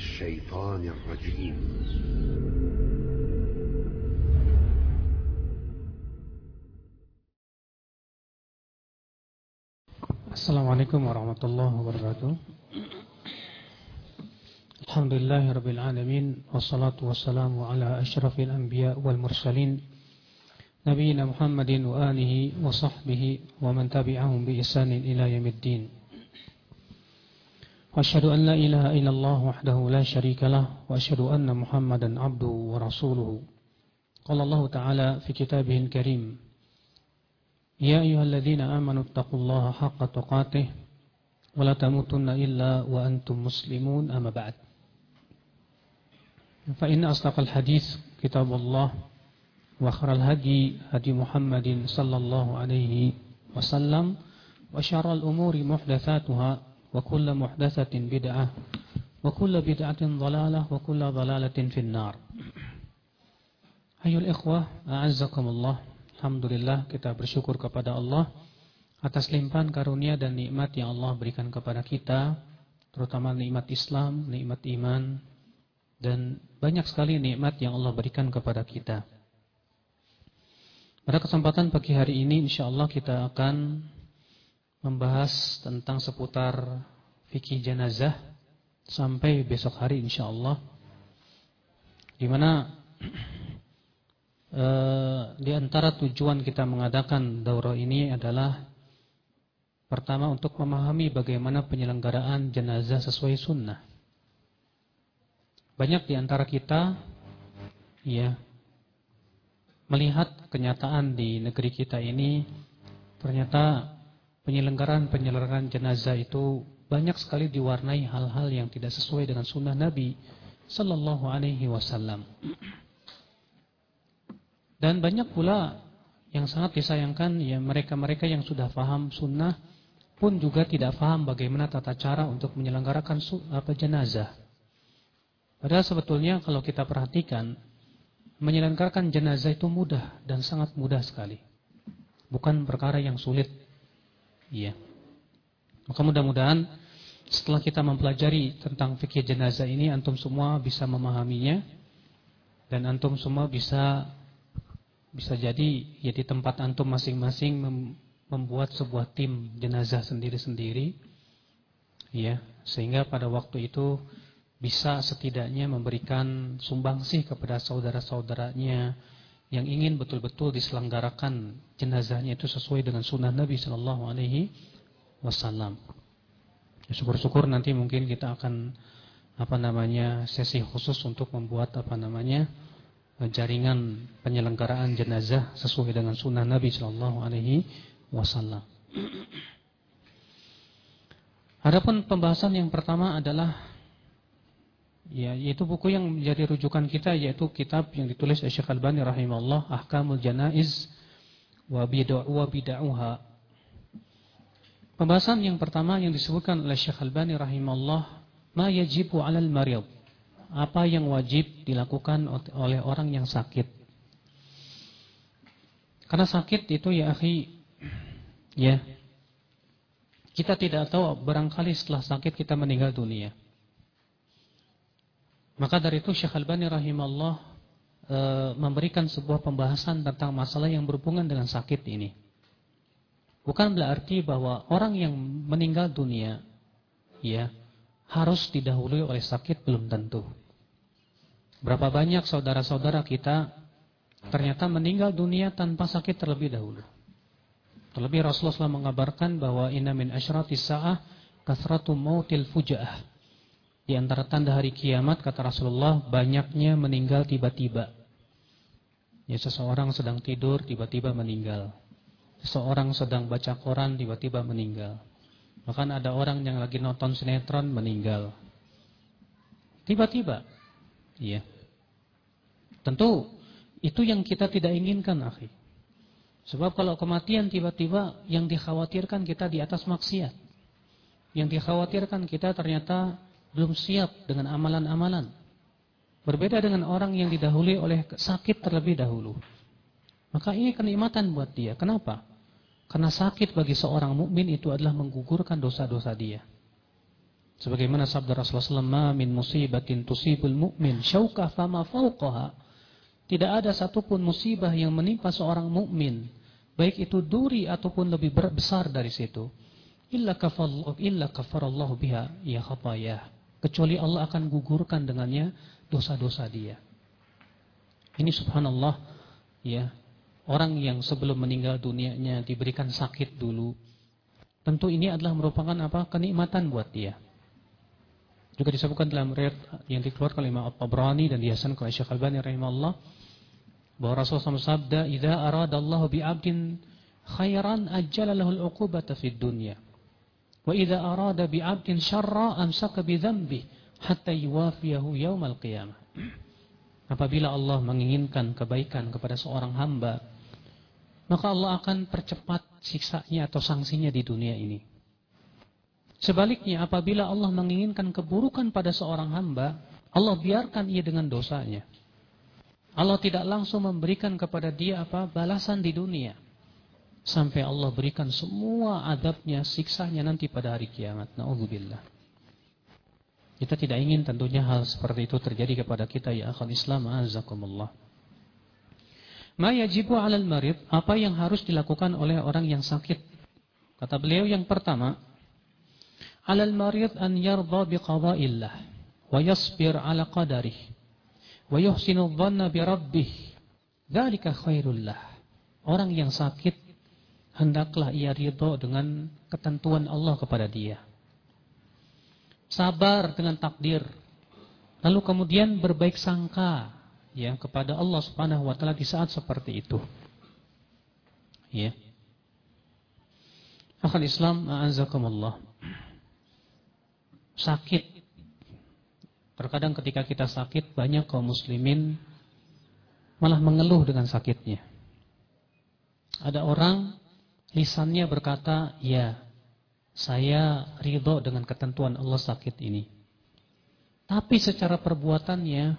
الشيطان الرجيم. السلام عليكم ورحمة الله وبركاته. الحمد لله رب العالمين والصلاة والسلام على أشرف الأنبياء والمرسلين نبينا محمد وآله وصحبه ومن تبعهم بإحسان إلى يوم الدين. وأشهد أن لا إله إلا الله وحده لا شريك له وأشهد أن محمدا عبده ورسوله. قال الله تعالى في كتابه الكريم يا أيها الذين آمنوا اتقوا الله حق تقاته ولا تموتن إلا وأنتم مسلمون أما بعد. فإن أصدق الحديث كتاب الله وخر الهدي هدي محمد صلى الله عليه وسلم وشر الأمور محدثاتها وكل محدثة بدعة وكل بدعة ضلالة وكل ضلالة في النار أيها الإخوة أعزكم الله Alhamdulillah kita bersyukur kepada Allah atas limpahan karunia dan nikmat yang Allah berikan kepada kita, terutama nikmat Islam, nikmat iman, dan banyak sekali nikmat yang Allah berikan kepada kita. Pada kesempatan pagi hari ini insya Allah kita akan membahas tentang seputar fikih jenazah sampai besok hari insya Allah. Di mana e, di antara tujuan kita mengadakan daurah ini adalah pertama untuk memahami bagaimana penyelenggaraan jenazah sesuai sunnah. Banyak di antara kita ya melihat kenyataan di negeri kita ini ternyata penyelenggaraan-penyelenggaraan jenazah itu banyak sekali diwarnai hal-hal yang tidak sesuai dengan sunnah Nabi Sallallahu Alaihi Wasallam. Dan banyak pula yang sangat disayangkan ya mereka-mereka yang sudah paham sunnah pun juga tidak paham bagaimana tata cara untuk menyelenggarakan apa jenazah. Padahal sebetulnya kalau kita perhatikan menyelenggarakan jenazah itu mudah dan sangat mudah sekali. Bukan perkara yang sulit. Iya. Maka mudah-mudahan setelah kita mempelajari tentang fikih jenazah ini antum semua bisa memahaminya dan antum semua bisa bisa jadi ya di tempat antum masing-masing membuat sebuah tim jenazah sendiri-sendiri. Ya, sehingga pada waktu itu bisa setidaknya memberikan sumbangsih kepada saudara-saudaranya yang ingin betul-betul diselenggarakan jenazahnya itu sesuai dengan sunnah Nabi Shallallahu Alaihi Wasallam. Ya, syukur-syukur nanti mungkin kita akan apa namanya sesi khusus untuk membuat apa namanya jaringan penyelenggaraan jenazah sesuai dengan sunnah Nabi Shallallahu Alaihi Wasallam. Adapun pembahasan yang pertama adalah ya yaitu buku yang menjadi rujukan kita yaitu kitab yang ditulis Syekh Al-Albani rahimahullah Ahkamul Janaiz wa bid'uha. Pembahasan yang pertama yang disebutkan oleh Syekh Al-Albani rahimahullah ma yajibu 'alal marid apa yang wajib dilakukan oleh orang yang sakit. Karena sakit itu ya akhi, ya, kita tidak tahu barangkali setelah sakit kita meninggal dunia. Maka dari itu Syekh Al-Bani rahimahullah e, memberikan sebuah pembahasan tentang masalah yang berhubungan dengan sakit ini. Bukan berarti bahwa orang yang meninggal dunia, ya, harus didahului oleh sakit belum tentu. Berapa banyak saudara-saudara kita ternyata meninggal dunia tanpa sakit terlebih dahulu. Terlebih Rasulullah mengabarkan bahwa inna min asyratis sa'ah kasratu mautil fujaah. Di antara tanda hari kiamat kata Rasulullah banyaknya meninggal tiba-tiba. Ya seseorang sedang tidur tiba-tiba meninggal. Seseorang sedang baca koran tiba-tiba meninggal. Bahkan ada orang yang lagi nonton sinetron meninggal. Tiba-tiba. Iya. Tentu itu yang kita tidak inginkan, akhi. Sebab kalau kematian tiba-tiba yang dikhawatirkan kita di atas maksiat. Yang dikhawatirkan kita ternyata belum siap dengan amalan-amalan. Berbeda dengan orang yang didahului oleh sakit terlebih dahulu. Maka ini kenikmatan buat dia. Kenapa? Karena sakit bagi seorang mukmin itu adalah menggugurkan dosa-dosa dia. Sebagaimana sabda Rasulullah SAW, min musibatin tusibul mu'min syaukah fama fauqaha. Tidak ada satupun musibah yang menimpa seorang mukmin, baik itu duri ataupun lebih besar dari situ. Illa kafallahu illa biha ya khatayah. Kecuali Allah akan gugurkan dengannya dosa-dosa dia. Ini subhanallah ya. Orang yang sebelum meninggal dunianya diberikan sakit dulu. Tentu ini adalah merupakan apa? kenikmatan buat dia. Juga disebutkan dalam riwayat yang dikeluarkan oleh Imam At-Tabrani dan dihasan oleh Syekh Al-Albani rahimahullah bahwa Rasulullah SAW sabda, "Idza aradallahu bi'abdin khairan ajjala al-'uqubata fid dunya." Wa idza arada bi'abdin syarra amsaka bi dzambi hatta yuwafiyahu yaumal qiyamah. Apabila Allah menginginkan kebaikan kepada seorang hamba, maka Allah akan percepat siksanya atau sanksinya di dunia ini. Sebaliknya, apabila Allah menginginkan keburukan pada seorang hamba, Allah biarkan ia dengan dosanya. Allah tidak langsung memberikan kepada dia apa balasan di dunia. Sampai Allah berikan semua adabnya, siksanya nanti pada hari kiamat. Na'udzubillah. Kita tidak ingin tentunya hal seperti itu terjadi kepada kita ya akhal Islam azakumullah. Ma yajibu 'alal marid, apa yang harus dilakukan oleh orang yang sakit? Kata beliau yang pertama, 'alal marid an yarda biqada'illah wa yasbir 'ala qadarih wa yuhsinu dhanna bi rabbih dzalika khairul lah orang yang sakit hendaklah ia ridho dengan ketentuan Allah kepada dia. Sabar dengan takdir. Lalu kemudian berbaik sangka ya kepada Allah Subhanahu wa taala di saat seperti itu. Ya. Akhal Islam a'azakumullah. Sakit. Terkadang ketika kita sakit, banyak kaum muslimin malah mengeluh dengan sakitnya. Ada orang lisannya berkata, ya saya ridho dengan ketentuan Allah sakit ini. Tapi secara perbuatannya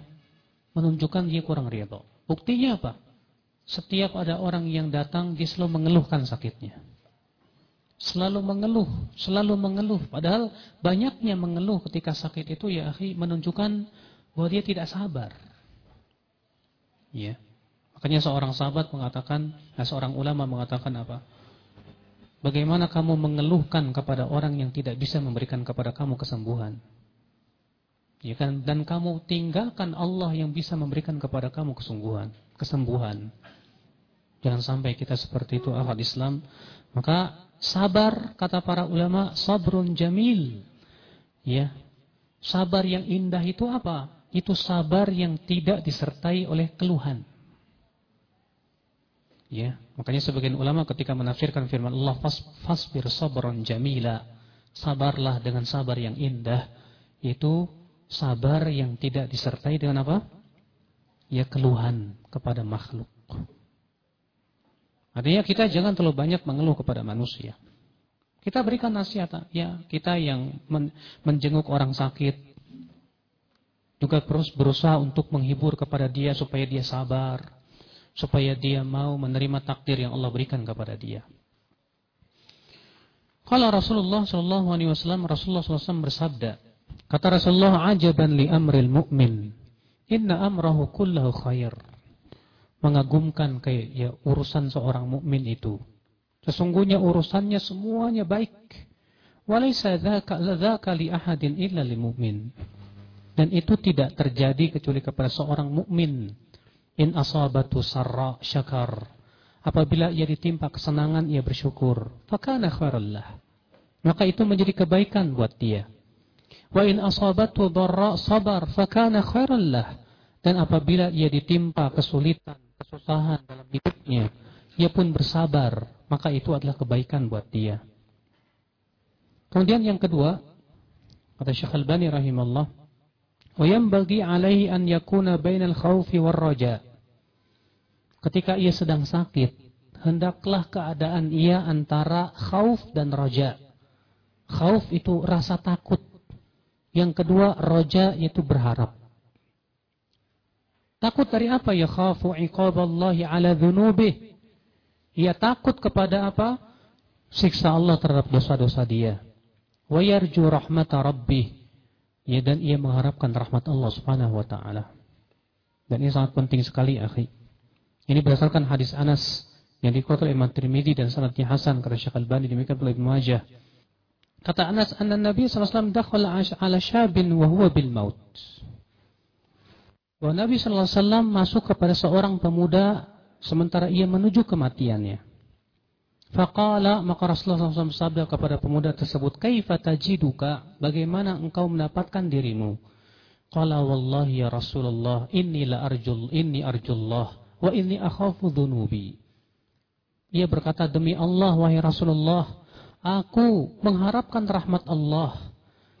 menunjukkan dia kurang ridho. Buktinya apa? Setiap ada orang yang datang, dia selalu mengeluhkan sakitnya selalu mengeluh, selalu mengeluh. Padahal banyaknya mengeluh ketika sakit itu ya akhi menunjukkan bahwa dia tidak sabar. Ya. Makanya seorang sahabat mengatakan, nah seorang ulama mengatakan apa? Bagaimana kamu mengeluhkan kepada orang yang tidak bisa memberikan kepada kamu kesembuhan? Ya kan? Dan kamu tinggalkan Allah yang bisa memberikan kepada kamu kesungguhan, kesembuhan. Jangan sampai kita seperti itu ahad Islam. Maka Sabar kata para ulama sabrun jamil. Ya. Sabar yang indah itu apa? Itu sabar yang tidak disertai oleh keluhan. Ya, makanya sebagian ulama ketika menafsirkan firman Allah fas, fasbir sabran jamila. Sabarlah dengan sabar yang indah. Itu sabar yang tidak disertai dengan apa? Ya keluhan kepada makhluk. Artinya kita jangan terlalu banyak mengeluh kepada manusia. Kita berikan nasihat, ya kita yang men menjenguk orang sakit, juga terus berusaha untuk menghibur kepada dia supaya dia sabar, supaya dia mau menerima takdir yang Allah berikan kepada dia. Kalau Rasulullah Shallallahu Alaihi Wasallam Rasulullah SAW bersabda, kata Rasulullah, ajaban li amril mu'min, inna amrahu kullahu khair mengagumkan kayak ya urusan seorang mukmin itu. Sesungguhnya urusannya semuanya baik. Walaysa dzaka li ahadin illa lil mu'min. Dan itu tidak terjadi kecuali kepada seorang mukmin. In asabatu sarra syakar. Apabila ia ditimpa kesenangan ia bersyukur. Fakana khairallah. Maka itu menjadi kebaikan buat dia. Wa in asabatu dharra sabar fakana khairallah. Dan apabila ia ditimpa kesulitan kesusahan dalam hidupnya, ia pun bersabar, maka itu adalah kebaikan buat dia. Kemudian yang kedua, kata Syekh Al-Bani rahimahullah, "Wa yanbaghi 'alaihi an yakuna bainal khaufi war raja." Ketika ia sedang sakit, hendaklah keadaan ia antara khauf dan raja. Khauf itu rasa takut. Yang kedua, roja yaitu berharap. Takut dari apa? Ya khafu iqaballahi ala dhunubih. Ia takut kepada apa? Siksa Allah terhadap dosa-dosa dia. wa yarju rahmata rabbih ya dan ia mengharapkan rahmat Allah Subhanahu wa taala. Dan ini sangat penting sekali, akhi. Ini berdasarkan hadis Anas yang dikeluarkan oleh Imam Tirmidzi dan sanadnya Hasan kata Syekh Al-Albani demikian pula Ibnu Majah. Kata Anas, "Anna Nabi sallallahu alaihi wasallam dakhala ala syabin wa huwa bil maut." Bahwa Nabi sallallahu alaihi wasallam masuk kepada seorang pemuda sementara ia menuju kematiannya. Faqala maka Rasulullah SAW sabda kepada pemuda tersebut, "Kaifa tajiduka? Bagaimana engkau mendapatkan dirimu?" Qala wallahi ya Rasulullah, inni la arjul inni arjullah wa inni akhafu dhunubi. Ia berkata, "Demi Allah wahai Rasulullah, aku mengharapkan rahmat Allah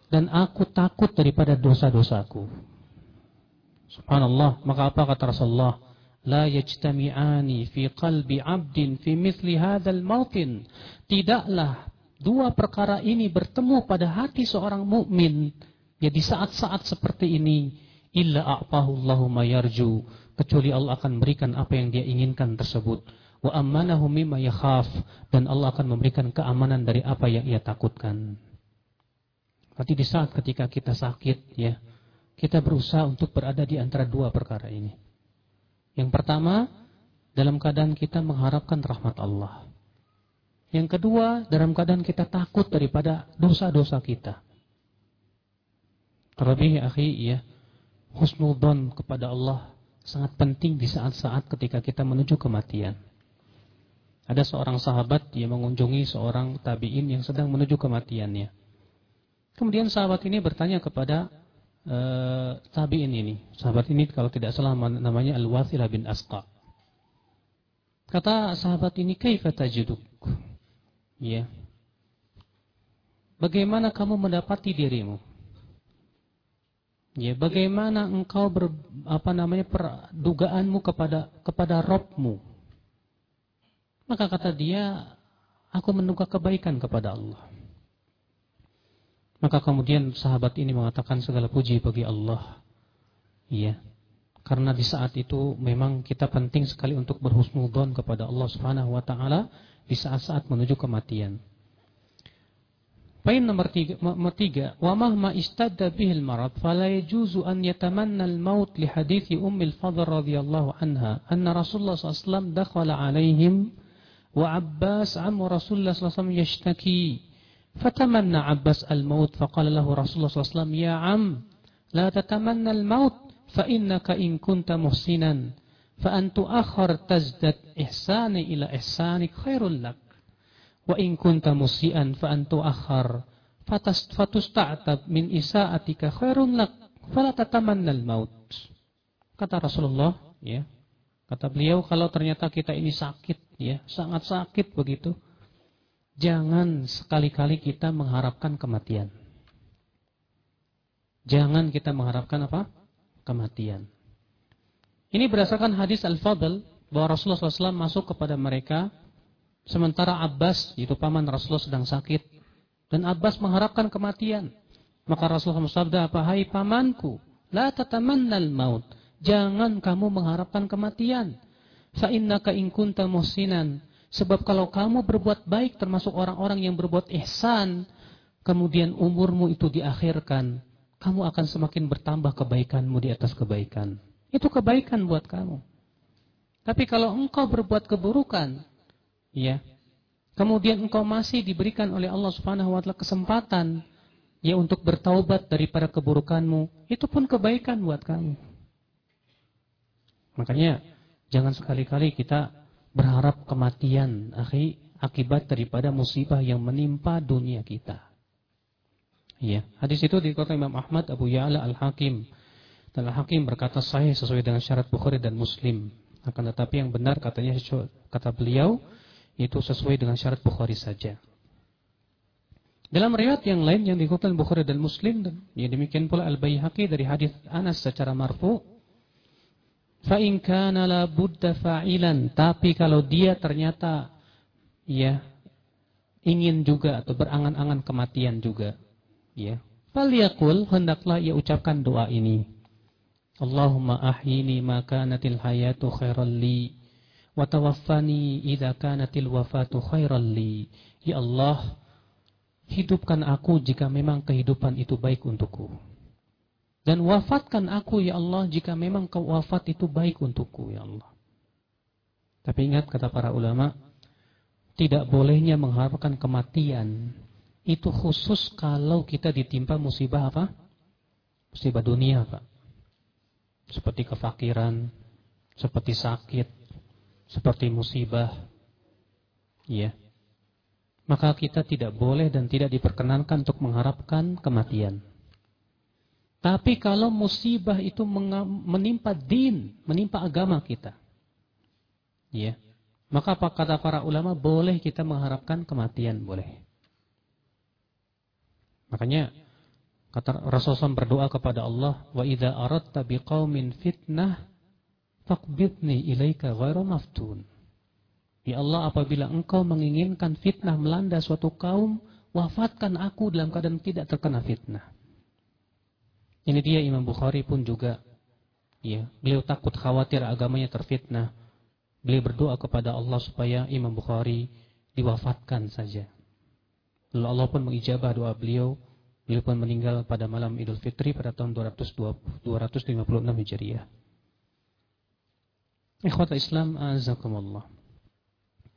dan aku takut daripada dosa-dosaku." Subhanallah, maka apa kata Rasulullah? la yajtami'ani fi qalbi 'abdin fi mithli hadzal mautin tidaklah dua perkara ini bertemu pada hati seorang mukmin. Ya di saat-saat seperti ini illa a'tahu Allahu mayarju kecuali Allah akan berikan apa yang dia inginkan tersebut. Wa ammanahu mimma yakhaf. Dan Allah akan memberikan keamanan dari apa yang ia takutkan. Berarti di saat ketika kita sakit ya kita berusaha untuk berada di antara dua perkara ini. Yang pertama, dalam keadaan kita mengharapkan rahmat Allah. Yang kedua, dalam keadaan kita takut daripada dosa-dosa kita. Terlebih, akhi, ya, husnudon kepada Allah sangat penting di saat-saat ketika kita menuju kematian. Ada seorang sahabat yang mengunjungi seorang tabi'in yang sedang menuju kematiannya. Kemudian sahabat ini bertanya kepada uh, tabi'in ini. Sahabat ini kalau tidak salah namanya Al-Wathilah bin Asqa. Kata sahabat ini, "Kaifa tajiduk?" Ya. Bagaimana kamu mendapati dirimu? Ya, bagaimana engkau ber, apa namanya perdugaanmu kepada kepada Robmu? Maka kata dia, aku menduga kebaikan kepada Allah. Maka kemudian sahabat ini mengatakan segala puji bagi Allah. Iya. Karena di saat itu memang kita penting sekali untuk berhusnudzon kepada Allah Subhanahu wa taala di saat-saat menuju kematian. Poin nomor tiga, nomor tiga wa mahma istadda bihil marad fala yajuzu an yatamanna al-maut li hadithi Ummil Fadl radhiyallahu anha anna Rasulullah SAW dakhala alaihim wa Abbas ammu Rasulullah SAW yashtaki فتمنى عباس الموت فقال له رسول الله صلى الله عليه وسلم يا عم لا تتمنى الموت فإنك إن كنت محسنا فأن تؤخر تزدد إحسان إلى إحسانك خير لك وإن كنت مسيئا فأن تؤخر فتستعتب من إساءتك خير لك فلا تتمنى الموت kata Rasulullah ya kata beliau kalau ternyata kita ini sakit ya sangat sakit begitu Jangan sekali-kali kita mengharapkan kematian. Jangan kita mengharapkan apa? Kematian. Ini berdasarkan hadis Al-Fadl bahwa Rasulullah SAW masuk kepada mereka sementara Abbas, itu paman Rasulullah sedang sakit. Dan Abbas mengharapkan kematian. Maka Rasulullah SAW apa? Hai pamanku, la tatamannal maut. Jangan kamu mengharapkan kematian. Fa innaka in kunta muhsinan Sebab kalau kamu berbuat baik termasuk orang-orang yang berbuat ihsan, kemudian umurmu itu diakhirkan, kamu akan semakin bertambah kebaikanmu di atas kebaikan. Itu kebaikan buat kamu. Tapi kalau engkau berbuat keburukan, ya, kemudian engkau masih diberikan oleh Allah Subhanahu wa taala kesempatan ya untuk bertaubat daripada keburukanmu, itu pun kebaikan buat kamu. Makanya jangan sekali-kali kita berharap kematian akhi akibat daripada musibah yang menimpa dunia kita. Ya, hadis itu dikatakan Imam Ahmad, Abu Ya'la Al-Hakim. Dan Al-Hakim berkata sahih sesuai dengan syarat Bukhari dan Muslim. Akan tetapi yang benar katanya kata beliau itu sesuai dengan syarat Bukhari saja. Dalam riwayat yang lain yang dikutip Bukhari dan Muslim dan ya demikian pula Al-Baihaqi dari hadis Anas secara marfu Fa'in kana la buddha fa'ilan. Tapi kalau dia ternyata ya ingin juga atau berangan-angan kematian juga. Ya. Faliyakul hendaklah ia ucapkan doa ini. Allahumma ahyini ma kanatil hayatu khairan li wa tawaffani idza kanatil wafatu khairan li. Ya Allah, hidupkan aku jika memang kehidupan itu baik untukku. Dan wafatkan aku ya Allah jika memang kau wafat itu baik untukku ya Allah. Tapi ingat kata para ulama, tidak bolehnya mengharapkan kematian. Itu khusus kalau kita ditimpa musibah apa? Musibah dunia, Pak. Seperti kefakiran, seperti sakit, seperti musibah. Ya. Maka kita tidak boleh dan tidak diperkenankan untuk mengharapkan kematian. Tapi kalau musibah itu menimpa din, menimpa agama kita. Ya. Maka apa kata para ulama boleh kita mengharapkan kematian, boleh. Makanya kata Rasulullah berdoa kepada Allah, "Wa idza aradta biqaumin fitnah faqbidni ilaika ghairu maftun." Ya Allah, apabila engkau menginginkan fitnah melanda suatu kaum, wafatkan aku dalam keadaan tidak terkena fitnah. Ini dia Imam Bukhari pun juga ya, beliau takut khawatir agamanya terfitnah. Beliau berdoa kepada Allah supaya Imam Bukhari diwafatkan saja. Lalu Allah pun mengijabah doa beliau. Beliau pun meninggal pada malam Idul Fitri pada tahun 256 Hijriah. Ikhwata Islam azakumullah.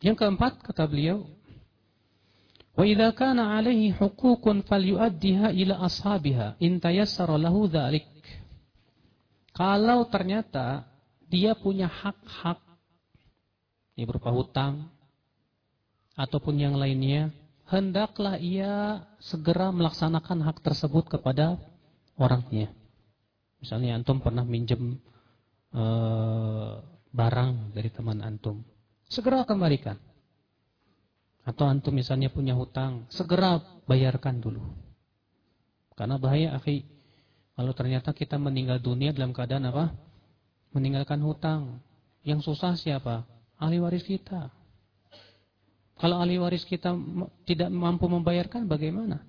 Yang keempat kata beliau, وإذا كان عليه حقوق فليؤديها إلى أصحابها إن تيسر له ذلك kalau ternyata dia punya hak-hak ini berupa hutang ataupun yang lainnya hendaklah ia segera melaksanakan hak tersebut kepada orangnya misalnya antum pernah minjem e, barang dari teman antum segera kembalikan atau antum misalnya punya hutang, segera bayarkan dulu. Karena bahaya, akhi. Kalau ternyata kita meninggal dunia dalam keadaan apa? Meninggalkan hutang. Yang susah siapa? Ahli waris kita. Kalau ahli waris kita tidak mampu membayarkan, bagaimana?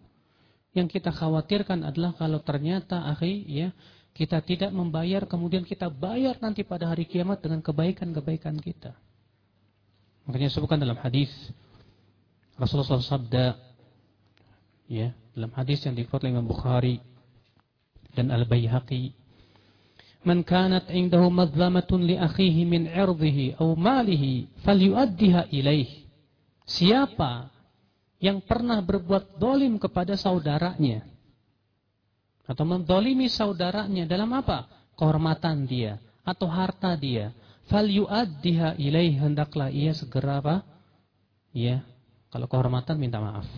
Yang kita khawatirkan adalah kalau ternyata, akhi, ya, kita tidak membayar, kemudian kita bayar nanti pada hari kiamat dengan kebaikan-kebaikan kita. Makanya sebutkan dalam hadis Rasulullah SAW sabda ya dalam hadis yang dikutip oleh Imam Bukhari dan Al Baihaqi Man kanat indahu madzlamatun li akhihi min 'irdihi aw malihi falyu'addiha ilaih Siapa yang pernah berbuat dolim kepada saudaranya atau mendolimi saudaranya dalam apa? Kehormatan dia atau harta dia. Falyu'addiha ilaih hendaklah ia segera apa? Ya, kalau kehormatan minta maaf.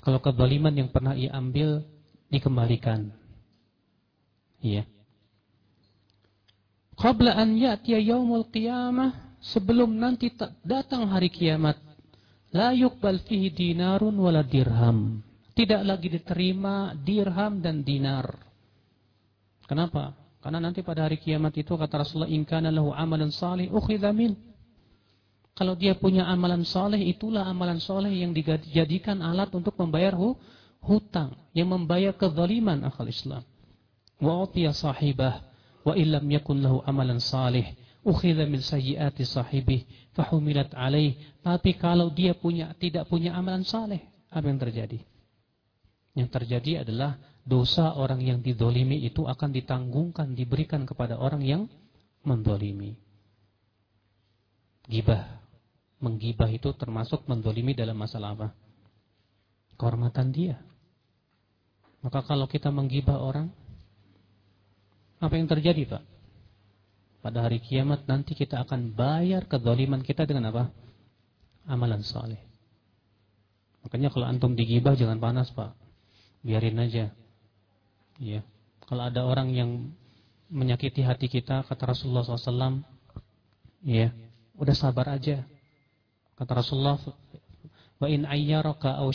Kalau kezaliman yang pernah ia ambil dikembalikan. Iya. Qabla an ya'tiya yaumul qiyamah sebelum nanti datang hari kiamat la yuqbal fihi dinarun wala dirham. Tidak lagi diterima dirham dan dinar. Kenapa? Karena nanti pada hari kiamat itu kata Rasulullah in kana lahu amalan salih ukhidha min kalau dia punya amalan soleh, itulah amalan soleh yang dijadikan alat untuk membayar hutang. Yang membayar kezaliman akal Islam. Wa utiya sahibah. Wa illam yakun lahu amalan salih. Ukhidha min sayyiati sahibih. Fahumilat alaih. Tapi kalau dia punya tidak punya amalan saleh, apa yang terjadi? Yang terjadi adalah dosa orang yang didolimi itu akan ditanggungkan, diberikan kepada orang yang mendolimi. Gibah menggibah itu termasuk mendolimi dalam masalah apa? Kehormatan dia. Maka kalau kita menggibah orang, apa yang terjadi Pak? Pada hari kiamat nanti kita akan bayar kedoliman kita dengan apa? Amalan soleh. Makanya kalau antum digibah jangan panas Pak. Biarin aja. Ya. Kalau ada orang yang menyakiti hati kita, kata Rasulullah SAW, ya, udah sabar aja Kata Rasulullah, "Wa in ayyaraka aw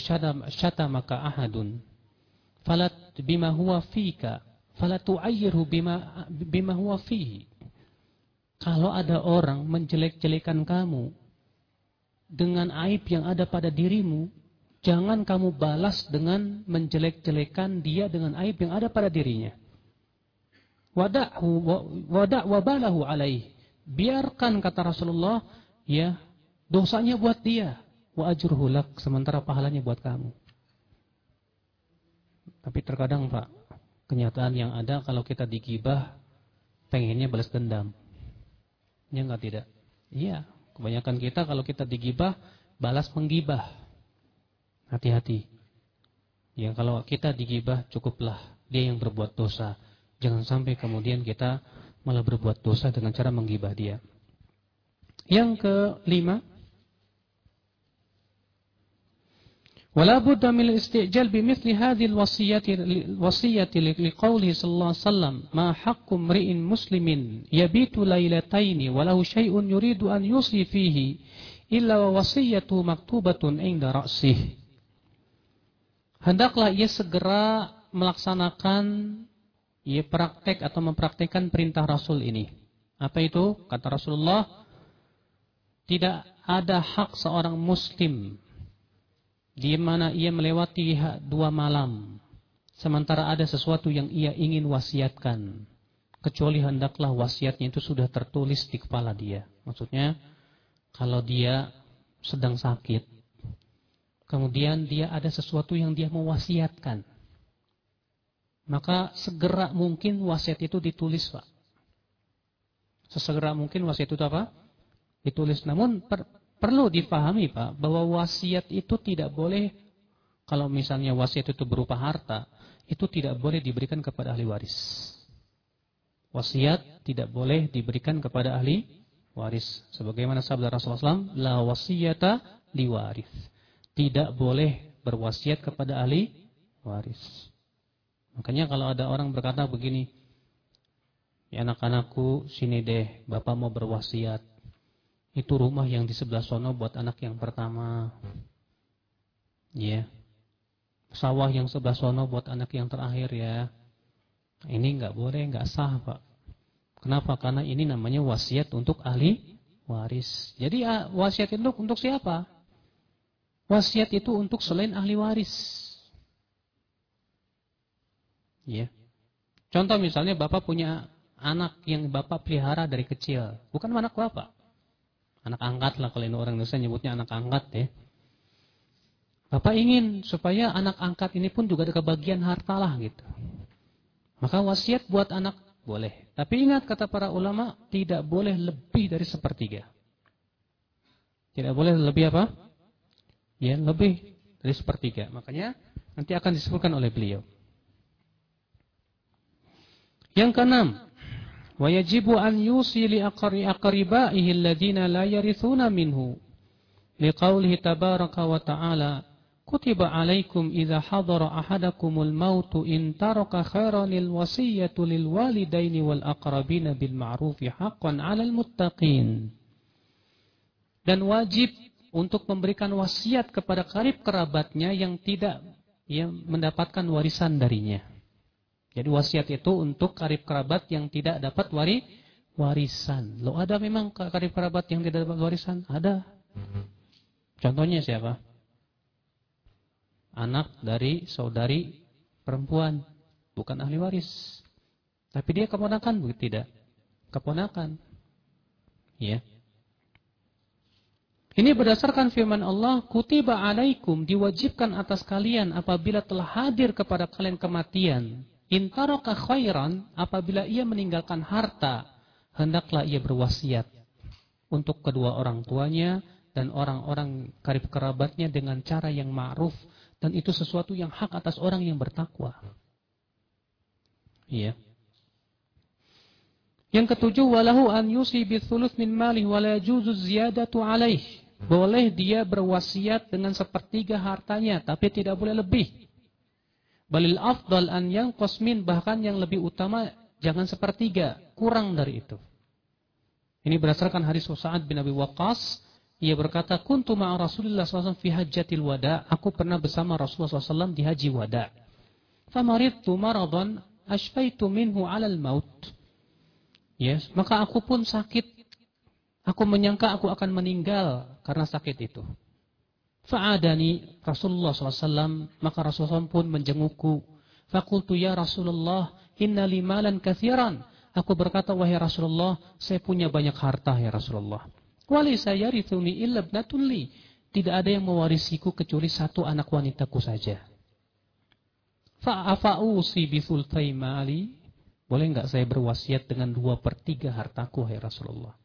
syatamaka ahadun falat bima huwa fika, fala tu'ayyirhu bima bima huwa fihi." Kalau ada orang menjelek-jelekan kamu dengan aib yang ada pada dirimu, jangan kamu balas dengan menjelek-jelekan dia dengan aib yang ada pada dirinya. Wada'hu wada' wabalahu alaih. Biarkan kata Rasulullah ya Dosanya buat dia. Wa ajruhu lak. Sementara pahalanya buat kamu. Tapi terkadang Pak, kenyataan yang ada kalau kita digibah, pengennya balas dendam. Ya enggak tidak? Iya, kebanyakan kita kalau kita digibah, balas menggibah. Hati-hati. Ya kalau kita digibah, cukuplah dia yang berbuat dosa. Jangan sampai kemudian kita malah berbuat dosa dengan cara menggibah dia. Yang kelima, ولا بد من الاستعجال بمثل هذه الوصية الوصية لقوله صلى الله عليه وسلم ما حق امرئ مسلم يبيت ليلتين وله شيء يريد أن يوصي فيه إلا ووصيته مكتوبة عند رأسه hendaklah ia segera melaksanakan ia praktek atau mempraktekkan perintah Rasul ini. Apa itu? Kata Rasulullah, tidak ada hak seorang muslim di mana ia melewati dua malam. Sementara ada sesuatu yang ia ingin wasiatkan. Kecuali hendaklah wasiatnya itu sudah tertulis di kepala dia. Maksudnya kalau dia sedang sakit kemudian dia ada sesuatu yang dia mewasiatkan maka segera mungkin wasiat itu ditulis Pak. Sesegera mungkin wasiat itu apa? Ditulis. Namun Perlu difahami Pak, bahwa wasiat itu tidak boleh, kalau misalnya wasiat itu berupa harta, itu tidak boleh diberikan kepada ahli waris. Wasiat tidak boleh diberikan kepada ahli waris. Sebagaimana sabda Rasulullah SAW, La wasiyata waris. Tidak boleh berwasiat kepada ahli waris. Makanya kalau ada orang berkata begini, ya anak-anakku sini deh, bapak mau berwasiat itu rumah yang di sebelah sono buat anak yang pertama. Ya. Yeah. Sawah yang sebelah sono buat anak yang terakhir ya. Ini nggak boleh, nggak sah, Pak. Kenapa? Karena ini namanya wasiat untuk ahli waris. Jadi ah, wasiat itu untuk siapa? Wasiat itu untuk selain ahli waris. Ya. Contoh misalnya Bapak punya anak yang Bapak pelihara dari kecil. Bukan anak Bapak. Anak angkat lah kalau ini orang Indonesia nyebutnya anak angkat ya. Bapak ingin supaya anak angkat ini pun juga ada kebagian harta lah gitu. Maka wasiat buat anak boleh. Tapi ingat kata para ulama tidak boleh lebih dari sepertiga. Tidak boleh lebih apa? Ya lebih dari sepertiga. Makanya nanti akan disebutkan oleh beliau. Yang keenam, ويجب أن يوصي لأقربائه الذين لا يرثون منه لقوله تبارك وتعالى كتب عليكم إذا حضر أحدكم الموت إن ترك خيرا الوصية للوالدين والأقربين بالمعروف حقا على المتقين dan wajib untuk memberikan wasiat kepada karib kerabatnya yang tidak yang mendapatkan warisan darinya. Jadi wasiat itu untuk karib kerabat yang tidak dapat wari warisan. Lo ada memang karib kerabat yang tidak dapat warisan? Ada. Contohnya siapa? Anak dari saudari perempuan, bukan ahli waris. Tapi dia keponakan, begitu tidak? Keponakan. Ya. Ini berdasarkan firman Allah, kutiba alaikum diwajibkan atas kalian apabila telah hadir kepada kalian kematian Intaroka khairan, apabila ia meninggalkan harta, hendaklah ia berwasiat untuk kedua orang tuanya dan orang-orang karib kerabatnya dengan cara yang ma'ruf dan itu sesuatu yang hak atas orang yang bertakwa. Iya. Yang ketujuh walahu an yusi bithuluth min malih wa la yajuzu ziyadatu alaih. Boleh dia berwasiat dengan sepertiga hartanya tapi tidak boleh lebih. Balil afdal an yang kosmin bahkan yang lebih utama jangan sepertiga, kurang dari itu. Ini berdasarkan hadis Sa'ad bin Abi Waqqas, ia berkata, "Kuntu ma'a Rasulullah SAW fi hajjatil wada." Aku pernah bersama Rasulullah SAW di haji wada. Famaridtu maradan ashfaitu minhu 'alal maut. Yes, maka aku pun sakit. Aku menyangka aku akan meninggal karena sakit itu. Fa'adani Rasulullah SAW, maka Rasulullah SAW pun menjengukku. Fakultu ya Rasulullah, inna limalan kathiran. Aku berkata, wahai Rasulullah, saya punya banyak harta ya Rasulullah. Wali saya rithuni illa li. Tidak ada yang mewarisiku kecuali satu anak wanitaku saja. Fa'afa'usi bisultai mali. Boleh nggak saya berwasiat dengan dua per tiga hartaku, hai Rasulullah?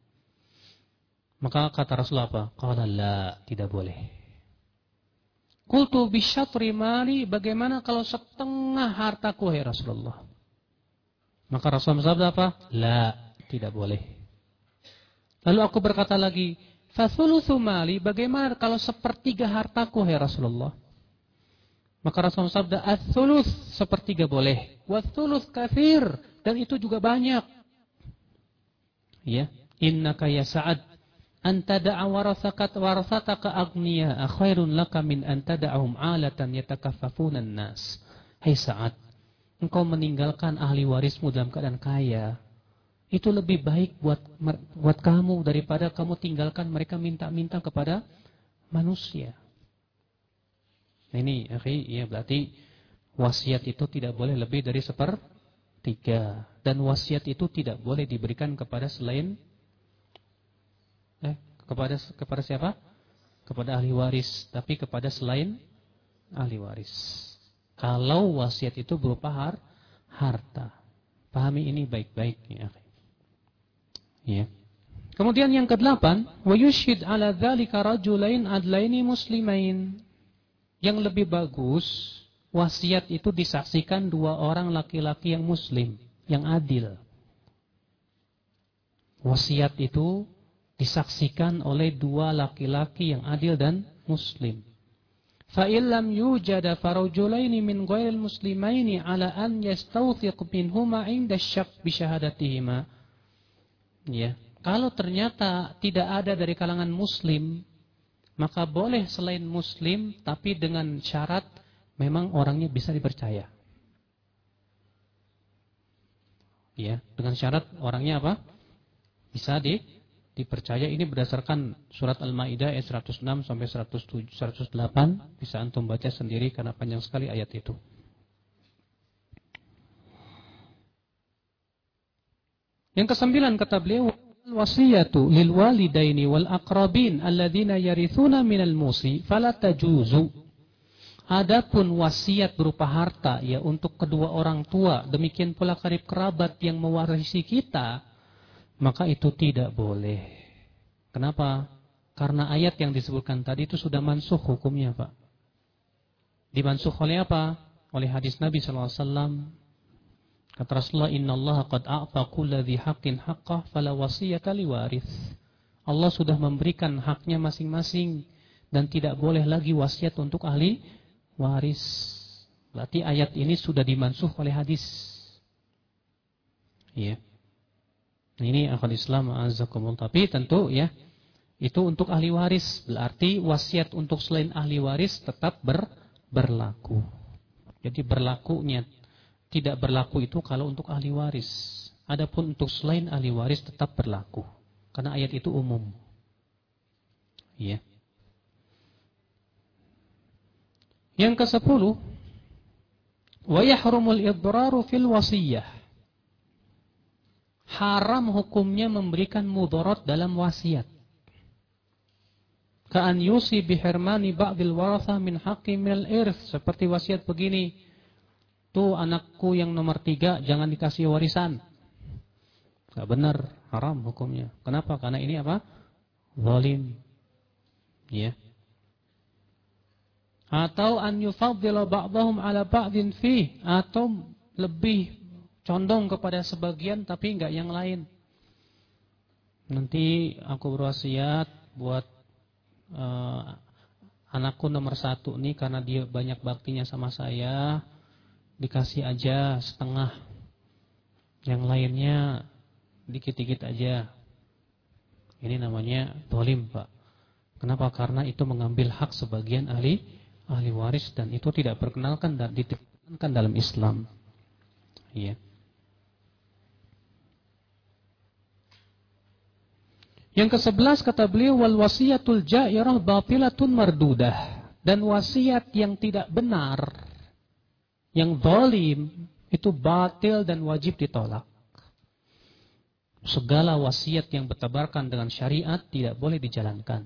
Maka kata Rasulullah apa? Qala la, tidak boleh. Kultu bisyatri mali, bagaimana kalau setengah hartaku, hai Rasulullah? Maka Rasulullah bersabda apa? La, tidak boleh. Lalu aku berkata lagi, Fasulusu mali, bagaimana kalau sepertiga hartaku, hai Rasulullah? Maka Rasulullah sabda, As-sulus sepertiga boleh. Was-sulus kafir. Dan itu juga banyak. Ya. Innaka ya Sa'ad. Anta da'a warasakat warasataka agniya khairun laka min anta da'ahum alatan yatakaffafunan nas. Hai Sa'ad. Engkau meninggalkan ahli warismu dalam keadaan kaya. Itu lebih baik buat buat kamu daripada kamu tinggalkan mereka minta-minta kepada manusia. Nah ini, akhi, ya berarti wasiat itu tidak boleh lebih dari sepertiga. Dan wasiat itu tidak boleh diberikan kepada selain eh kepada kepada siapa? Kepada ahli waris, tapi kepada selain ahli waris. Kalau wasiat itu berupa har, harta. Pahami ini baik-baik ya. Ya. Kemudian yang kedelapan, wa yushid ala dzalika rajulain adlaini muslimain. Yang lebih bagus, wasiat itu disaksikan dua orang laki-laki yang muslim, yang adil. Wasiat itu disaksikan oleh dua laki-laki yang adil dan muslim. Fa'illam yujada farajulaini min ghairil muslimaini ala an yastawthiq minhuma inda syak bisyahadatihima. Ya. Kalau ternyata tidak ada dari kalangan muslim, maka boleh selain muslim tapi dengan syarat memang orangnya bisa dipercaya. Ya, dengan syarat orangnya apa? Bisa di dipercaya. Ini berdasarkan surat Al-Maidah ayat 106 sampai 107, 108 bisa antum baca sendiri karena panjang sekali ayat itu. Yang kesembilan kata beliau wasiyatu lil walidaini wal aqrabin alladzina yarithuna minal musi fala tajuzu Adapun wasiat berupa harta ya untuk kedua orang tua, demikian pula karib kerabat yang mewarisi kita, maka itu tidak boleh. Kenapa? Karena ayat yang disebutkan tadi itu sudah mansuh hukumnya, Pak. Dimansuh oleh apa? Oleh hadis Nabi SAW Kata Rasulullah, Inna Allah qad a'ta kulla haqqin haqqah fala wasiyata liwaris. Allah sudah memberikan haknya masing-masing dan tidak boleh lagi wasiat untuk ahli waris. Berarti ayat ini sudah dimansuh oleh hadis. Ini akal Islam azakumul tapi tentu ya itu untuk ahli waris berarti wasiat untuk selain ahli waris tetap ber, berlaku. Jadi berlakunya tidak berlaku itu kalau untuk ahli waris. Adapun untuk selain ahli waris tetap berlaku. Karena ayat itu umum. Ya. Yang ke sepuluh. Wa yahrumul idraru fil wasiyah. Haram hukumnya memberikan mudarat dalam wasiat. Ka'an yusi bihirmani ba'dil waratha min haqqi minal irth. Seperti wasiat begini tuh anakku yang nomor tiga jangan dikasih warisan. Gak benar, haram hukumnya. Kenapa? Karena ini apa? Zalim. Ya. Atau an yufaddila ba'dahum ala ba'din fi atau lebih condong kepada sebagian tapi enggak yang lain. Nanti aku berwasiat buat uh, anakku nomor satu nih karena dia banyak baktinya sama saya dikasih aja setengah. Yang lainnya dikit-dikit aja. Ini namanya dolim Pak. Kenapa? Karena itu mengambil hak sebagian ahli ahli waris dan itu tidak perkenalkan dan ditekankan dalam Islam. Iya. Yang ke sebelas kata beliau wal wasiyatul jairah batilatun mardudah dan wasiat yang tidak benar yang zalim itu batil dan wajib ditolak. Segala wasiat yang bertabarkan dengan syariat tidak boleh dijalankan.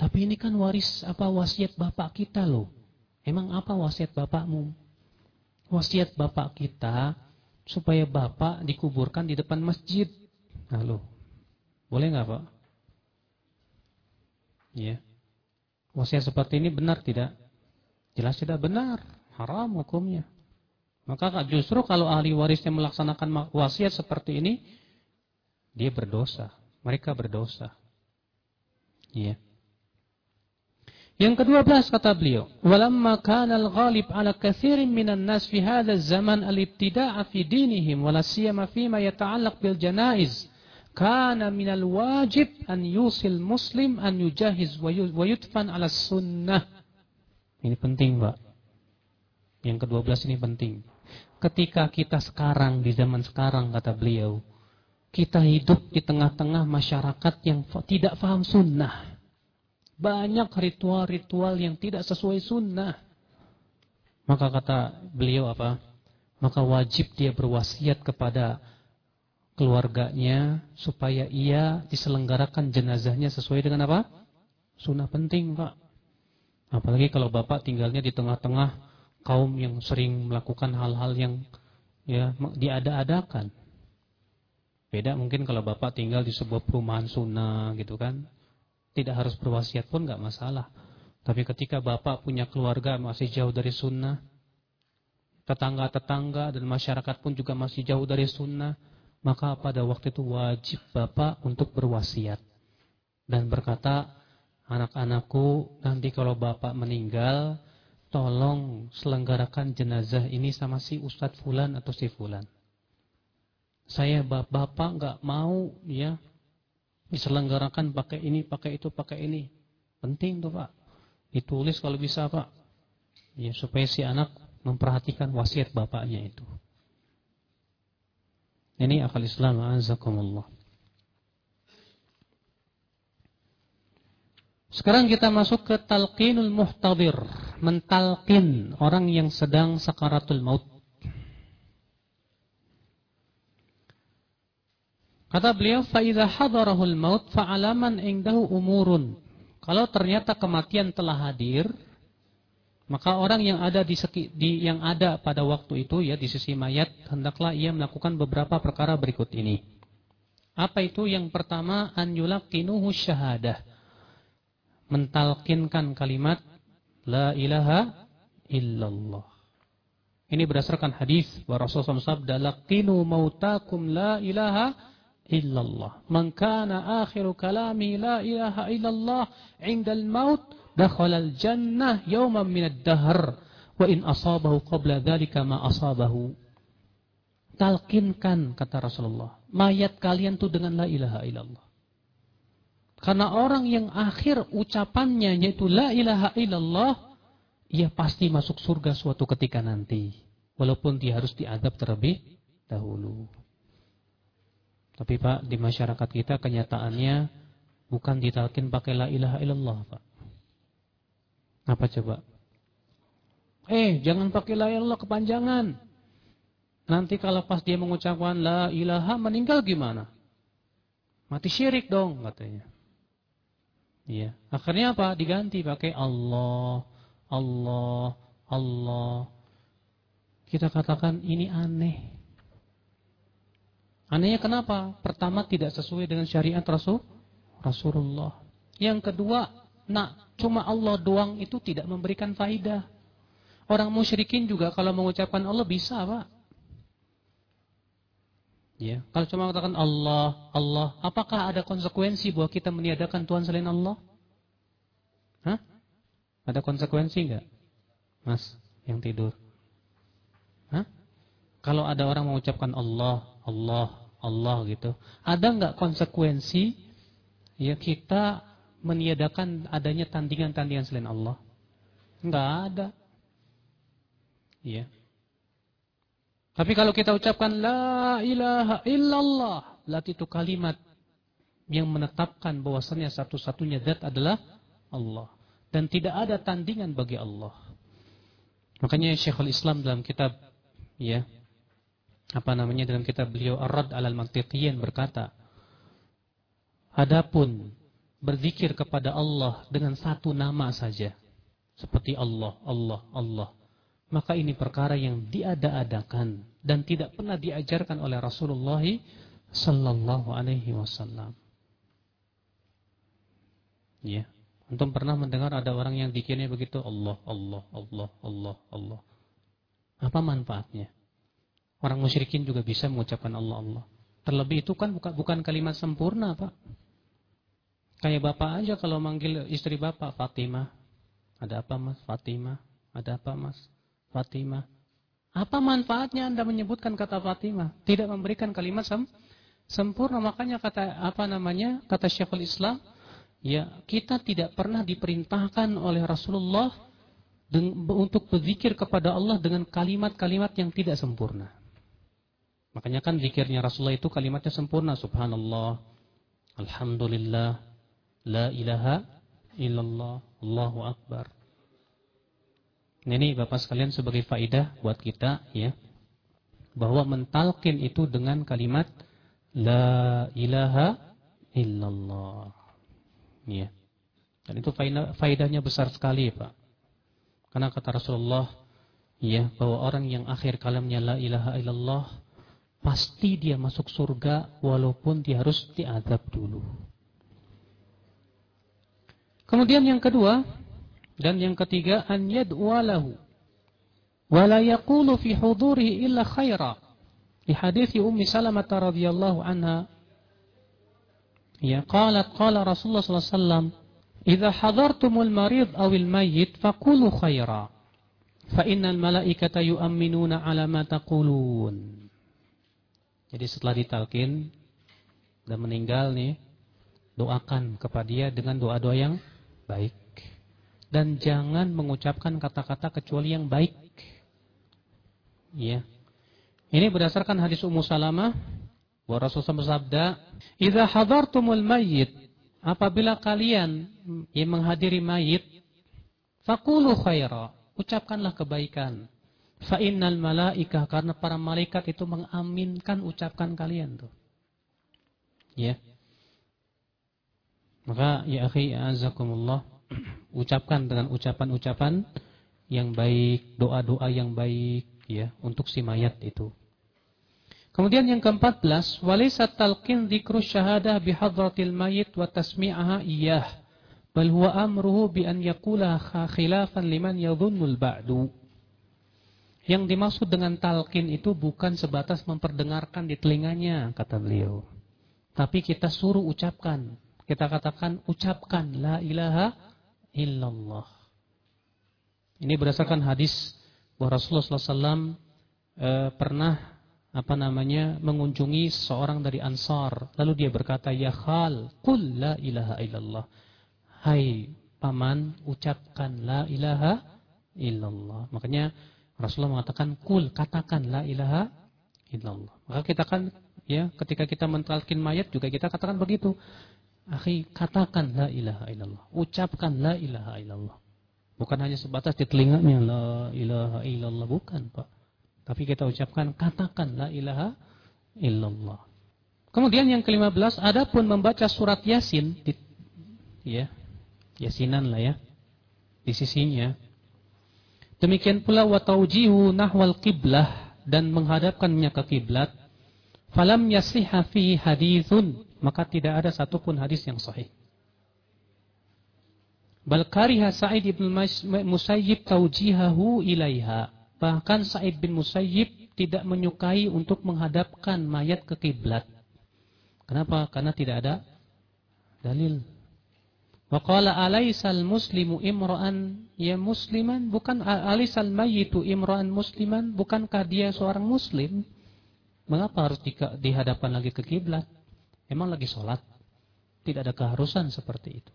Tapi ini kan waris apa wasiat bapak kita loh. Emang apa wasiat bapakmu? Wasiat bapak kita supaya bapak dikuburkan di depan masjid. Lalu, boleh nggak pak? Ya. Wasiat seperti ini benar tidak? Jelas tidak benar. Haram hukumnya. Maka justru kalau ahli warisnya melaksanakan wasiat seperti ini, dia berdosa. Mereka berdosa. Ya. Yang kedua belas kata beliau, "Walamma kana al-ghalib 'ala katsirin minan nas fi hadha zaman al-ibtida'a fi dinihim wa la siyama fi ma yata'allaq bil janaiz." Kana minal wajib an yusil muslim an yujahiz wa yudfan ala sunnah. Ini penting, Pak. Yang kedua belas ini penting. Ketika kita sekarang, di zaman sekarang, kata beliau, kita hidup di tengah-tengah masyarakat yang tidak paham sunnah banyak ritual-ritual yang tidak sesuai sunnah. Maka kata beliau apa? Maka wajib dia berwasiat kepada keluarganya supaya ia diselenggarakan jenazahnya sesuai dengan apa? Sunnah penting, Pak. Apalagi kalau Bapak tinggalnya di tengah-tengah kaum yang sering melakukan hal-hal yang ya diada-adakan. Beda mungkin kalau Bapak tinggal di sebuah perumahan sunnah gitu kan. Tidak harus berwasiat pun nggak masalah. Tapi ketika bapak punya keluarga masih jauh dari sunnah, tetangga-tetangga dan masyarakat pun juga masih jauh dari sunnah, maka pada waktu itu wajib bapak untuk berwasiat. Dan berkata, anak-anakku nanti kalau bapak meninggal, tolong selenggarakan jenazah ini sama si Ustadz Fulan atau si Fulan. Saya bapak nggak mau ya diselenggarakan pakai ini, pakai itu, pakai ini. Penting tuh Pak. Ditulis kalau bisa Pak. Ya, supaya si anak memperhatikan wasiat bapaknya itu. Ini akal Islam azakumullah. Sekarang kita masuk ke talqinul muhtadir, mentalkin orang yang sedang sakaratul maut. Kata beliau, "Faidha hadarahul maut fa'alaman indahu umurun." Kalau ternyata kematian telah hadir, maka orang yang ada di, seki, di yang ada pada waktu itu ya di sisi mayat hendaklah ia melakukan beberapa perkara berikut ini. Apa itu? Yang pertama an yulaqinuhu syahadah. Mentalkinkan kalimat la ilaha illallah. Ini berdasarkan hadis bahwa Rasulullah SAW sabda laqinu mautakum la ilaha illallah. Man kana akhiru kalami la ilaha illallah indal maut dakhala al jannah yawman min ad-dahr wa in asabahu qabla dhalika ma asabahu. Talkinkan kata Rasulullah, mayat kalian tuh dengan la ilaha illallah. Karena orang yang akhir ucapannya yaitu la ilaha illallah, ia pasti masuk surga suatu ketika nanti. Walaupun dia harus diadab terlebih dahulu. Tapi Pak, di masyarakat kita kenyataannya bukan ditalkin pakai la ilaha illallah, Pak. Apa coba? Eh, jangan pakai la ilaha kepanjangan. Nanti kalau pas dia mengucapkan la ilaha meninggal gimana? Mati syirik dong katanya. Iya. Akhirnya apa? Diganti pakai Allah, Allah, Allah. Kita katakan ini aneh. Anehnya kenapa? Pertama tidak sesuai dengan syariat Rasul Rasulullah. Yang kedua, nak cuma Allah doang itu tidak memberikan faidah. Orang musyrikin juga kalau mengucapkan Allah bisa, Pak. Ya, kalau cuma mengatakan Allah, Allah, apakah ada konsekuensi bahwa kita meniadakan Tuhan selain Allah? Hah? Ada konsekuensi enggak? Mas, yang tidur. Hah? Kalau ada orang mengucapkan Allah, Allah, Allah gitu. Ada nggak konsekuensi ya kita meniadakan adanya tandingan-tandingan selain Allah? Nggak ada. Ya. Tapi kalau kita ucapkan la ilaha illallah, lat itu kalimat yang menetapkan bahwasannya satu-satunya zat adalah Allah dan tidak ada tandingan bagi Allah. Makanya Syekhul Islam dalam kitab ya apa namanya dalam kitab beliau Ar-Rad alal Mantiqiyin berkata Adapun berzikir kepada Allah dengan satu nama saja seperti Allah, Allah, Allah. Maka ini perkara yang diada-adakan dan tidak pernah diajarkan oleh Rasulullah sallallahu alaihi wasallam. Ya. Antum pernah mendengar ada orang yang dikirnya begitu Allah, Allah, Allah, Allah, Allah. Apa manfaatnya? Orang musyrikin juga bisa mengucapkan Allah, Allah. Terlebih itu kan bukan, bukan kalimat sempurna, Pak. Kayak bapak aja kalau manggil istri bapak Fatimah. Ada apa mas? Fatimah. Ada apa mas? Fatimah. Apa manfaatnya Anda menyebutkan kata Fatimah? Tidak memberikan kalimat sem sempurna. Makanya kata apa namanya? Kata Syekhul Islam, ya kita tidak pernah diperintahkan oleh Rasulullah untuk berzikir kepada Allah dengan kalimat-kalimat yang tidak sempurna. Makanya kan zikirnya Rasulullah itu kalimatnya sempurna. Subhanallah, Alhamdulillah, La ilaha illallah, Allahu Akbar. Ini Bapak sekalian sebagai faidah buat kita ya. Bahwa mentalkin itu dengan kalimat La ilaha illallah. Ya. Dan itu faedahnya besar sekali Pak. Karena kata Rasulullah ya bahwa orang yang akhir kalamnya la ilaha illallah pasti dia masuk surga walaupun dia harus diadab dulu. Kemudian yang kedua dan yang ketiga an yad'u lahu wa la yaqulu fi hudurihi illa khaira. Di hadis Ummi Salamah radhiyallahu anha ya qalat qala Rasulullah sallallahu alaihi wasallam Idza hadartumul marid awil mayyit faqulu khaira. Fa innal malaikata yu'minuna ala ma taqulun. Jadi setelah ditalkin dan meninggal nih, doakan kepada dia dengan doa-doa yang baik. Dan jangan mengucapkan kata-kata kecuali yang baik. Ya. Ini berdasarkan hadis Ummu Salamah bahwa Rasulullah bersabda, "Idza hadartumul mayyit apabila kalian yang menghadiri mayit, fakulu khaira, ucapkanlah kebaikan. Fa innal malaikah karena para malaikat itu mengaminkan ucapan kalian tuh. Ya. Maka ya akhi azakumullah ucapkan dengan ucapan-ucapan yang baik, doa-doa yang baik ya untuk si mayat itu. Kemudian yang ke-14, walaysa talqin dzikru syahadah bihadratil mayyit wa tasmi'aha iyyah. Bal huwa amruhu bi an yaqula khilafan liman yadhunnul ba'du. Yang dimaksud dengan talqin itu bukan sebatas memperdengarkan di telinganya, kata beliau. Tapi kita suruh ucapkan. Kita katakan ucapkan la ilaha illallah. Ini berdasarkan hadis bahwa Rasulullah SAW eh, pernah apa namanya mengunjungi seorang dari Ansar. Lalu dia berkata ya khal qul la ilaha illallah. Hai paman ucapkan la ilaha illallah. Makanya Rasulullah mengatakan kul katakan la ilaha illallah. Maka kita kan ya ketika kita mentalkin mayat juga kita katakan begitu akhi katakan la ilaha illallah ucapkan la ilaha illallah bukan hanya sebatas di telinganya la ilaha illallah bukan Pak tapi kita ucapkan katakan la ilaha illallah. Kemudian yang kelima belas, adapun membaca surat Yasin, di, ya, Yasinan lah ya, di sisinya. Demikian pula wataujihu nahwal kiblah dan menghadapkannya ke kiblat. Falam yasihha fi hadithun, maka tidak ada satupun hadis yang sahih. Bal kariha Sa'id ibn Musayyib taujihahu ilaiha. Bahkan Said bin Musayyib tidak menyukai untuk menghadapkan mayat ke kiblat. Kenapa? Karena tidak ada dalil. Waqala alaisal muslimu imra'an ya musliman bukan alaisal mayyitu imra'an musliman bukankah dia seorang muslim? Mengapa harus di, dihadapkan lagi ke kiblat? Emang lagi sholat? Tidak ada keharusan seperti itu.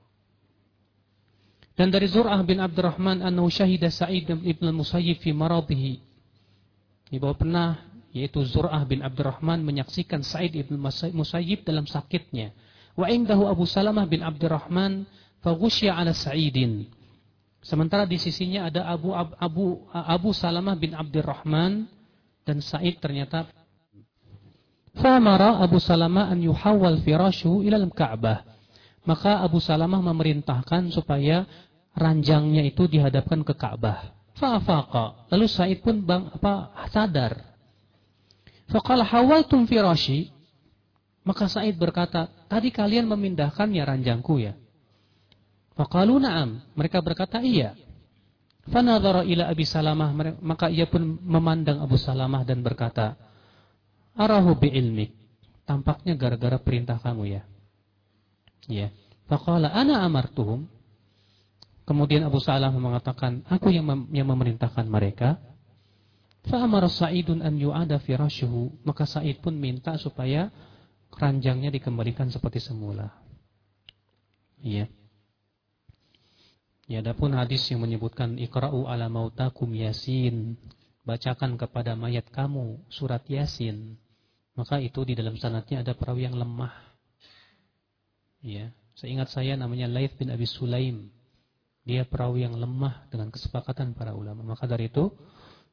Dan dari Zur'ah bin Abdurrahman annahu syahida Sa'id ibn al-Musayyib fi maradhihi. Ini bahwa pernah yaitu Zur'ah bin Abdurrahman menyaksikan Sa'id ibn Musayyib dalam sakitnya. Wa indahu Abu Salamah bin Abdurrahman faghusya ala Sa'idin. Sementara di sisinya ada Abu Abu Abu Salamah bin Abdurrahman dan Sa'id ternyata Famara Abu Salamah an yuhawwal firashu ila al-Ka'bah. Maka Abu Salamah memerintahkan supaya ranjangnya itu dihadapkan ke Ka'bah. Fa'afaqa. Lalu Said pun bang apa sadar. Faqala hawaltum firashi. Maka Said berkata, tadi kalian memindahkannya ranjangku ya. Faqalu na'am. Mereka berkata iya. Fanadhara ila Abi Salamah. Maka ia pun memandang Abu Salamah dan berkata, Arahu bi'ilmik. Tampaknya gara-gara perintah kamu ya. Ya. Faqala ana amartuhum. Kemudian Abu Salamah mengatakan, aku yang mem yang memerintahkan mereka. Fa'amara Sa'idun an yu'ada firashuhu. Maka Sa'id pun minta supaya keranjangnya dikembalikan seperti semula. Iya. Ya, adapun hadis yang menyebutkan ikra'u ala mautakum yasin, bacakan kepada mayat kamu surat yasin, maka itu di dalam sanatnya ada perawi yang lemah. Ya, seingat saya namanya Laith bin Abi Sulaim. Dia perawi yang lemah dengan kesepakatan para ulama. Maka dari itu,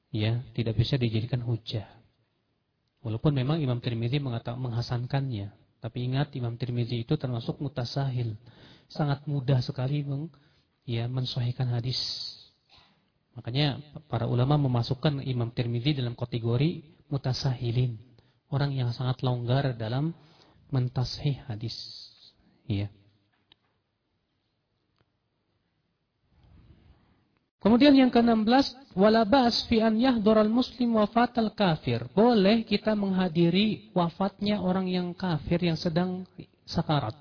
ya, tidak bisa dijadikan hujah. Walaupun memang Imam Tirmidzi mengatakan menghasankannya, tapi ingat Imam Tirmidzi itu termasuk mutasahil, sangat mudah sekali meng, ya mensahihkan hadis. Makanya para ulama memasukkan Imam Tirmidzi dalam kategori mutasahilin, orang yang sangat longgar dalam mentashih hadis. Iya. Kemudian yang ke-16, wala ba'as fi an yahdhural muslim wafatal kafir. Boleh kita menghadiri wafatnya orang yang kafir yang sedang sakarat.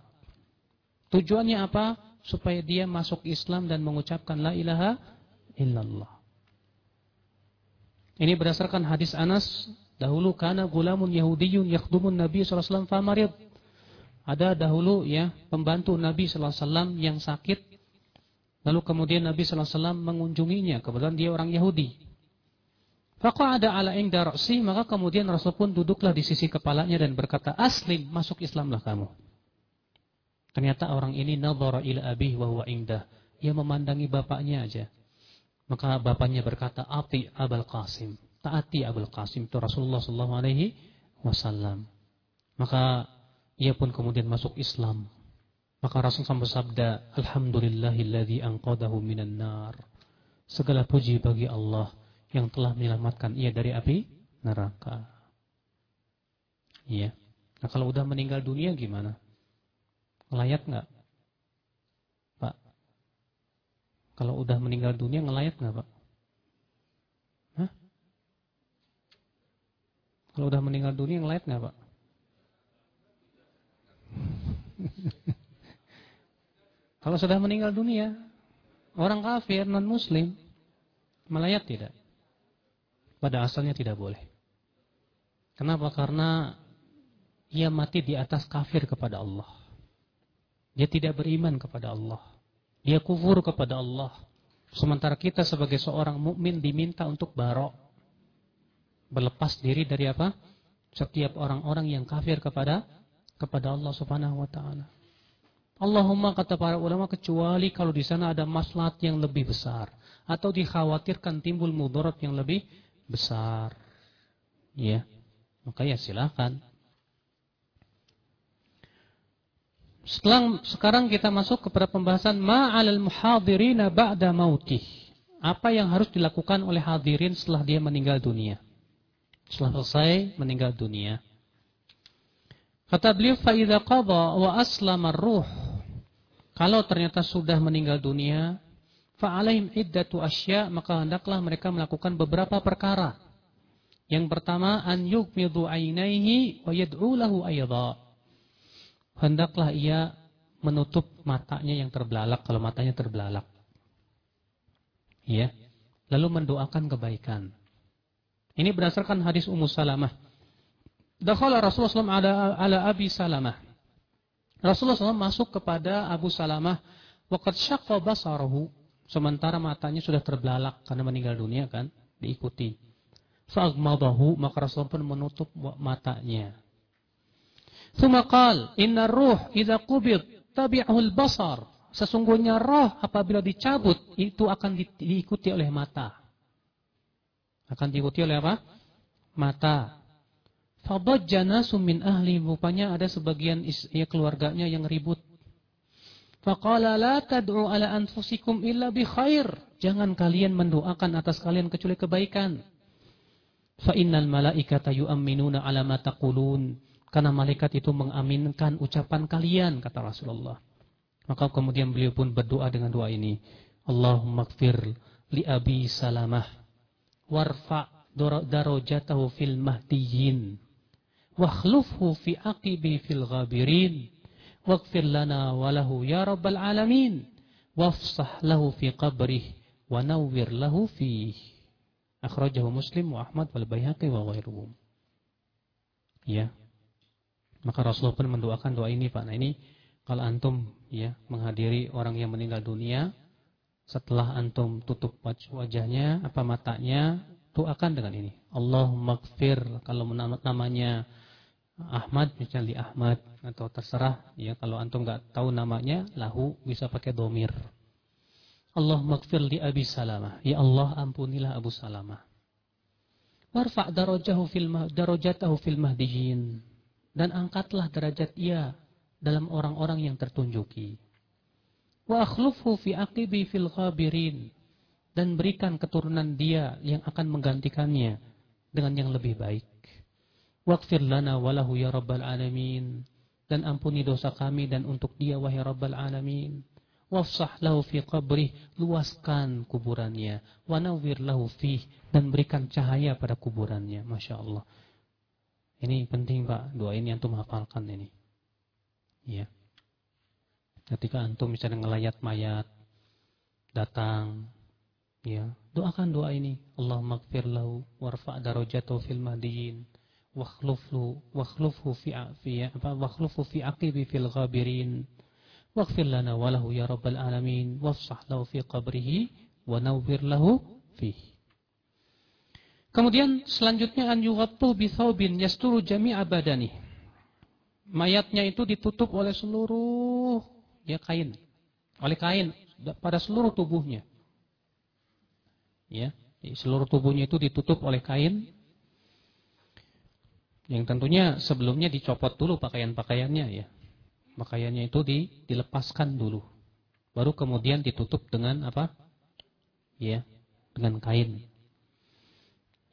Tujuannya apa? Supaya dia masuk Islam dan mengucapkan la ilaha illallah. Ini berdasarkan hadis Anas, dahulu kana gulamun yahudiyun yakhdumun Nabi wasallam famarid. Ada dahulu ya pembantu Nabi wasallam yang sakit Lalu kemudian Nabi SAW mengunjunginya. Kebetulan dia orang Yahudi. ada ala ingda ra'si. Maka kemudian Rasul pun duduklah di sisi kepalanya dan berkata, Aslim, masuk Islamlah kamu. Ternyata orang ini nadhara ila abih wa huwa ingdah. Ia memandangi bapaknya aja. Maka bapaknya berkata, Ati Abul Qasim. Taati Abul Qasim. Itu Rasulullah SAW. Maka ia pun kemudian masuk Islam. Maka Rasul SAW bersabda, Alhamdulillahilladzi anqadahu minan nar. Segala puji bagi Allah yang telah menyelamatkan ia dari api neraka. Iya. Nah kalau udah meninggal dunia gimana? Ngelayat nggak? Pak? Kalau udah meninggal dunia ngelayat nggak Pak? Hah? Kalau udah meninggal dunia ngelayat nggak Pak? Kalau sudah meninggal dunia, orang kafir, non-muslim, melayat tidak. Pada asalnya tidak boleh. Kenapa? Karena ia mati di atas kafir kepada Allah. Dia tidak beriman kepada Allah. Dia kufur kepada Allah. Sementara kita sebagai seorang mukmin diminta untuk barok. Berlepas diri dari apa? Setiap orang-orang yang kafir kepada kepada Allah Subhanahu wa taala. Allahumma kata para ulama kecuali kalau di sana ada maslahat yang lebih besar atau dikhawatirkan timbul mudarat yang lebih besar. Ya. Maka ya silakan. Setelah sekarang kita masuk kepada pembahasan ma'alal muhadirina ba'da mautih. Apa yang harus dilakukan oleh hadirin setelah dia meninggal dunia? Setelah selesai meninggal dunia. Kata beliau faida qada wa aslama ruh. Kalau ternyata sudah meninggal dunia, faalaim iddatu asya, maka hendaklah mereka melakukan beberapa perkara. Yang pertama an yughmidu ainaihi wa yad'u lahu ayda. Hendaklah ia menutup matanya yang terbelalak kalau matanya terbelalak. Ya. Lalu mendoakan kebaikan. Ini berdasarkan hadis Ummu Salamah. Dakhala Rasulullah SAW ala, ala Abi Salamah. Rasulullah SAW masuk kepada Abu Salamah. Waqad syaqqa basarahu. Sementara matanya sudah terbelalak karena meninggal dunia kan. Diikuti. Fa'agmadahu. Maka Rasulullah pun menutup matanya. Thumakal. Inna ruh idha qubid tabi'ahul basar. Sesungguhnya roh apabila dicabut. Itu akan di, diikuti oleh mata. Akan diikuti oleh apa? Mata. Fadajjana min ahli rupanya ada sebagian ya keluarganya yang ribut. Faqala la tad'u ala anfusikum illa bi khair. Jangan kalian mendoakan atas kalian kecuali kebaikan. Fa innal malaikata yu'minuna ala ma taqulun. Karena malaikat itu mengaminkan ucapan kalian kata Rasulullah. Maka kemudian beliau pun berdoa dengan doa ini. Allahumma gfir li abi salamah warfa darajatahu fil mahdiyin wakhlufhu fi aqibi fil ghabirin. Waghfir lana wa lahu ya rabbal alamin. Wafsah lahu fi qabrih wa nawwir lahu fi akhrajahu muslim wa ahmad wal bayhaqi wa ghairuhum ya. Maka Rasulullah pun mendoakan doa ini Pak. Nah ini kalau antum ya menghadiri orang yang meninggal dunia setelah antum tutup wajahnya apa matanya doakan dengan ini. Allahumma gfir kalau namanya Ahmad misalnya di Ahmad atau terserah ya kalau antum nggak tahu namanya lahu bisa pakai domir. Allah magfir li Abi Salamah. Ya Allah ampunilah Abu Salamah. Warfa darajahu fil darajatahu fil dan angkatlah derajat ia dalam orang-orang yang tertunjuki wa akhlufhu fi aqibi fil ghabirin dan berikan keturunan dia yang akan menggantikannya dengan yang lebih baik Waqfir lana walahu ya rabbal alamin. Dan ampuni dosa kami dan untuk dia wahai rabbal alamin. Wafsah lahu fi qabrih. Luaskan kuburannya. Wanawir lahu fih. Dan berikan cahaya pada kuburannya. Masya Allah. Ini penting Pak. Doa ini antum hafalkan ini. Ya. Ketika antum misalnya ngelayat mayat. Datang. Ya. Doakan doa ini. Allah magfir lahu. Warfa' darajatuh fil mahdiyin wakhlufhu wakhlufhu fi fi apa wakhlufhu fi aqibi fil ghabirin waghfir lana wa lahu ya rabbal alamin wafsah lahu fi qabrihi wa nawwir lahu fi Kemudian selanjutnya an yughattu bi thawbin yasturu jami'a badani. Mayatnya itu ditutup oleh seluruh ya kain, oleh kain pada seluruh tubuhnya. Ya, seluruh tubuhnya itu ditutup oleh kain yang tentunya sebelumnya dicopot dulu pakaian-pakaiannya ya. Pakaiannya itu di, dilepaskan dulu. Baru kemudian ditutup dengan apa? Ya, dengan kain.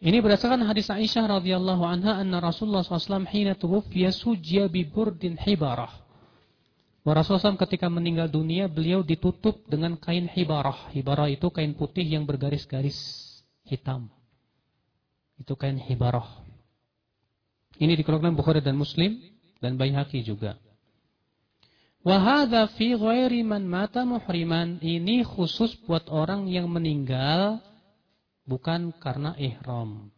Ini berdasarkan hadis Aisyah radhiyallahu anha anna Rasulullah SAW hina tuwfiya sujya bi burdin hibarah. Rasulullah SAW ketika meninggal dunia beliau ditutup dengan kain hibarah. Hibarah itu kain putih yang bergaris-garis hitam. Itu kain hibarah. Ini dikeluarkan Bukhari dan Muslim dan Baihaqi juga. Wahada fi ghairi man mata muhriman. Ini khusus buat orang yang meninggal bukan karena ihram.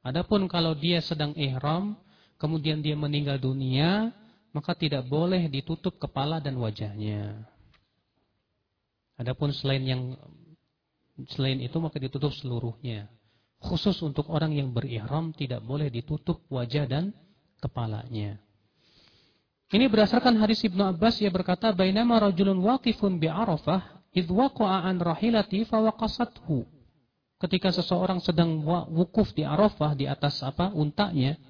Adapun kalau dia sedang ihram, kemudian dia meninggal dunia, maka tidak boleh ditutup kepala dan wajahnya. Adapun selain yang selain itu maka ditutup seluruhnya. Khusus untuk orang yang berihram tidak boleh ditutup wajah dan kepalanya. Ini berdasarkan hadis Ibnu Abbas ia berkata bainama rajulun waqifun bi Arafah id waqa'a an rahilati fawaqasathu. Ketika seseorang sedang wukuf di Arafah di atas apa? untanya,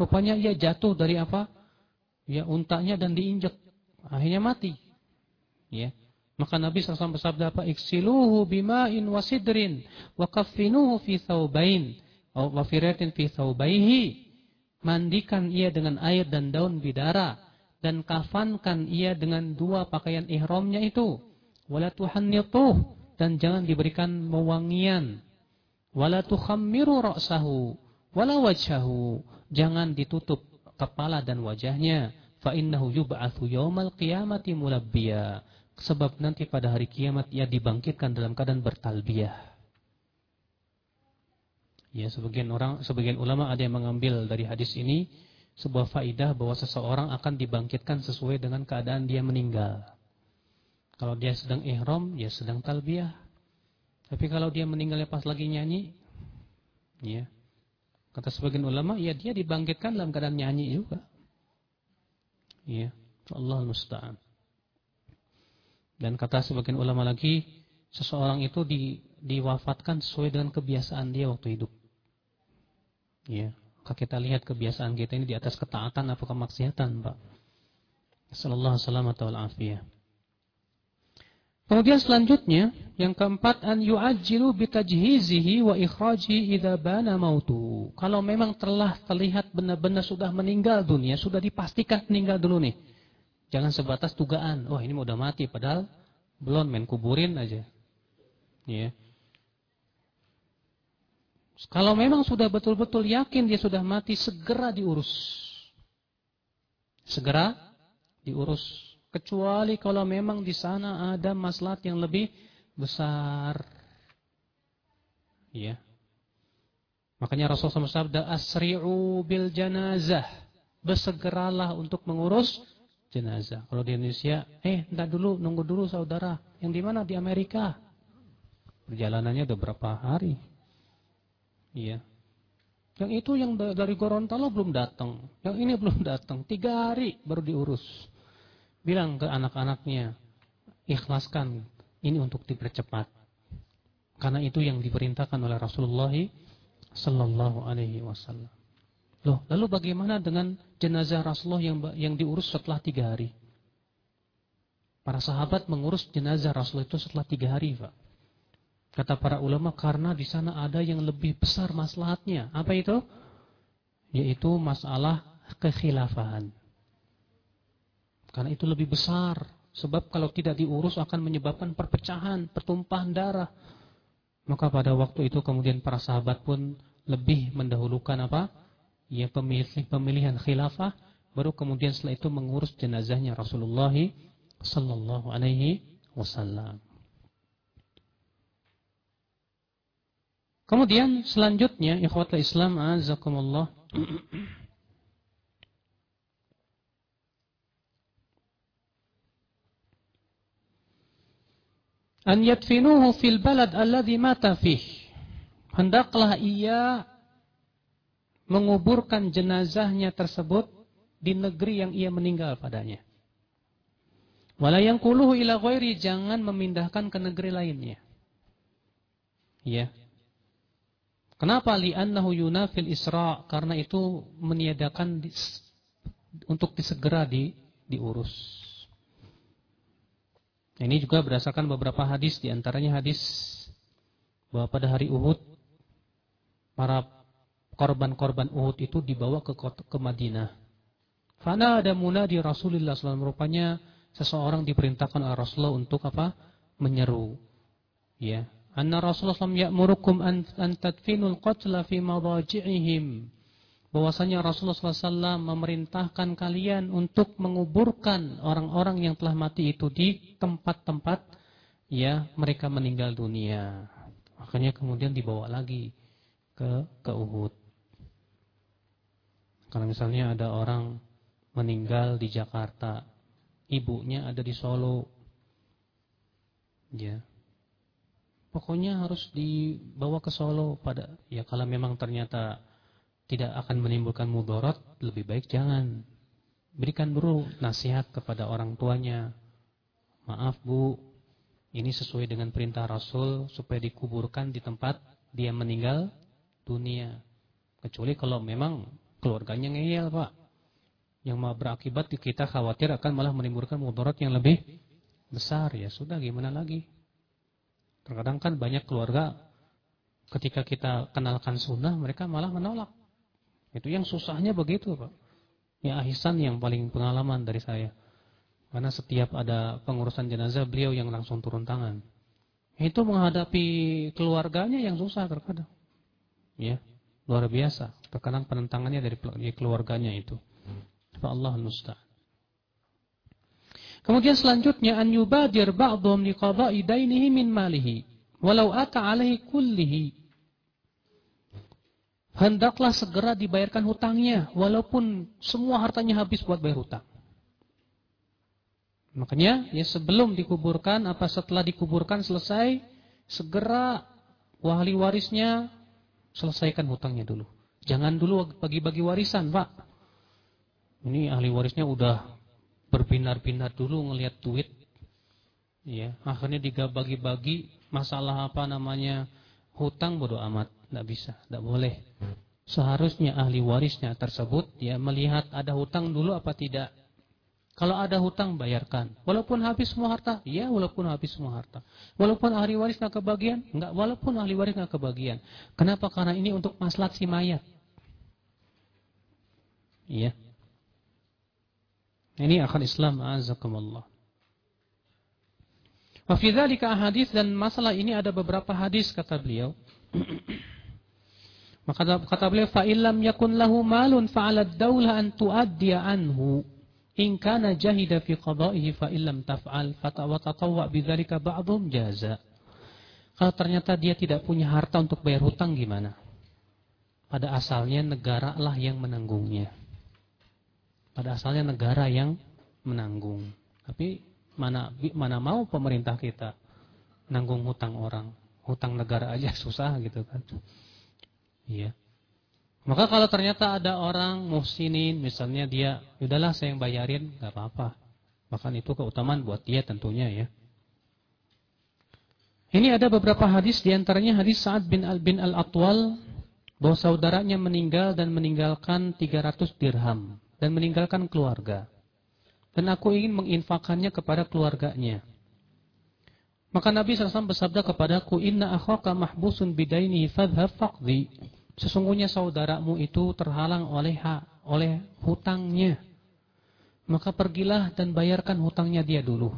rupanya ia jatuh dari apa? Ya untanya dan diinjak. Akhirnya mati. Ya. Maka Nabi SAW bersabda apa? Iksiluhu bima'in wasidrin wa kaffinuhu fi thawbain wa firatin fi thawbaihi. Mandikan ia dengan air dan daun bidara dan kafankan ia dengan dua pakaian ihramnya itu. Wala tuhannituh dan jangan diberikan mewangian. Wala tukhammiru ra'sahu wala wajhahu. Jangan ditutup kepala dan wajahnya. Fa innahu yub'atsu yaumal qiyamati mulabbiya Sebab nanti pada hari kiamat ia dibangkitkan dalam keadaan bertalbiyah. Ya, sebagian orang, sebagian ulama ada yang mengambil dari hadis ini sebuah faidah bahwa seseorang akan dibangkitkan sesuai dengan keadaan dia meninggal. Kalau dia sedang ihram, ya sedang talbiyah. Tapi kalau dia meninggalnya pas lagi nyanyi, ya. Kata sebagian ulama, ya dia dibangkitkan dalam keadaan nyanyi juga. Ya, Allah musta'an. Dan kata sebagian ulama lagi, seseorang itu di, diwafatkan sesuai dengan kebiasaan dia waktu hidup. Ya, kalau kita lihat kebiasaan kita ini di atas ketaatan atau kemaksiatan, Pak. Sallallahu alaihi wasallam Kemudian selanjutnya yang keempat an yu'ajjilu bitajhizihi wa ikhraji idza bana mautu. Kalau memang telah terlihat benar-benar sudah meninggal dunia, sudah dipastikan meninggal dulu nih. Jangan sebatas dugaan, wah oh, ini udah mati padahal belum main kuburin aja. Ya. Kalau memang sudah betul-betul yakin dia sudah mati, segera diurus. Segera diurus kecuali kalau memang di sana ada maslahat yang lebih besar. Ya. Makanya Rasulullah SAW bersabda asri'u bil janazah. Bersegeralah untuk mengurus jenazah. Kalau di Indonesia, eh, entar dulu, nunggu dulu saudara. Yang di mana? Di Amerika. Perjalanannya udah berapa hari? Iya. Yang itu yang dari Gorontalo belum datang. Yang ini belum datang. Tiga hari baru diurus bilang ke anak-anaknya, ikhlaskan ini untuk dipercepat. Karena itu yang diperintahkan oleh Rasulullah sallallahu alaihi wasallam. Loh, lalu bagaimana dengan jenazah Rasulullah yang yang diurus setelah tiga hari? Para sahabat mengurus jenazah Rasulullah itu setelah tiga hari, Pak. Kata para ulama karena di sana ada yang lebih besar maslahatnya. Apa itu? Yaitu masalah kekhilafahan. Karena itu lebih besar. Sebab kalau tidak diurus akan menyebabkan perpecahan, pertumpahan darah. Maka pada waktu itu kemudian para sahabat pun lebih mendahulukan apa? Ya pemilih pemilihan khilafah baru kemudian setelah itu mengurus jenazahnya Rasulullah sallallahu alaihi wasallam. Kemudian selanjutnya ikhwatul Islam azakumullah an yadfinuhu fil balad alladhi mata fih. Hendaklah ia menguburkan jenazahnya tersebut di negeri yang ia meninggal padanya. Wala yang kuluhu ila ghairi jangan memindahkan ke negeri lainnya. Ya. Kenapa li'annahu yunafil isra? Karena itu meniadakan untuk disegera di, diurus. Ini juga berdasarkan beberapa hadis di antaranya hadis bahwa pada hari Uhud para korban-korban Uhud itu dibawa ke kota, ke Madinah. Fana ada munadi Rasulullah SAW rupanya seseorang diperintahkan oleh Rasulullah untuk apa? Menyeru. Ya. Anna Rasulullah SAW ya'murukum an, an tadfinul qatla fi madaji'ihim bahwasanya Rasulullah SAW memerintahkan kalian untuk menguburkan orang-orang yang telah mati itu di tempat-tempat ya mereka meninggal dunia. Makanya kemudian dibawa lagi ke ke Uhud. Kalau misalnya ada orang meninggal di Jakarta, ibunya ada di Solo, ya, pokoknya harus dibawa ke Solo pada ya kalau memang ternyata tidak akan menimbulkan mudarat, lebih baik jangan. Berikan dulu nasihat kepada orang tuanya. Maaf bu, ini sesuai dengan perintah Rasul supaya dikuburkan di tempat dia meninggal dunia. Kecuali kalau memang keluarganya ngeyel pak. Yang berakibat kita khawatir akan malah menimbulkan mudarat yang lebih besar. Ya sudah gimana lagi. Terkadang kan banyak keluarga ketika kita kenalkan sunnah mereka malah menolak. Itu yang susahnya begitu, Pak. Ya Ahsan yang paling pengalaman dari saya. Karena setiap ada pengurusan jenazah beliau yang langsung turun tangan. Itu menghadapi keluarganya yang susah terkadang. Ya, luar biasa. Terkadang penentangannya dari keluarganya itu. Allah musta'an. Kemudian selanjutnya an yubadir ba'dhum liqada'i dainihi min malihi walau ata alaihi kullihi hendaklah segera dibayarkan hutangnya walaupun semua hartanya habis buat bayar hutang. Makanya ya sebelum dikuburkan apa setelah dikuburkan selesai segera wali warisnya selesaikan hutangnya dulu. Jangan dulu bagi-bagi warisan, Pak. Ini ahli warisnya udah berbinar-binar dulu ngelihat duit. Ya, akhirnya digabagi-bagi masalah apa namanya hutang bodoh amat. Tidak bisa, tidak boleh. Seharusnya ahli warisnya tersebut ya melihat ada hutang dulu apa tidak. Kalau ada hutang bayarkan. Walaupun habis semua harta, ya walaupun habis semua harta. Walaupun ahli waris nggak kebagian, nggak walaupun ahli waris nggak kebagian. Kenapa? Karena ini untuk maslahat si mayat. Iya. Ini akan Islam azakumullah. Wa fi dzalika hadis dan masalah ini ada beberapa hadis kata beliau. Maka kata beliau fa illam yakun lahu malun fa 'ala ad-daulah an tu'addiya anhu. In kana jahida fi qada'ihi fa illam taf'al wa tatawwa bidzalika ba'dhum jaza. Kalau ternyata dia tidak punya harta untuk bayar hutang gimana? Pada asalnya negara lah yang menanggungnya. Pada asalnya negara yang menanggung. Tapi mana mana mau pemerintah kita nanggung hutang orang, hutang negara aja susah gitu kan. Iya. Maka kalau ternyata ada orang muhsinin, misalnya dia, udahlah saya yang bayarin, nggak apa-apa. Bahkan itu keutamaan buat dia tentunya ya. Ini ada beberapa hadis, di antaranya hadis Sa'ad bin Al bin Al Atwal bahwa saudaranya meninggal dan meninggalkan 300 dirham dan meninggalkan keluarga. Dan aku ingin menginfakannya kepada keluarganya. Maka Nabi SAW bersabda kepadaku, Inna akhaka mahbusun bidaini fadhab faqdi. Sesungguhnya saudaramu itu terhalang oleh hak, oleh hutangnya. Maka pergilah dan bayarkan hutangnya dia dulu.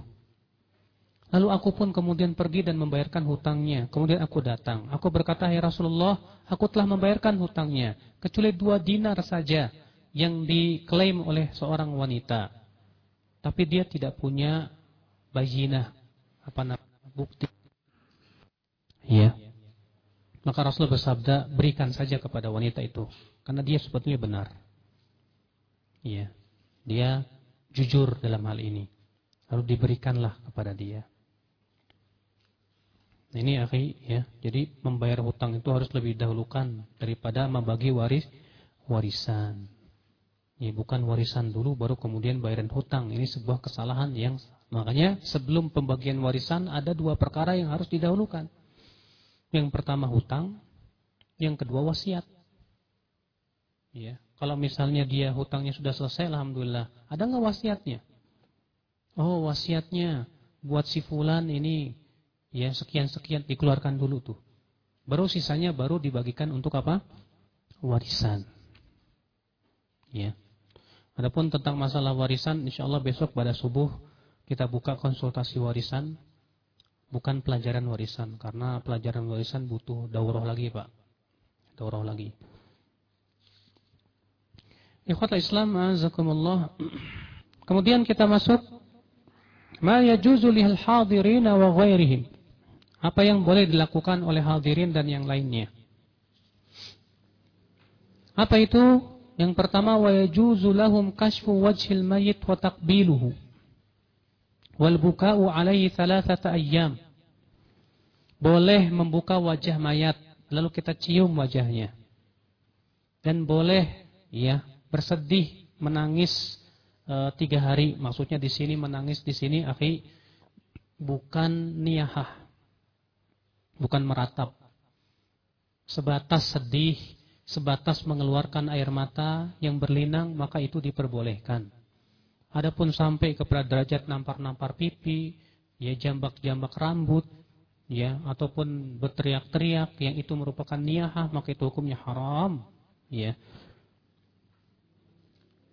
Lalu aku pun kemudian pergi dan membayarkan hutangnya. Kemudian aku datang. Aku berkata, Ya Rasulullah, aku telah membayarkan hutangnya. Kecuali dua dinar saja yang diklaim oleh seorang wanita. Tapi dia tidak punya bayinah. Apa namanya? Bukti. Ya. Maka Rasul bersabda, berikan saja kepada wanita itu. Karena dia sebetulnya benar. Iya. Dia jujur dalam hal ini. Lalu diberikanlah kepada dia. Nah, ini akhi ya. Jadi membayar hutang itu harus lebih dahulukan daripada membagi waris warisan. Ya, bukan warisan dulu baru kemudian bayaran hutang. Ini sebuah kesalahan yang makanya sebelum pembagian warisan ada dua perkara yang harus didahulukan. Yang pertama hutang, yang kedua wasiat. Ya, kalau misalnya dia hutangnya sudah selesai, alhamdulillah. Ada nggak wasiatnya? Oh, wasiatnya buat si fulan ini ya sekian-sekian dikeluarkan dulu tuh. Baru sisanya baru dibagikan untuk apa? Warisan. Ya. Adapun tentang masalah warisan, insya Allah besok pada subuh kita buka konsultasi warisan bukan pelajaran warisan karena pelajaran warisan butuh daurah lagi Pak. Daurah lagi. Ikhwata Islam azakumullah. Kemudian kita masuk ma yajuzu lil hadirin wa ghairihim. Apa yang boleh dilakukan oleh hadirin dan yang lainnya. Apa itu? Yang pertama wa yajuzu lahum kashfu wajhil mayyit wa taqbiluhu wal buka'u alaihi thalathata ayyam. Boleh membuka wajah mayat lalu kita cium wajahnya. Dan boleh ya bersedih, menangis e, tiga hari. Maksudnya di sini menangis di sini akhi bukan niyahah. Bukan meratap. Sebatas sedih, sebatas mengeluarkan air mata yang berlinang maka itu diperbolehkan. Adapun sampai kepada derajat nampar-nampar pipi, ya jambak-jambak rambut, ya ataupun berteriak-teriak yang itu merupakan niyahah maka itu hukumnya haram, ya.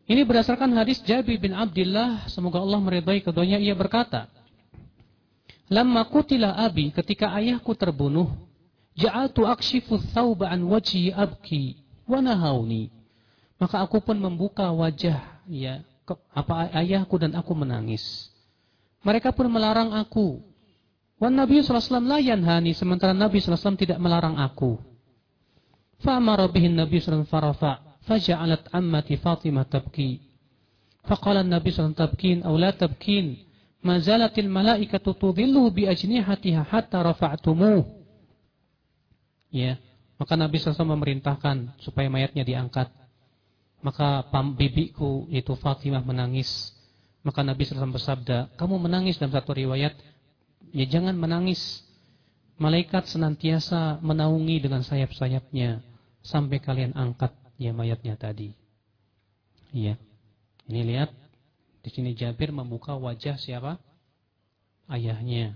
Ini berdasarkan hadis Jabir bin Abdullah, semoga Allah meridai keduanya, ia berkata, Lama kutila abi ketika ayahku terbunuh, ja'altu akshifu thawba an wajhi abki wa nahauni. Maka aku pun membuka wajah ya apa ayahku dan aku menangis. Mereka pun melarang aku. Wan Nabi SAW la yanhani, sementara Nabi SAW tidak melarang aku. Fa'amara bihin Nabi SAW farafa, faja'alat ammati Fatimah tabki. Faqala Nabi SAW tabkin, aw la tabkin, ma zalatil malaikatu tudhilluhu bi ajnihatiha hatta rafa'tumuh. Ya, maka Nabi SAW memerintahkan supaya mayatnya diangkat. Maka bibiku itu Fatimah menangis. Maka Nabi SAW bersabda, kamu menangis dalam satu riwayat, ya jangan menangis. Malaikat senantiasa menaungi dengan sayap-sayapnya sampai kalian angkat ya mayatnya tadi. Iya. Ini lihat Di sini Jabir membuka wajah siapa? Ayahnya.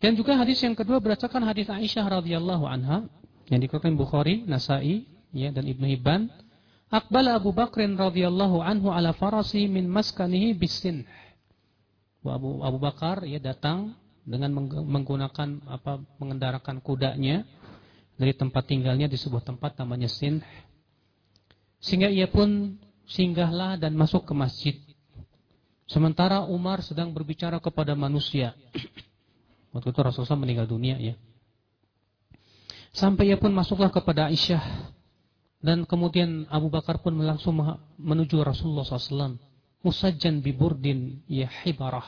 Dan juga hadis yang kedua berdasarkan hadis Aisyah radhiyallahu anha yang dikeluarkan Bukhari, Nasai, ya dan Ibnu Hibban. Akbala Abu Bakrin radhiyallahu anhu ala farasi min maskanihi bisin. Abu, Abu Bakar ya datang dengan menggunakan apa mengendarakan kudanya dari tempat tinggalnya di sebuah tempat namanya Sin. Sehingga ia pun singgahlah dan masuk ke masjid. Sementara Umar sedang berbicara kepada manusia. Waktu itu Rasulullah meninggal dunia ya. Sampai ia pun masuklah kepada Aisyah. Dan kemudian Abu Bakar pun langsung menuju Rasulullah SAW. Musajjan biburdin ya hibarah.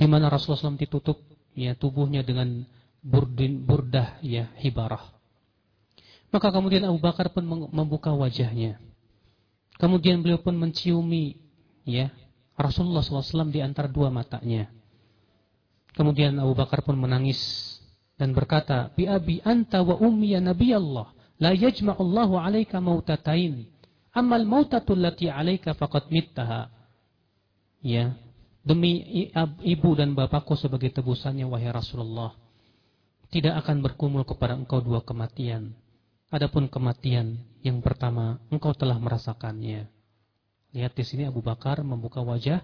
Di mana Rasulullah SAW ditutup ya tubuhnya dengan burdin, burdah ya hibarah. Maka kemudian Abu Bakar pun membuka wajahnya. Kemudian beliau pun menciumi ya Rasulullah SAW di antara dua matanya. Kemudian Abu Bakar pun menangis dan berkata, "Bi abi anta wa ummi ya Nabi Allah, la yajma'ullahu 'alaika mautatain. Amal mautatul lati 'alaika faqad mittaha." Ya, demi ibu dan bapakku sebagai tebusannya wahai Rasulullah, tidak akan berkumul kepada engkau dua kematian. Adapun kematian yang pertama, engkau telah merasakannya. Lihat di sini Abu Bakar membuka wajah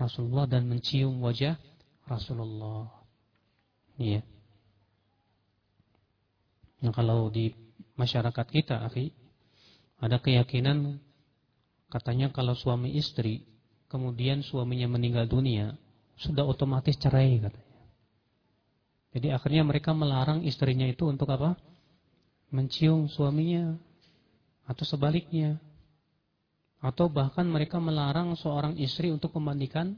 Rasulullah dan mencium wajah Rasulullah. Iya. Nah, kalau di masyarakat kita, akhi, ada keyakinan katanya kalau suami istri kemudian suaminya meninggal dunia, sudah otomatis cerai katanya. Jadi akhirnya mereka melarang istrinya itu untuk apa? Mencium suaminya atau sebaliknya. Atau bahkan mereka melarang seorang istri untuk memandikan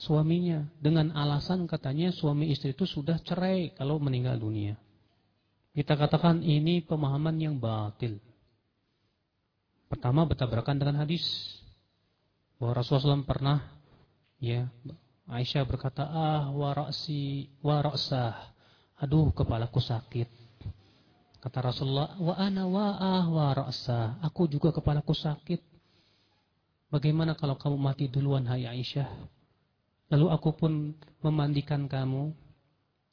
suaminya dengan alasan katanya suami istri itu sudah cerai kalau meninggal dunia. Kita katakan ini pemahaman yang batil. Pertama bertabrakan dengan hadis bahwa Rasulullah SAW pernah ya Aisyah berkata ah wa ra'si wa ra'sah aduh kepalaku sakit kata Rasulullah wa ana wa ah wa ra'sah aku juga kepalaku sakit Bagaimana kalau kamu mati duluan hai Aisyah? Lalu aku pun memandikan kamu,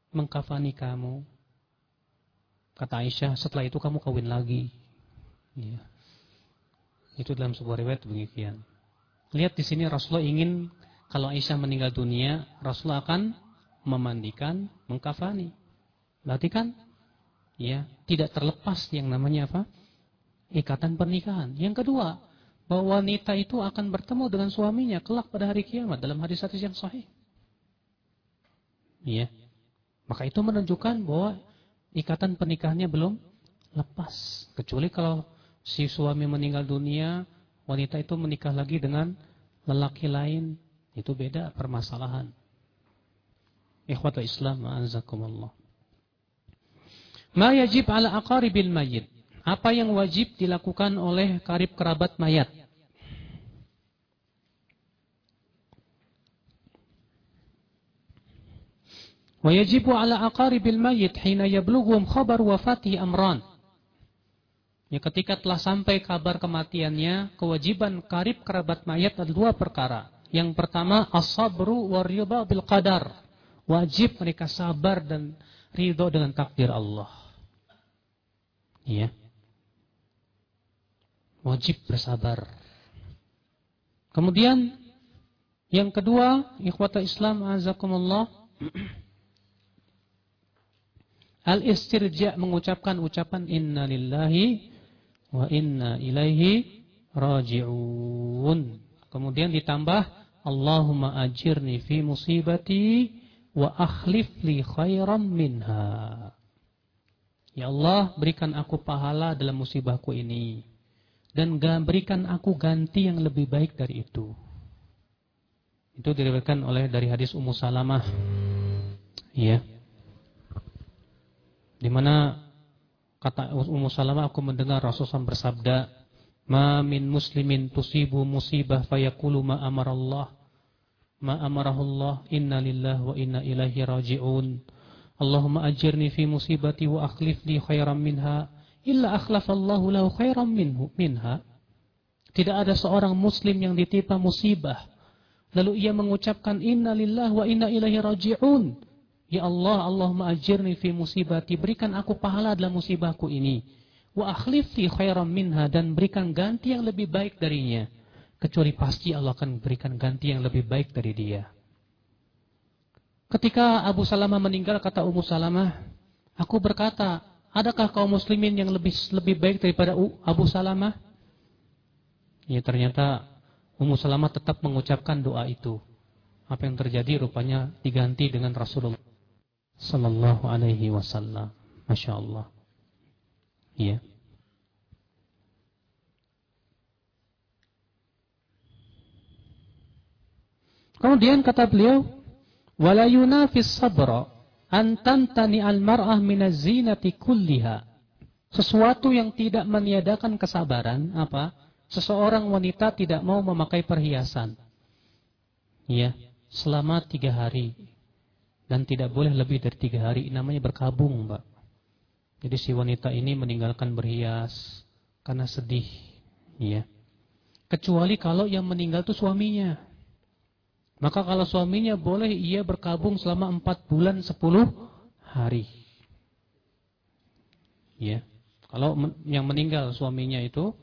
mengkafani kamu. Kata Aisyah, setelah itu kamu kawin lagi. Ya. Itu dalam sebuah riwayat demikian. Lihat di sini Rasulullah ingin kalau Aisyah meninggal dunia, Rasulullah akan memandikan, mengkafani. Berarti kan ya, tidak terlepas yang namanya apa? Ikatan pernikahan. Yang kedua, bahwa wanita itu akan bertemu dengan suaminya kelak pada hari kiamat dalam hadis-hadis yang sahih. Iya. Maka itu menunjukkan bahwa ikatan pernikahannya belum lepas. Kecuali kalau si suami meninggal dunia, wanita itu menikah lagi dengan lelaki lain, itu beda permasalahan. Ikhwata Islam, ma'azakumullah. Ma yajib ala aqaribil mayyit. Apa yang wajib dilakukan oleh karib kerabat mayat? ويجب على ala الميت حين hina خبر وفاته أمران. Ya, ketika telah sampai kabar kematiannya, kewajiban karib kerabat mayat ada dua perkara. Yang pertama, as-sabru wa bil qadar. Wajib mereka sabar dan ridho dengan takdir Allah. Ya. Wajib bersabar. Kemudian yang kedua, ikhwata Islam azakumullah Al-istirja mengucapkan ucapan inna lillahi wa inna ilaihi raji'un. Kemudian ditambah Allahumma ajirni fi musibati wa akhlif li khairam minha. Ya Allah, berikan aku pahala dalam musibahku ini dan berikan aku ganti yang lebih baik dari itu. Itu diriwayatkan oleh dari hadis Ummu Salamah. Ya. Di mana kata Ummu Salamah aku mendengar Rasulullah bersabda, "Ma min muslimin tusibu musibah fayaqulu ma amarallah ma amarahullah inna lillahi wa inna ilaihi raji'un." Allahumma ajirni fi musibati wa akhlif li khairan minha illa akhlafallahu lahu khairan minhu minha. Tidak ada seorang muslim yang ditimpa musibah Lalu ia mengucapkan inna lillah wa inna ilaihi raji'un. Ya Allah, Allahumma ajirni fi musibati. Berikan aku pahala dalam musibahku ini. Wa akhlifti khairan minha. Dan berikan ganti yang lebih baik darinya. Kecuali pasti Allah akan berikan ganti yang lebih baik dari dia. Ketika Abu Salamah meninggal, kata Ummu Salamah, aku berkata, adakah kaum muslimin yang lebih lebih baik daripada Abu Salamah? Ya ternyata Ummu Salamah tetap mengucapkan doa itu. Apa yang terjadi rupanya diganti dengan Rasulullah sallallahu alaihi wasallam. Masya Allah. Iya. Kemudian kata beliau, wala yunafis sabra an tantani al mar'ah min zinati kulliha. Sesuatu yang tidak meniadakan kesabaran apa? Seseorang wanita tidak mau memakai perhiasan. Ya, selama tiga hari dan tidak boleh lebih dari tiga hari. Namanya berkabung mbak. Jadi si wanita ini meninggalkan berhias karena sedih ya. Kecuali kalau yang meninggal itu suaminya. Maka kalau suaminya boleh ia berkabung selama empat bulan sepuluh hari. Ya. Kalau yang meninggal suaminya itu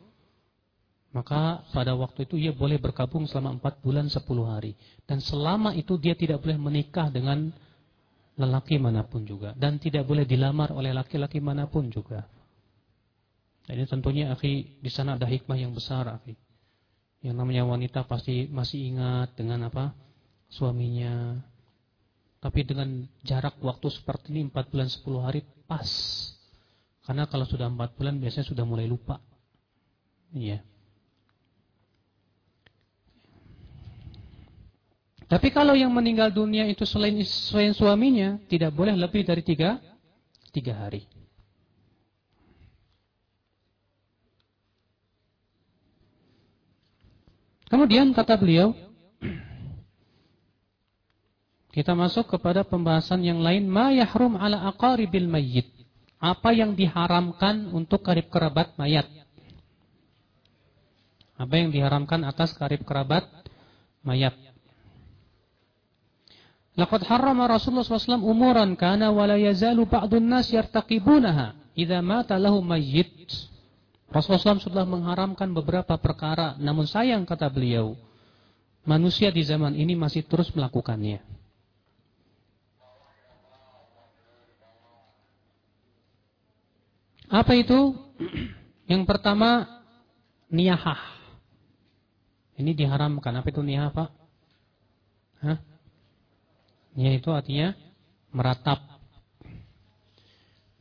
maka pada waktu itu ia boleh berkabung selama empat bulan sepuluh hari. Dan selama itu dia tidak boleh menikah dengan lelaki mana pun juga dan tidak boleh dilamar oleh laki-laki mana pun juga. Dan ini tentunya akhi di sana ada hikmah yang besar akhi. Yang namanya wanita pasti masih ingat dengan apa? suaminya. Tapi dengan jarak waktu seperti ini 4 bulan 10 hari pas. Karena kalau sudah 4 bulan biasanya sudah mulai lupa. Iya. Tapi kalau yang meninggal dunia itu selain, selain suaminya, tidak boleh lebih dari tiga, tiga hari. Kemudian kata beliau, kita masuk kepada pembahasan yang lain, ma yahrum ala aqaribil mayyit. Apa yang diharamkan untuk karib kerabat mayat? Apa yang diharamkan atas karib kerabat mayat? Laqad harrama Rasulullah SAW umuran kana wa la yazalu ba'dun nas yartaqibunaha idza mata lahu mayyit. Rasulullah SAW sudah mengharamkan beberapa perkara, namun sayang kata beliau, manusia di zaman ini masih terus melakukannya. Apa itu? Yang pertama, niyahah. Ini diharamkan. Apa itu niyahah, Pak? Hah? Yaitu artinya meratap.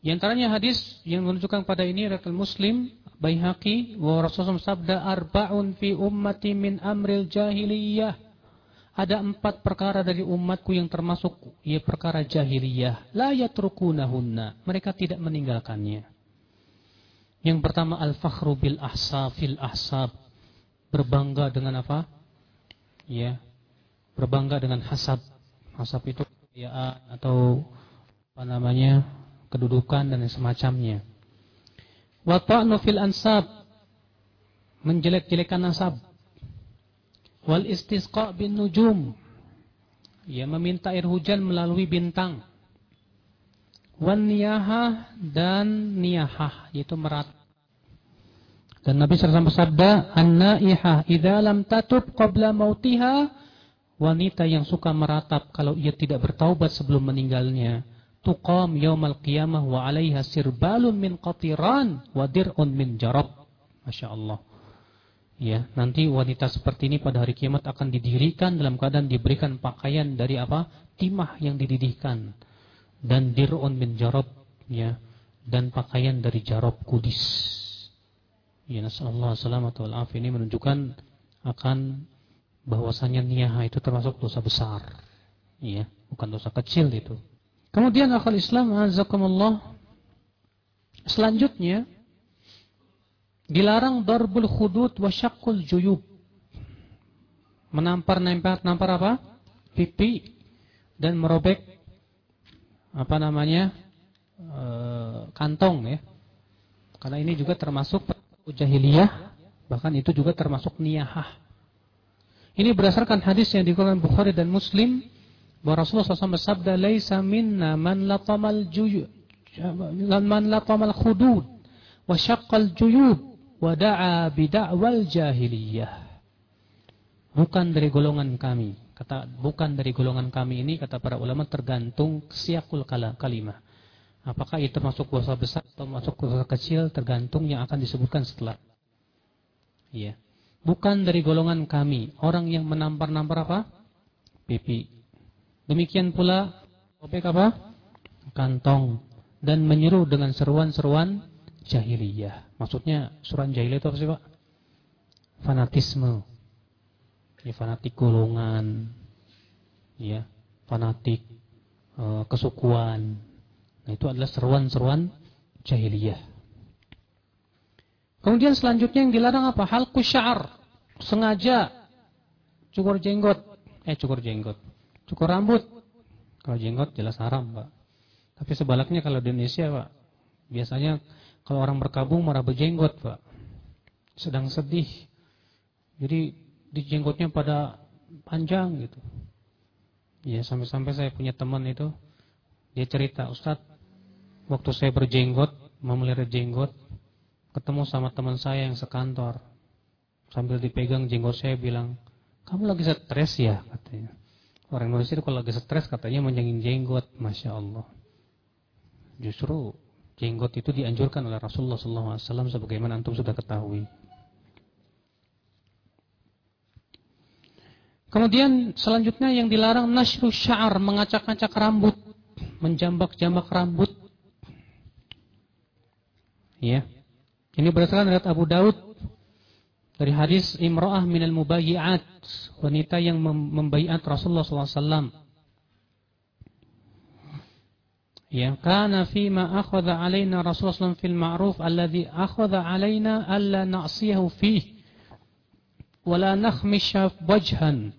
Di antaranya hadis yang menunjukkan pada ini riwayat Muslim Baihaqi wa Rasulullah sabda arba'un fi ummati min amril jahiliyah. Ada empat perkara dari umatku yang termasuk ya perkara jahiliyah. La yatrukunahunna. Mereka tidak meninggalkannya. Yang pertama al-fakhru bil ahsab fil ahsab. Berbangga dengan apa? Ya. Berbangga dengan hasab Asap itu kekayaan atau apa namanya kedudukan dan semacamnya. Wa ta'nu fil ansab menjelek-jelekan nasab. Wal istisqa bin nujum ya meminta air hujan melalui bintang. Wan niyahah dan niyahah yaitu merat. Dan Nabi SAW bersabda, "An-naihah idza lam tatub qabla mautiha wanita yang suka meratap kalau ia tidak bertaubat sebelum meninggalnya. Tuqam yaumal qiyamah wa 'alaiha sirbalun min qatiran wa dir'un min jarab. Masya Allah. Ya nanti wanita seperti ini pada hari kiamat akan didirikan dalam keadaan diberikan pakaian dari apa? Timah yang dididihkan. Dan dir'un min jarab ya. Dan pakaian dari jarab kudis. Ya nasallallahu alaihi ini menunjukkan akan bahwasanya niyah itu termasuk dosa besar. Iya, bukan dosa kecil itu. Kemudian akal Islam azakumullah selanjutnya dilarang darbul khudud wa syaqqul juyub. Menampar-nampar nampar apa? Pipi dan merobek apa namanya? E, kantong ya. Karena ini juga termasuk jahiliyah, bahkan itu juga termasuk niyahah Ini berdasarkan hadis yang dikeluarkan Bukhari dan Muslim bahwa Rasulullah SAW bersabda, "Laisa minna man latamal juyu man latamal khudud wa syaqqal juyub wa da'a bida'wal jahiliyah." Bukan dari golongan kami. Kata bukan dari golongan kami ini kata para ulama tergantung siakul kalimah. Apakah itu masuk dosa besar atau masuk dosa kecil tergantung yang akan disebutkan setelah. Iya. Bukan dari golongan kami, orang yang menampar-nampar apa? Pipi. Demikian pula topik apa? Kantong dan menyeru dengan seruan-seruan jahiliyah. Maksudnya seruan jahiliyah itu apa sih, Pak? Fanatisme. Ya, fanatik golongan. Ya, fanatik e, kesukuan. Nah, itu adalah seruan-seruan jahiliyah. Kemudian selanjutnya yang dilarang apa? Hal kusyar. Sengaja cukur jenggot. Eh, cukur jenggot. Cukur rambut. Kalau jenggot jelas haram, Pak. Tapi sebaliknya kalau di Indonesia, Pak, biasanya kalau orang berkabung marah berjenggot, Pak. Sedang sedih. Jadi di jenggotnya pada panjang gitu. Ya, sampai-sampai saya punya teman itu dia cerita, "Ustadz, waktu saya berjenggot, memelihara jenggot, ketemu sama teman saya yang sekantor. Sambil dipegang jenggot saya bilang, kamu lagi stres ya? katanya. Orang Indonesia itu kalau lagi stres katanya menjengin jenggot. Masya Allah. Justru jenggot itu dianjurkan oleh Rasulullah SAW sebagaimana antum sudah ketahui. Kemudian selanjutnya yang dilarang nasyru sya'ar, mengacak-acak rambut, menjambak-jambak rambut. Ya. Ini berdasarkan riwayat Abu Daud dari hadis Imra'ah minal mubayyi'at, wanita yang membaiat Rasulullah SAW. Ya, kana fima akhadha alaina Rasulullah SAW fil ma'ruf alladhi akhadha alaina alla na'siyahu fih wala nakhmisha wajhan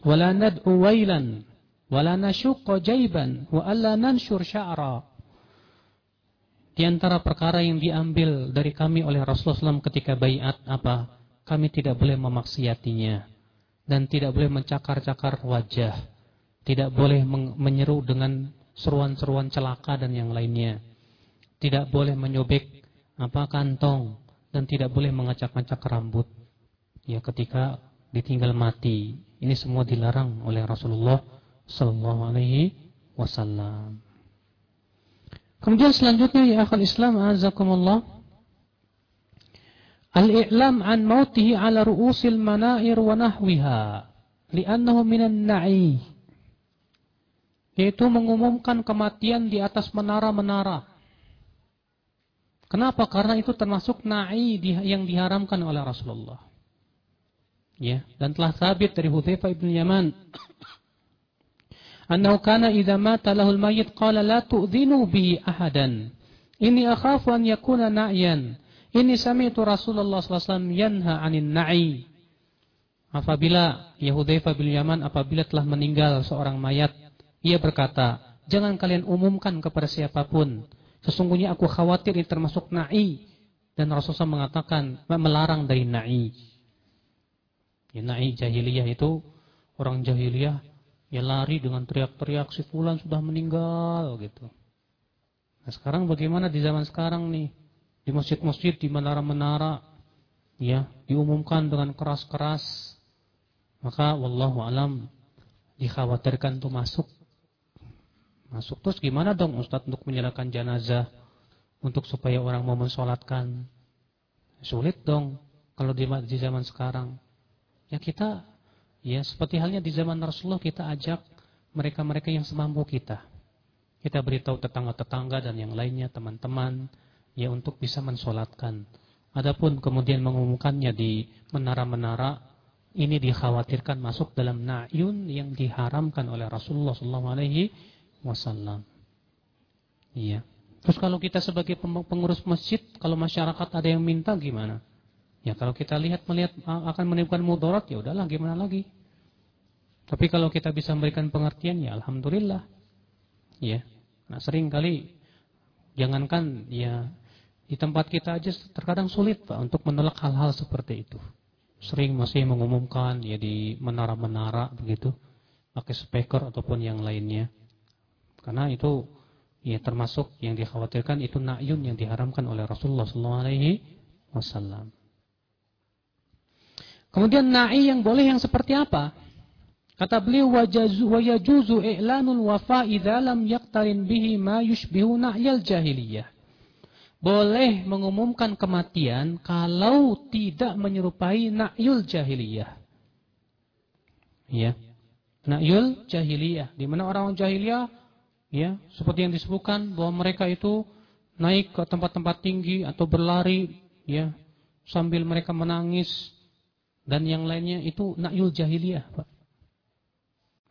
wala nad'u wailan wala nashukka jayban wa alla nanshur sya'ra di antara perkara yang diambil dari kami oleh Rasulullah SAW ketika bayat apa? Kami tidak boleh memaksiatinya. Dan tidak boleh mencakar-cakar wajah. Tidak boleh menyeru dengan seruan-seruan celaka dan yang lainnya. Tidak boleh menyobek apa kantong. Dan tidak boleh mengacak-ngacak rambut. Ya ketika ditinggal mati. Ini semua dilarang oleh Rasulullah Sallallahu Alaihi Wasallam. Kemudian selanjutnya ya akhal Islam azakumullah Al-i'lam an mautihi ala ru'usil manair wa nahwiha li'annahu minan na'i yaitu mengumumkan kematian di atas menara-menara. Kenapa? Karena itu termasuk na'i yang diharamkan oleh Rasulullah. Ya, dan telah sabit dari Hudzaifah bin Yaman annahu kana idza mata lahul mayyit qala la tu'dhinu bi ahadan. Ini akhafu an yakuna na'yan. Ini sami'tu Rasulullah SAW yanha anin na'i. Apabila Yahudaifa bin Yaman apabila telah meninggal seorang mayat, ia berkata, "Jangan kalian umumkan kepada siapa pun. Sesungguhnya aku khawatir ini termasuk na'i." Dan Rasulullah mengatakan melarang dari na'i. Ya, na'i jahiliyah itu orang jahiliyah ya lari dengan teriak-teriak si fulan sudah meninggal gitu. Nah sekarang bagaimana di zaman sekarang nih? Di masjid-masjid di menara-menara ya diumumkan dengan keras-keras. Maka wallahu alam dikhawatirkan tuh masuk. Masuk terus gimana dong Ustadz untuk menyalakan jenazah? Untuk supaya orang mau mensolatkan? Sulit dong kalau di zaman sekarang. Ya kita Ya, seperti halnya di zaman Rasulullah kita ajak mereka-mereka yang semampu kita. Kita beritahu tetangga-tetangga dan yang lainnya, teman-teman, ya untuk bisa mensolatkan. Adapun kemudian mengumumkannya di menara-menara, ini dikhawatirkan masuk dalam na'yun yang diharamkan oleh Rasulullah SAW. Iya. Terus kalau kita sebagai pengurus masjid, kalau masyarakat ada yang minta gimana? Ya kalau kita lihat melihat akan menimbulkan mudarat ya udahlah gimana lagi. Tapi kalau kita bisa memberikan pengertian ya alhamdulillah. Ya. Nah, sering kali jangankan ya di tempat kita aja terkadang sulit Pak untuk menolak hal-hal seperti itu. sering masih mengumumkan ya di menara-menara begitu pakai speaker ataupun yang lainnya. Karena itu ya termasuk yang dikhawatirkan itu na'yun yang diharamkan oleh Rasulullah SAW. Kemudian na'i yang boleh yang seperti apa? Kata beliau wa yajuzu i'lanul wafa idza lam yaqtarin bihi ma yushbihu na'yal jahiliyah. Boleh mengumumkan kematian kalau tidak menyerupai na'yul jahiliyah. Ya. Na'yul jahiliyah di mana orang jahiliyah ya, seperti yang disebutkan bahwa mereka itu naik ke tempat-tempat tinggi atau berlari ya sambil mereka menangis dan yang lainnya itu na'yul jahiliyah, Pak.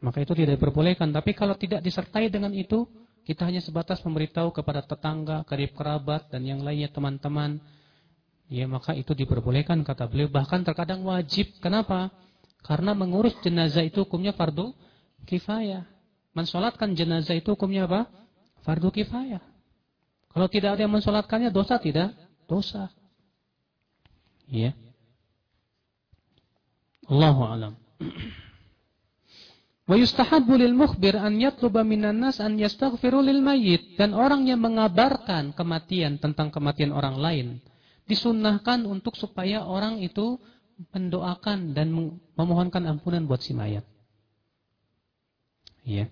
Maka itu tidak diperbolehkan. Tapi kalau tidak disertai dengan itu, kita hanya sebatas memberitahu kepada tetangga, karib kerabat, dan yang lainnya teman-teman. Ya maka itu diperbolehkan kata beliau. Bahkan terkadang wajib. Kenapa? Karena mengurus jenazah itu hukumnya fardu kifayah. Mensolatkan jenazah itu hukumnya apa? Fardu kifayah. Kalau tidak ada yang mensolatkannya dosa tidak? Dosa. Ya. Allahu alam. Wa yustahabbu lil mukhbir an yatluba minan nas an yastaghfiru lil mayyit dan orang yang mengabarkan kematian tentang kematian orang lain disunnahkan untuk supaya orang itu mendoakan dan memohonkan ampunan buat si mayat. Ya.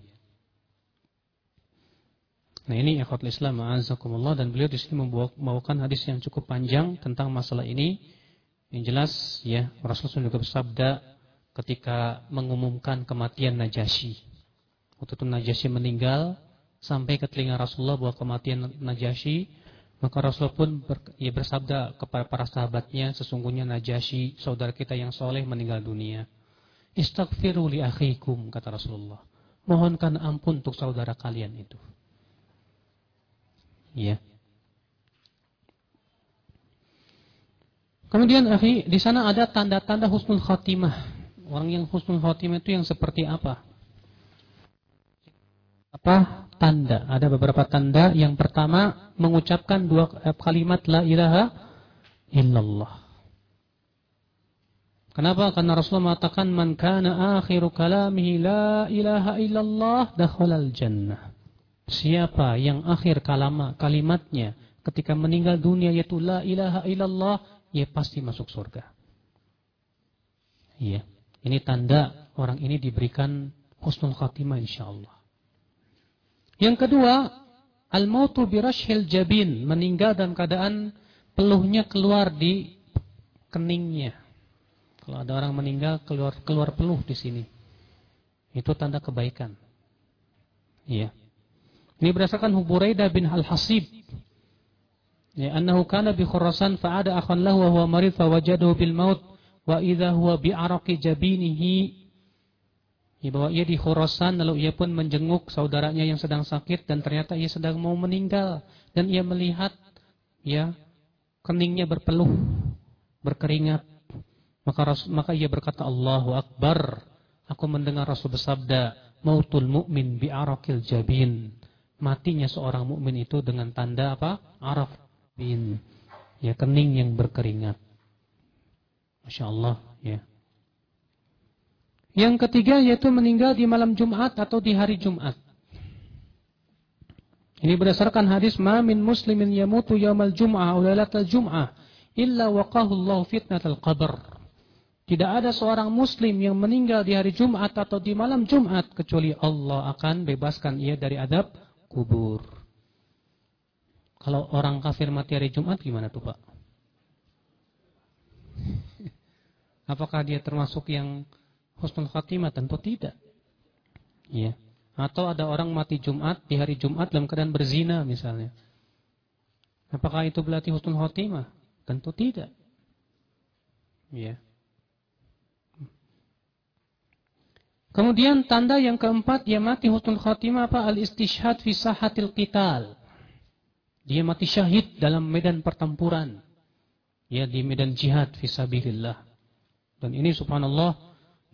Nah ini ikhwatul Islam ma'azakumullah dan beliau di sini membawakan hadis yang cukup panjang tentang masalah ini. Yang jelas ya Rasulullah juga bersabda ketika mengumumkan kematian Najasyi. Waktu itu Najasyi meninggal sampai ke telinga Rasulullah bahwa kematian Najasyi, maka Rasulullah pun ber, ya bersabda kepada para sahabatnya, sesungguhnya Najasyi, saudara kita yang soleh meninggal dunia. Istaghfiru li akhikum, kata Rasulullah. Mohonkan ampun untuk saudara kalian itu. Ya. Kemudian akhi, di sana ada tanda-tanda husnul khatimah. Orang yang husnul khotimah itu yang seperti apa? Apa tanda? Ada beberapa tanda. Yang pertama mengucapkan dua kalimat la ilaha illallah. Kenapa? Karena Rasulullah mengatakan man kana akhiru kalamihi la ilaha illallah dakhalal jannah. Siapa yang akhir kalama, kalimatnya ketika meninggal dunia yaitu la ilaha illallah, ia pasti masuk surga. Iya. Ini tanda orang ini diberikan husnul khatimah insyaallah. Yang kedua, al-mautu birashil jabin, meninggal dalam keadaan peluhnya keluar di keningnya. Kalau ada orang meninggal keluar keluar peluh di sini. Itu tanda kebaikan. Iya. Ini berdasarkan Huburaidah bin Al-Hasib. Ya, annahu kana bi Khurasan fa'ada akhan lahu wa huwa marid fa wajadahu bil maut wa idza huwa bi araqi jabinihi ya, bahwa ia di Khurasan lalu ia pun menjenguk saudaranya yang sedang sakit dan ternyata ia sedang mau meninggal. Dan ia melihat ya keningnya berpeluh berkeringat. Maka maka ia berkata Allahu akbar aku mendengar Rasul bersabda mautul mukmin bi araqil jabin matinya seorang mukmin itu dengan tanda apa? Araf bin ya kening yang berkeringat Masya Allah ya. Yang ketiga yaitu meninggal di malam Jumat atau di hari Jumat. Ini berdasarkan hadis ma min muslimin yamutu yaumal jum'ah aw lailatal jum'ah illa waqahu Allah fitnatal qabr. Tidak ada seorang muslim yang meninggal di hari Jumat atau di malam Jumat kecuali Allah akan bebaskan ia dari adab kubur. Kalau orang kafir mati hari Jumat gimana tuh, Pak? Apakah dia termasuk yang husnul khatimah? Tentu tidak. Ya. Atau ada orang mati Jumat di hari Jumat dalam keadaan berzina misalnya. Apakah itu berarti husnul khatimah? Tentu tidak. Ya. Kemudian tanda yang keempat dia mati husnul khatimah apa? Al-istishhad fi sahatil qital. Dia mati syahid dalam medan pertempuran. Ya di medan jihad fi sabilillah. Dan ini subhanallah,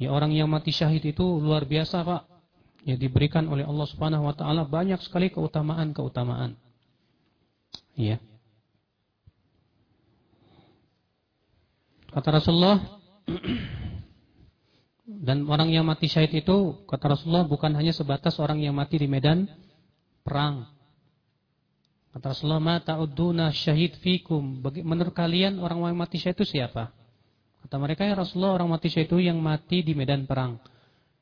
ya orang yang mati syahid itu luar biasa Pak. Ya diberikan oleh Allah Subhanahu wa taala banyak sekali keutamaan-keutamaan. Ya. Kata Rasulullah, Dan orang yang mati syahid itu kata Rasulullah bukan hanya sebatas orang yang mati di medan perang. Kata Rasulullah, "Ma ta'udduna syahid fikum?" Menurut kalian orang yang mati syahid itu siapa? Kata mereka, "Ya Rasulullah, orang mati syahid itu yang mati di medan perang."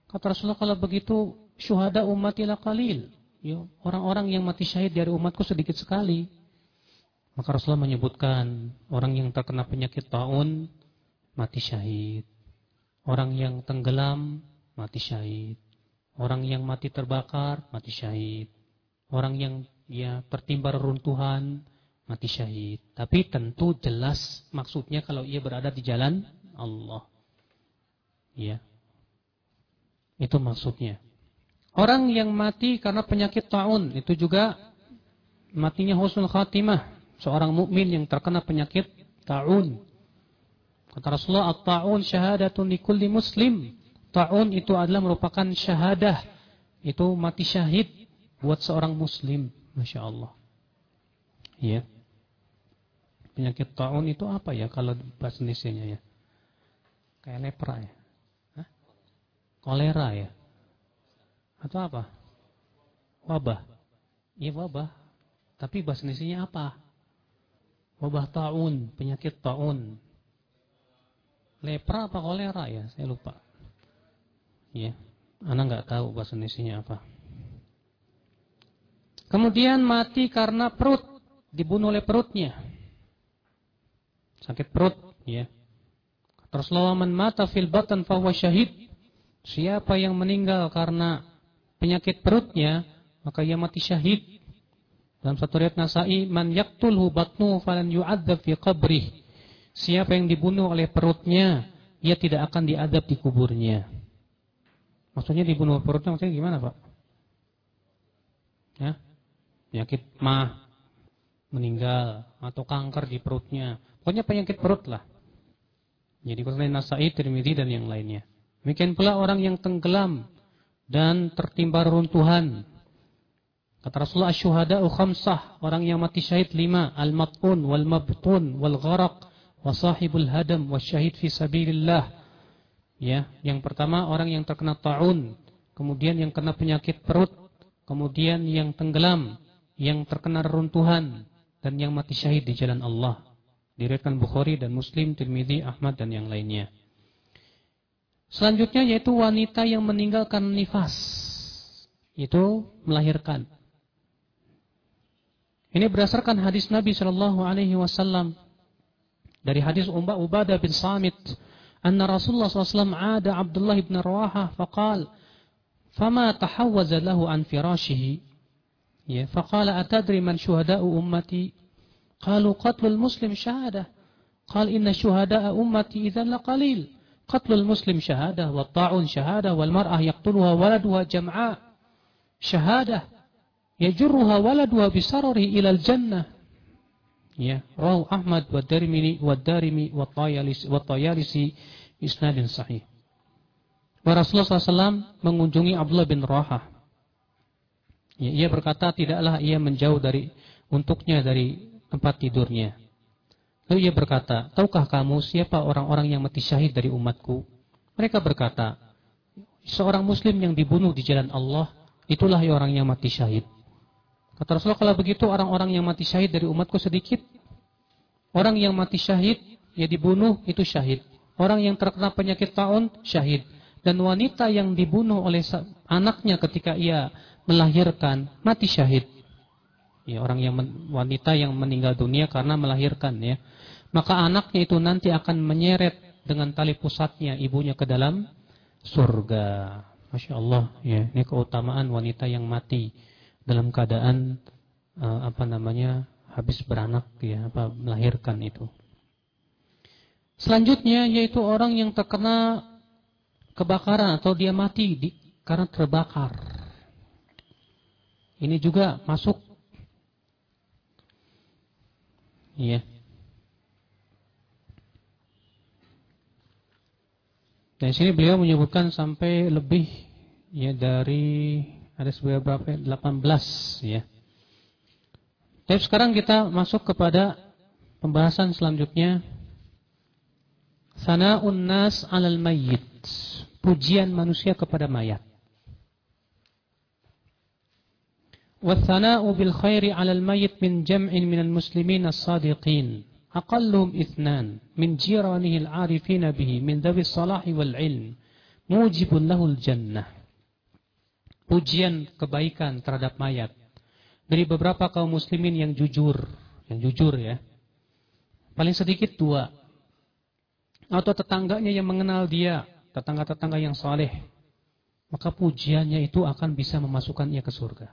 Kata Rasulullah, "Kalau begitu syuhada ummati qalil." Ya, orang-orang yang mati syahid dari umatku sedikit sekali. Maka Rasulullah menyebutkan orang yang terkena penyakit taun mati syahid. Orang yang tenggelam mati syahid. Orang yang mati terbakar mati syahid. Orang yang ya tertimpa reruntuhan mati syahid. Tapi tentu jelas maksudnya kalau ia berada di jalan Allah. Ya. Itu maksudnya. Orang yang mati karena penyakit taun itu juga matinya husnul khatimah. Seorang mukmin yang terkena penyakit taun Kata Rasulullah, at-ta'un syahadatun likulli muslim. Ta'un itu adalah merupakan syahadah. Itu mati syahid buat seorang muslim. Masya Allah. Ya. Penyakit ta'un itu apa ya kalau bahasa Indonesia ya? Kayak lepra ya? Hah? Kolera ya? Atau apa? Wabah. Iya wabah. Tapi bahasa Indonesia apa? Wabah ta'un, penyakit ta'un. Lepra apa kolera ya? Saya lupa. Ya, anak nggak tahu bahasa Indonesia apa. Kemudian mati karena perut, dibunuh oleh perutnya. Sakit perut, ya. Rasulullah man mata fil batan fahuwa syahid. Siapa yang meninggal karena penyakit perutnya, maka ia mati syahid. Dalam satu riwayat Nasai, man yaktulhu batnu falan yu'adzab fi qabrih. Siapa yang dibunuh oleh perutnya, ia tidak akan diadab di kuburnya. Maksudnya dibunuh perutnya maksudnya gimana, Pak? Ya? Penyakit mah, meninggal atau kanker di perutnya. Pokoknya penyakit perut lah. Jadi kalau Nasai, Tirmidzi dan yang lainnya. Demikian pula orang yang tenggelam dan tertimpa runtuhan. Kata Rasulullah syuhada'u khamsah, orang yang mati syahid lima, al-mat'un wal mabtun wal gharaq wasahibul hadam wasyahid fi sabilillah. Ya, yang pertama orang yang terkena taun, kemudian yang kena penyakit perut, kemudian yang tenggelam, yang terkena reruntuhan dan yang mati syahid di jalan Allah. Diriwayatkan Bukhari dan Muslim, Tirmizi, Ahmad dan yang lainnya. Selanjutnya yaitu wanita yang meninggalkan nifas. Itu melahirkan. Ini berdasarkan hadis Nabi Shallallahu alaihi wasallam dari hadis Umba Ubadah bin Samit anna Rasulullah SAW ada Abdullah bin Rawaha faqal fama tahawwaza lahu an firashihi ya faqala atadri man syuhada'u ummati? Qalu qatlul muslim syahadah qal inna syuhada'a ummati idzan laqalil qatlul muslim syahadah wa ta'un syahadah wal mar'ah yaqtuluha waladuha jam'a. Syahadah yajurruha waladuha bisarari ilal jannah. Ya, rawu Ahmad wa Darimi wa Darimi wa Tayalisi wa Tayalisi isnadin sahih. Rasulullah SAW mengunjungi Abdullah bin Rahah. Ya, ia berkata tidaklah ia menjauh dari untuknya dari tempat tidurnya. Lalu ia berkata, tahukah kamu siapa orang-orang yang mati syahid dari umatku? Mereka berkata, seorang muslim yang dibunuh di jalan Allah, itulah orang yang mati syahid. Kata Rasulullah kalau begitu orang-orang yang mati syahid dari umatku sedikit. Orang yang mati syahid ya dibunuh itu syahid. Orang yang terkena penyakit taun syahid. Dan wanita yang dibunuh oleh anaknya ketika ia melahirkan mati syahid. Ya, orang yang wanita yang meninggal dunia karena melahirkan ya. Maka anaknya itu nanti akan menyeret dengan tali pusatnya ibunya ke dalam surga. Masya Allah ya, ini keutamaan wanita yang mati dalam keadaan uh, apa namanya habis beranak ya apa melahirkan itu. Selanjutnya yaitu orang yang terkena kebakaran atau dia mati di, karena terbakar. Ini juga masuk Iya. Dan sini beliau menyebutkan sampai lebih ya dari ada beberapa 18 ya. Tapi sekarang kita masuk kepada pembahasan selanjutnya Sana'un nas 'alal mayyit. Pujian manusia kepada mayat. والثناء بالخير على الميت من جمع من المسلمين الصادقين أقلهم اثنان من جيرانه العارفين به من ذوي الصلاح والعلم موجب له الجنة pujian kebaikan terhadap mayat dari beberapa kaum muslimin yang jujur, yang jujur ya. Paling sedikit dua. Atau tetangganya yang mengenal dia, tetangga-tetangga yang saleh. Maka pujiannya itu akan bisa memasukkan ia ke surga.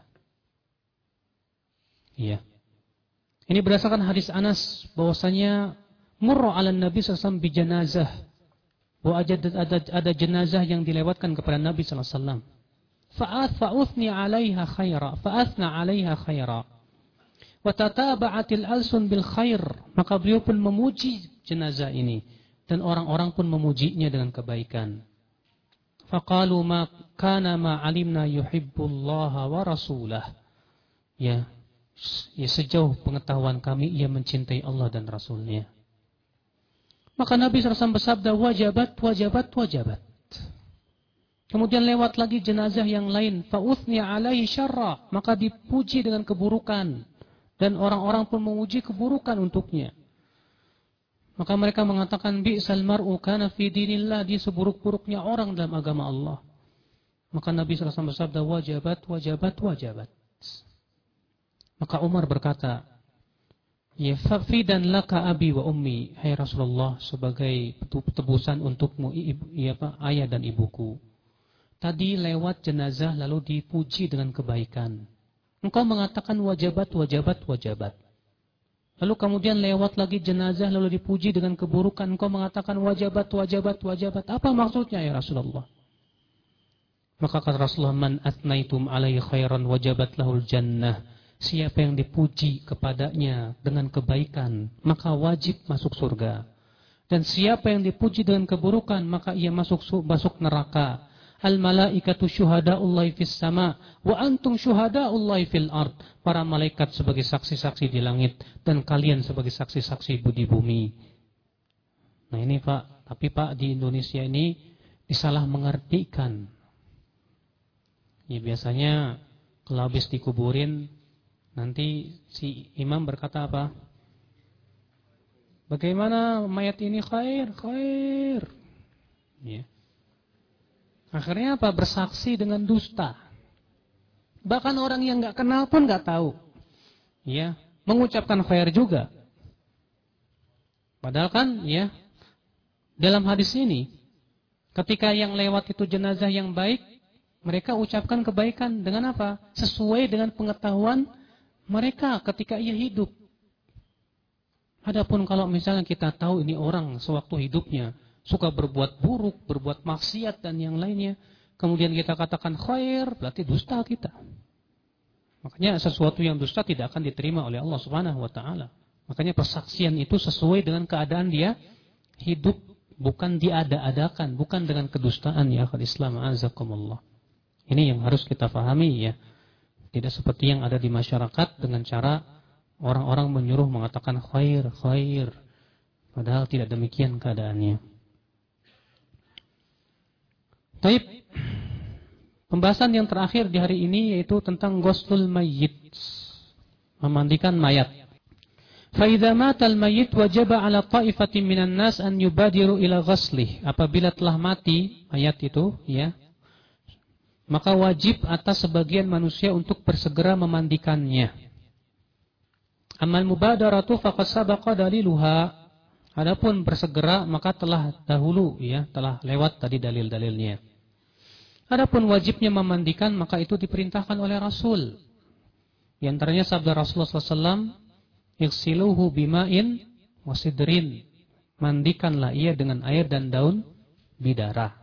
Iya. Ini berdasarkan hadis Anas bahwasanya murra 'ala Nabi sallallahu alaihi janazah. Bahwa ada, ada, ada jenazah yang dilewatkan kepada Nabi sallallahu alaihi wasallam. Fa'ath fa'uthni 'alaiha khaira, fa'athna 'alaiha khaira. Wa tataba'atil alsun bil khair. Maka beliau pun memuji jenazah ini dan orang-orang pun memujinya dengan kebaikan. Faqalu ma kana ma 'alimna yuhibbullaha wa rasulah. Ya, ya sejauh pengetahuan kami ia mencintai Allah dan Rasulnya. Maka Nabi SAW bersabda wajabat, wajabat, wajabat. Kemudian lewat lagi jenazah yang lain. Fa'uthnya alaihi syarra. Maka dipuji dengan keburukan. Dan orang-orang pun memuji keburukan untuknya. Maka mereka mengatakan bi'sal mar'u kana fi dinillah. Dia seburuk-buruknya orang dalam agama Allah. Maka Nabi SAW bersabda wajabat, wajabat, wajabat. Maka Umar berkata, Ya fafidan laka abi wa ummi, hai Rasulullah, sebagai tebusan untukmu ya, ayah dan ibuku. Tadi lewat jenazah lalu dipuji dengan kebaikan. Engkau mengatakan wajabat, wajabat, wajabat. Lalu kemudian lewat lagi jenazah lalu dipuji dengan keburukan. Engkau mengatakan wajabat, wajabat, wajabat. Apa maksudnya ya Rasulullah? Maka kata Rasulullah, Man atnaitum alaihi khairan wajabat lahul jannah. Siapa yang dipuji kepadanya dengan kebaikan, maka wajib masuk surga. Dan siapa yang dipuji dengan keburukan, maka ia masuk masuk neraka. Al malaikatu syuhada'ullahi fis sama wa antum syuhada'ullahi fil ard. Para malaikat sebagai saksi-saksi di langit dan kalian sebagai saksi-saksi di bumi. Nah ini Pak, tapi Pak di Indonesia ini disalah mengertikan. Ya biasanya kalau habis dikuburin Nanti si imam berkata apa? Bagaimana mayat ini khair, khair. Ya. Akhirnya apa? Bersaksi dengan dusta. Bahkan orang yang nggak kenal pun nggak tahu. Ya, mengucapkan khair juga. Padahal kan ya dalam hadis ini ketika yang lewat itu jenazah yang baik, mereka ucapkan kebaikan dengan apa? Sesuai dengan pengetahuan mereka ketika ia hidup. Adapun kalau misalnya kita tahu ini orang sewaktu hidupnya suka berbuat buruk, berbuat maksiat dan yang lainnya, kemudian kita katakan khair, berarti dusta kita. Makanya sesuatu yang dusta tidak akan diterima oleh Allah Subhanahu wa taala. Makanya persaksian itu sesuai dengan keadaan dia hidup, bukan diada-adakan, bukan dengan kedustaan ya akal Islam azakumullah. Ini yang harus kita pahami ya. Tidak seperti yang ada di masyarakat dengan cara orang-orang menyuruh mengatakan khair, khair. Padahal tidak demikian keadaannya. Taib. Pembahasan yang terakhir di hari ini yaitu tentang ghuslul mayyit. Memandikan mayat. Faidha matal mayyit wajib ala ta'ifatin minan nas an yubadiru ila ghuslih. Apabila telah mati mayat itu, ya, maka wajib atas sebagian manusia untuk bersegera memandikannya. Amal mubadaratu faqad sabaqa daliluha. Adapun bersegera maka telah dahulu ya, telah lewat tadi dalil-dalilnya. Adapun wajibnya memandikan maka itu diperintahkan oleh Rasul. Di antaranya sabda Rasulullah SAW, "Ighsiluhu bima'in wasidrin." Mandikanlah ia dengan air dan daun bidara.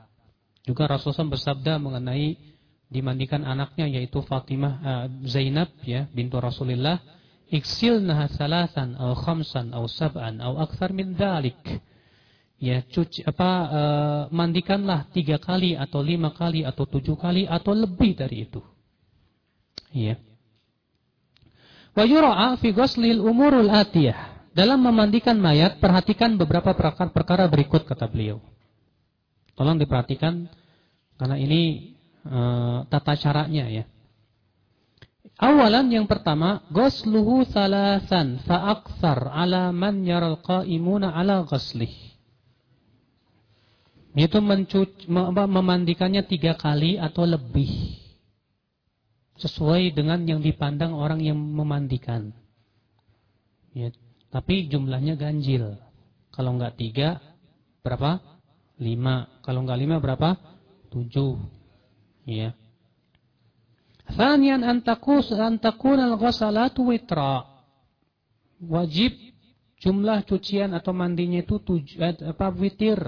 Juga Rasulullah SAW bersabda mengenai dimandikan anaknya yaitu Fatimah uh, Zainab ya bintu Rasulullah iksilnaha salasan atau khamsan atau sab'an atau akthar min dalik ya cuci apa uh, mandikanlah tiga kali atau lima kali atau tujuh kali atau lebih dari itu. Ya. Wa yura'a fi ghuslil umurul atiyah. Dalam memandikan mayat, perhatikan beberapa perkara berikut kata beliau. Tolong diperhatikan karena ini uh, tata caranya ya. Awalan yang pertama, ghusluhu salasan fa'aksar ala man yaral qa'imuna ala ghuslih. Itu mencuci, memandikannya tiga kali atau lebih. Sesuai dengan yang dipandang orang yang memandikan. Ya, tapi jumlahnya ganjil. Kalau enggak tiga, berapa? Lima. Kalau enggak lima, berapa? Tujuh. Ya. Thanian antakus antakun al-ghasalatu witra. Wajib jumlah cucian atau mandinya itu tujuh, eh, apa witir.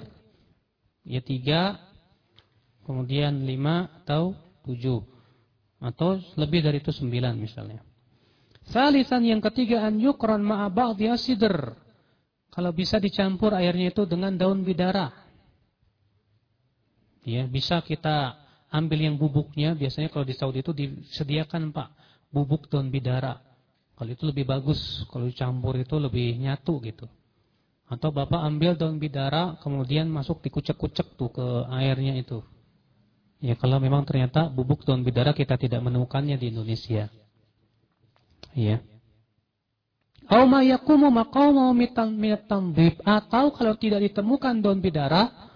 Ya tiga, kemudian lima atau tujuh. Atau lebih dari itu sembilan misalnya. Salisan yang ketiga an yukran ma'a ba'dhi sidr. Kalau bisa dicampur airnya itu dengan daun bidara. Ya, bisa kita ambil yang bubuknya. Biasanya kalau di Saudi itu disediakan Pak bubuk daun bidara. Kalau itu lebih bagus. Kalau dicampur itu lebih nyatu gitu. Atau Bapak ambil daun bidara kemudian masuk dikucek-kucek tuh ke airnya itu. Ya kalau memang ternyata bubuk daun bidara kita tidak menemukannya di Indonesia. Ya. Au ma yakumu maqamu atau kalau tidak ditemukan daun bidara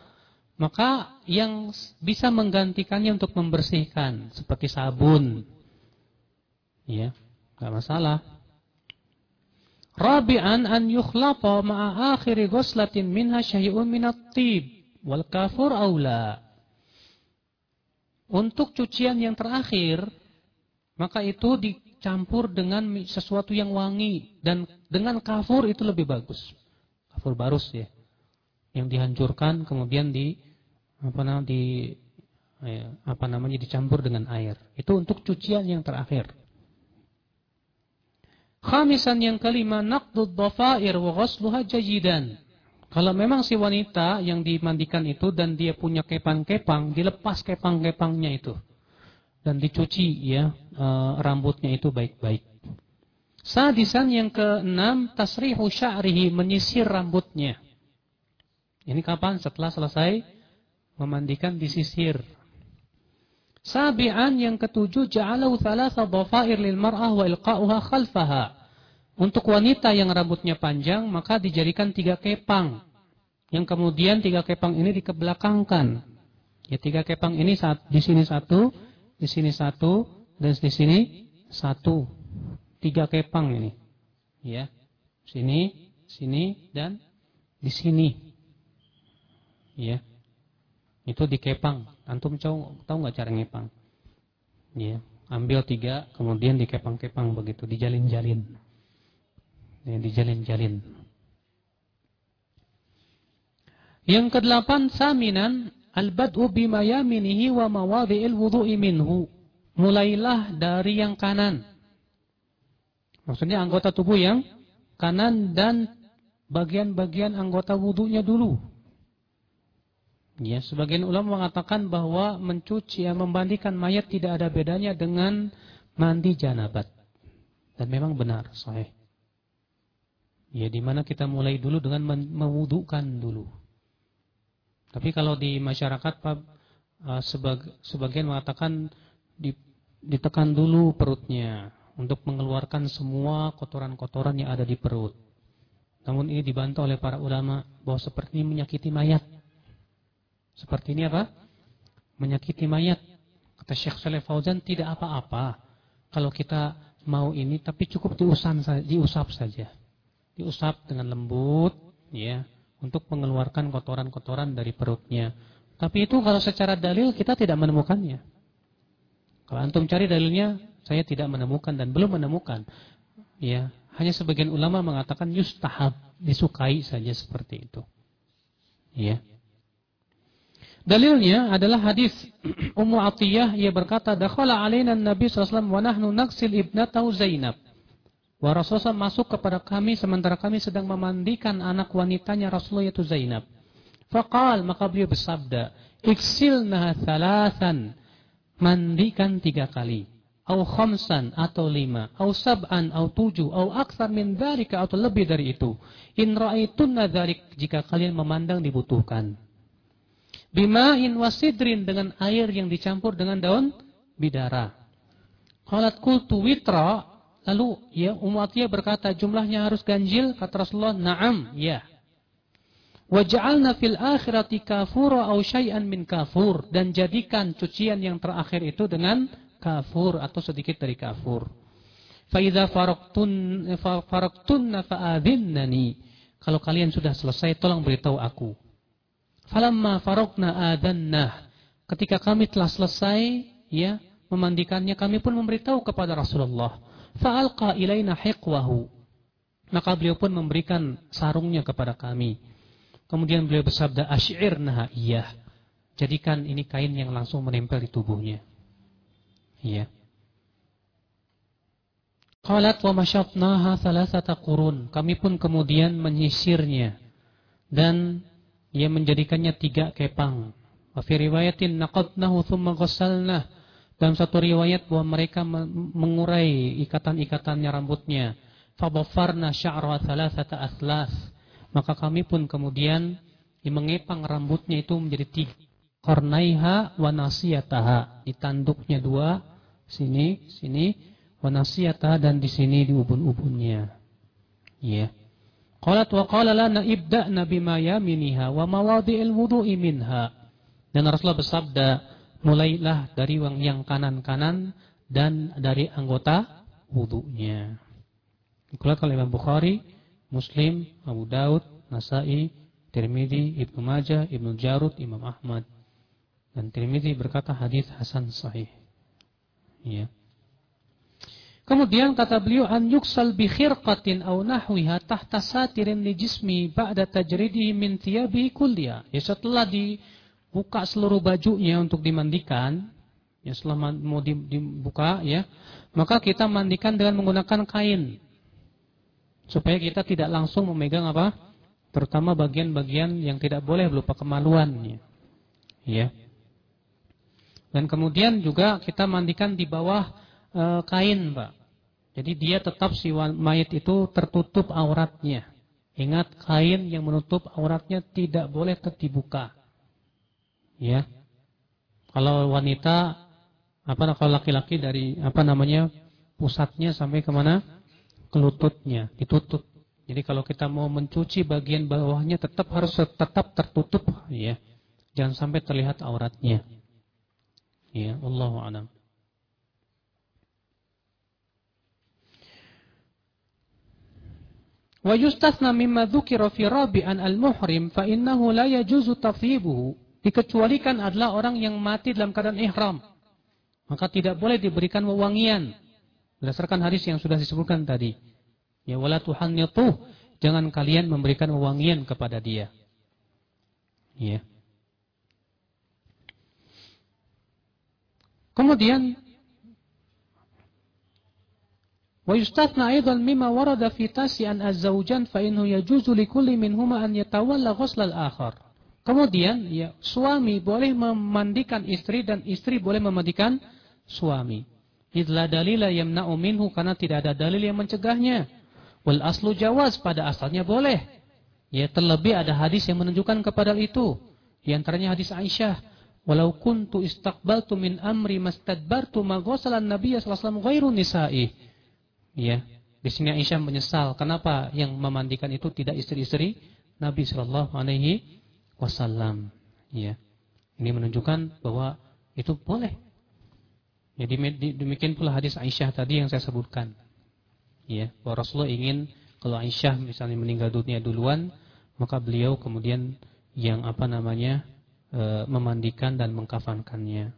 maka yang bisa menggantikannya untuk membersihkan seperti sabun. Ya, enggak masalah. Rabi'an an yukhlata ma'a akhiri ghuslatin minha syai'un minat tib wal kafur aula. Untuk cucian yang terakhir, maka itu dicampur dengan sesuatu yang wangi dan dengan kafur itu lebih bagus. Kafur barus ya. Yang dihancurkan kemudian di apa namanya di ya, apa namanya dicampur dengan air. Itu untuk cucian yang terakhir. Khamisan yang kelima naqdud dhafair wa ghasluha jayidan. Kalau memang si wanita yang dimandikan itu dan dia punya kepang-kepang, dilepas kepang-kepangnya itu dan dicuci ya e, rambutnya itu baik-baik. Sadisan yang keenam tasrihu sya'rihi menyisir rambutnya. Ini kapan? Setelah selesai memandikan di sisir. Sabi'an yang ketujuh ja'alahu thalatha dhafair lil mar'ah wa ilqa'uha khalfaha. Untuk wanita yang rambutnya panjang maka dijadikan tiga kepang. Yang kemudian tiga kepang ini dikebelakangkan. Ya tiga kepang ini saat di sini satu, di sini satu, dan di sini satu. Tiga kepang ini. Ya. Sini, sini dan di sini. Ya. Itu dikepang. Antum tahu tahu nggak cara ngepang? Ya, ambil tiga, kemudian dikepang-kepang begitu, dijalin-jalin. Ya, dijalin-jalin. Yang kedelapan saminan al-bad'u bima yaminihi wa mawadhi'il wudhu'i minhu. Mulailah dari yang kanan. Maksudnya anggota tubuh yang kanan dan bagian-bagian anggota wudhunya dulu. Ya, sebagian ulama mengatakan bahwa mencuci yang membandikan mayat tidak ada bedanya dengan mandi janabat. Dan memang benar, sahih. Ya, di mana kita mulai dulu dengan mewudukan dulu. Tapi kalau di masyarakat Pak uh, sebagian mengatakan ditekan dulu perutnya untuk mengeluarkan semua kotoran-kotoran yang ada di perut. Namun ini dibantah oleh para ulama bahwa seperti ini menyakiti mayat. Seperti ini apa? Menyakiti mayat. Kata Syekh Saleh Fauzan tidak apa-apa. Kalau kita mau ini tapi cukup diusap diusap saja. Diusap dengan lembut ya untuk mengeluarkan kotoran-kotoran dari perutnya. Tapi itu kalau secara dalil kita tidak menemukannya. Kalau antum cari dalilnya, saya tidak menemukan dan belum menemukan. Ya, hanya sebagian ulama mengatakan yustahab, disukai saja seperti itu. Ya. Dalilnya adalah hadis Ummu Atiyah ia berkata dakhala alaina Nabi sallallahu wa nahnu naksil ibnatahu Zainab. Wa Rasulullah masuk kepada kami sementara kami sedang memandikan anak wanitanya Rasulullah yaitu Zainab. Faqal maka beliau bersabda, "Iksilna thalathan." Mandikan tiga kali. au khamsan atau lima, au sab'an atau tujuh, au aksar min dzalika atau lebih dari itu. In ra'aitunna dzalik jika kalian memandang dibutuhkan. Bima'in wasidrin dengan air yang dicampur dengan daun bidara. Qalat qultu witra, lalu ya umatnya berkata jumlahnya harus ganjil, kata Rasulullah, "Na'am, ya." Waj'alna fil akhirati kafura au syai'an min kafur dan jadikan cucian yang terakhir itu dengan kafur atau sedikit dari kafur. Faidha faraktun faraktunna fa'adhinnani. Kalau kalian sudah selesai, tolong beritahu aku. Falamma farokna adannah. Ketika kami telah selesai, ya, memandikannya, kami pun memberitahu kepada Rasulullah. Fa'alqa ilaina hiqwahu. Maka beliau pun memberikan sarungnya kepada kami. Kemudian beliau bersabda, Ash'irnaha iya. Jadikan ini kain yang langsung menempel di tubuhnya. Iya. Qalat wa masyatnaha thalathata qurun. Kami pun kemudian menyisirnya dan ia menjadikannya tiga kepang. Wa fi riwayatin naqadnahu thumma ghassalnah. Dalam satu riwayat bahwa mereka mengurai ikatan-ikatannya rambutnya. Fabafarna sya'ra thalathata athlas. Maka kami pun kemudian mengepang rambutnya itu menjadi tiga. Qarnaiha wa nasiyataha. Di tanduknya dua, sini, sini, wanasiyata dan di sini di ubun-ubunnya. Ya. Qalat wa qala lana ibda'na bima yaminiha wa mawadhi'il wudu'i minha. Dan Rasulullah bersabda, mulailah dari yang kanan-kanan dan dari anggota wudunya. Dikeluarkan oleh Imam Bukhari, Muslim, Abu Daud, Nasai, Tirmidzi, Ibnu Majah, Ibnu Jarud, Imam Ahmad. Dan Tirmidzi berkata hadis hasan sahih. Ya. Kemudian kata beliau an yuksal bi khirqatin aw nahwiha tahta satirin li jismi ba'da tajridihi min thiyabihi kulliya. Ya setelah dibuka seluruh bajunya untuk dimandikan, ya setelah mau dibuka ya, maka kita mandikan dengan menggunakan kain. Supaya kita tidak langsung memegang apa? Terutama bagian-bagian yang tidak boleh berupa kemaluan ya. Dan kemudian juga kita mandikan di bawah e, kain, Pak. Jadi dia tetap si mayat itu tertutup auratnya. Ingat kain yang menutup auratnya tidak boleh terdibuka. Ya. Kalau wanita apa kalau laki-laki dari apa namanya pusatnya sampai ke mana ke lututnya ditutup. Jadi kalau kita mau mencuci bagian bawahnya tetap harus tetap tertutup ya. Jangan sampai terlihat auratnya. Ya, Allah a'lam. Wa yustasna mimma dzukira fi rabi'an al-muhrim fa tafyibuhu. Dikecualikan adalah orang yang mati dalam keadaan ihram. Maka tidak boleh diberikan wewangian. Berdasarkan hadis yang sudah disebutkan tadi. Ya wala tuhannituh. Jangan kalian memberikan wewangian kepada dia. Ya. Kemudian yustathna aidan mimma warada fi tasi'an az-zawjan fa innahu yajuzu likulli minhuma an yatawalla ghusl al-akhar. Kemudian ya suami boleh memandikan istri dan istri boleh memandikan suami. Idla dalila yamna'u minhu karena tidak ada dalil yang mencegahnya. Wal aslu jawaz pada asalnya boleh. Ya terlebih ada hadis yang menunjukkan kepada itu. Di antaranya hadis Aisyah Walau kuntu istaqbaltu min amri mastadbartu ma ghasalan Nabi sallallahu alaihi wasallam ghairu nisa'i. Ya. Di sini Aisyah menyesal kenapa yang memandikan itu tidak istri-istri Nabi sallallahu alaihi wasallam. Ya. Ini menunjukkan bahwa itu boleh. Ya, demikian pula hadis Aisyah tadi yang saya sebutkan. Ya, bahwa Rasulullah ingin kalau Aisyah misalnya meninggal dunia duluan, maka beliau kemudian yang apa namanya e, memandikan dan mengkafankannya.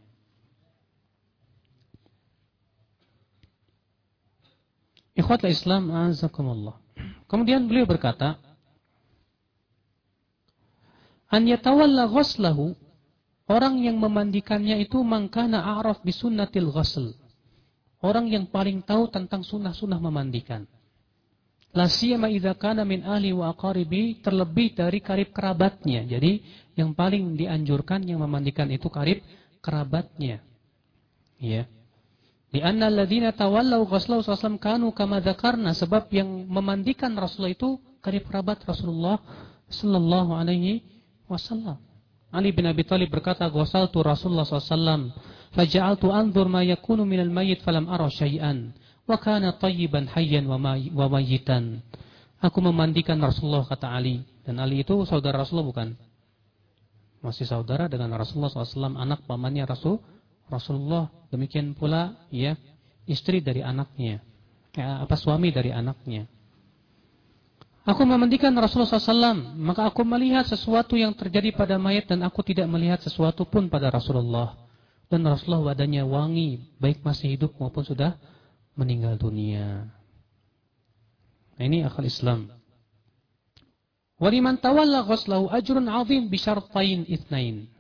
Ikhwatlah Islam azakumullah. Kemudian beliau berkata, An yatawalla ghaslahu Orang yang memandikannya itu mangkana a'raf bisunnatil ghasl. Orang yang paling tahu tentang sunnah-sunnah memandikan. La siyama idza kana min ahli wa aqaribi terlebih dari karib kerabatnya. Jadi yang paling dianjurkan yang memandikan itu karib kerabatnya. Ya. Di anna alladziina tawallaw ghuslahu sallam kanu kama dzakarna sebab yang memandikan Rasulullah itu karib kerabat Rasulullah sallallahu alaihi wasallam. Ali bin Abi Thalib berkata, "Ghasaltu Rasulullah sallallahu faja'altu anzur ma yakunu minal mayyit falam ara syai'an wa kana tayyiban hayyan wa mayyitan." Aku memandikan Rasulullah kata Ali dan Ali itu saudara Rasulullah bukan? Masih saudara dengan Rasulullah SAW, anak pamannya Rasul Rasulullah. Demikian pula ya istri dari anaknya, ya, apa suami dari anaknya. Aku memandikan Rasulullah SAW, maka aku melihat sesuatu yang terjadi pada mayat dan aku tidak melihat sesuatu pun pada Rasulullah. Dan Rasulullah wadahnya wangi, baik masih hidup maupun sudah meninggal dunia. Nah, ini akal Islam. Waliman tawalla ghuslahu ajrun 'azim bi syartain itsnain.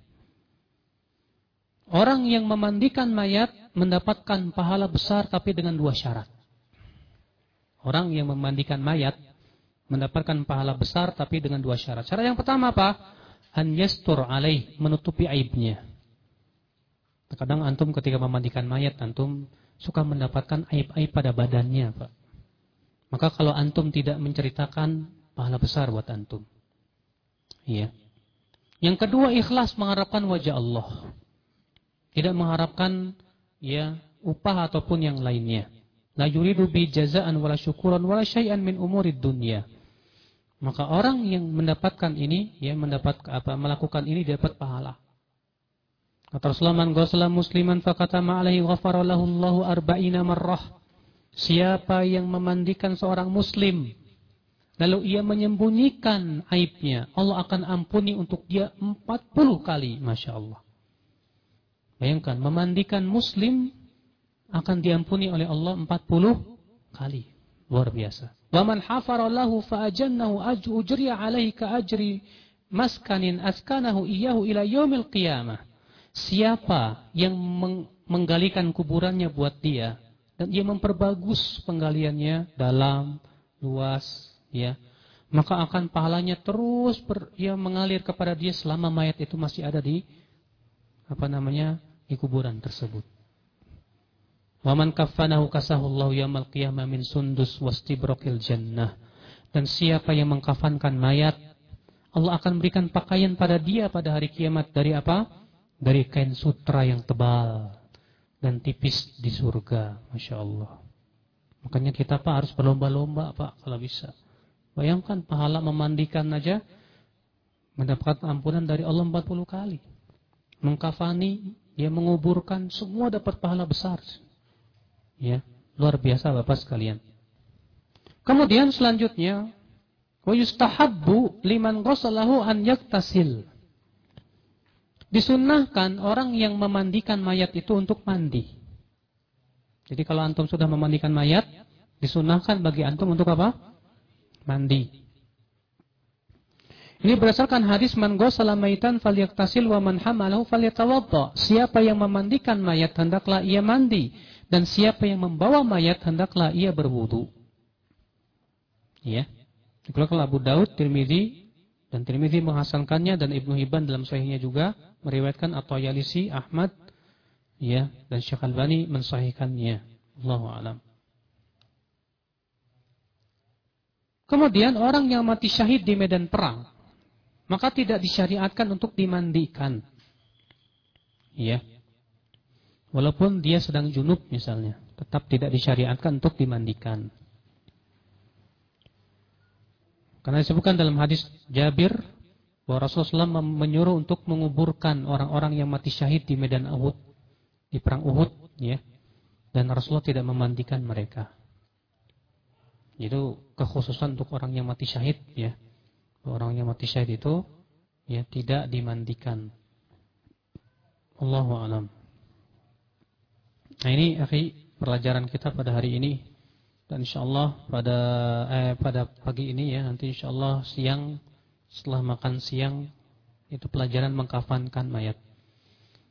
Orang yang memandikan mayat mendapatkan pahala besar tapi dengan dua syarat. Orang yang memandikan mayat mendapatkan pahala besar tapi dengan dua syarat. Syarat yang pertama apa? An yastur alaih, menutupi aibnya. Terkadang antum ketika memandikan mayat, antum suka mendapatkan aib-aib pada badannya, Pak. Maka kalau antum tidak menceritakan, pahala besar buat antum. Iya. Yang kedua, ikhlas mengharapkan wajah Allah. Tidak mengharapkan ya upah ataupun yang lainnya. La yuridu bi jazaan wala syukuran wala syai'an min umurid dunya. Maka orang yang mendapatkan ini ya mendapat apa melakukan ini dapat pahala. Kata Rasulullah man ghusala musliman faqata ma alaihi ghafara lahu arba'ina marrah. Siapa yang memandikan seorang muslim lalu ia menyembunyikan aibnya, Allah akan ampuni untuk dia 40 kali, Masya Allah. Bayangkan, memandikan muslim akan diampuni oleh Allah 40 kali. Luar biasa. Wa man hafara lahu fa ajannahu ajru ujriya alaihi ka ajri maskanin askanahu iyahu ila yaumil qiyamah. Siapa yang menggalikan kuburannya buat dia dan dia memperbagus penggaliannya dalam, luas, ya, maka akan pahalanya terus ber, ya, mengalir kepada dia selama mayat itu masih ada di apa namanya di kuburan tersebut. Waman kafanahu kasahullahu yamal qiyamah min sundus wastibrokil jannah. Dan siapa yang mengkafankan mayat, Allah akan berikan pakaian pada dia pada hari kiamat dari apa? Dari kain sutra yang tebal dan tipis di surga. Masya Allah. Makanya kita Pak harus berlomba-lomba Pak kalau bisa. Bayangkan pahala memandikan aja mendapatkan ampunan dari Allah 40 kali. Mengkafani dia menguburkan semua dapat pahala besar. Ya, luar biasa Bapak sekalian. Kemudian selanjutnya wa yustahabbu liman ghasalahu an yaktasil. Disunnahkan orang yang memandikan mayat itu untuk mandi. Jadi kalau antum sudah memandikan mayat, disunnahkan bagi antum untuk apa? Mandi. Ini berdasarkan hadis man ghasala maitan falyaktasil wa man hamalahu falyatawadda. Siapa yang memandikan mayat hendaklah ia mandi dan siapa yang membawa mayat hendaklah ia berwudu. Ya. Dikeluarkan Abu Daud, Tirmizi dan Tirmizi menghasankannya dan Ibnu Hibban dalam sahihnya juga meriwayatkan atau Yalisi Ahmad ya dan Syekh Albani mensahihkannya. Allahu a'lam. Kemudian orang yang mati syahid di medan perang maka tidak disyariatkan untuk dimandikan. Ya. Walaupun dia sedang junub misalnya, tetap tidak disyariatkan untuk dimandikan. Karena disebutkan dalam hadis Jabir bahwa Rasulullah menyuruh untuk menguburkan orang-orang yang mati syahid di medan Uhud, di perang Uhud, ya. Dan Rasulullah tidak memandikan mereka. Itu kekhususan untuk orang yang mati syahid, ya orang yang mati syahid itu ya tidak dimandikan. Allahu alam. Nah ini akhi pelajaran kita pada hari ini dan insyaallah pada eh, pada pagi ini ya nanti insyaallah siang setelah makan siang itu pelajaran mengkafankan mayat.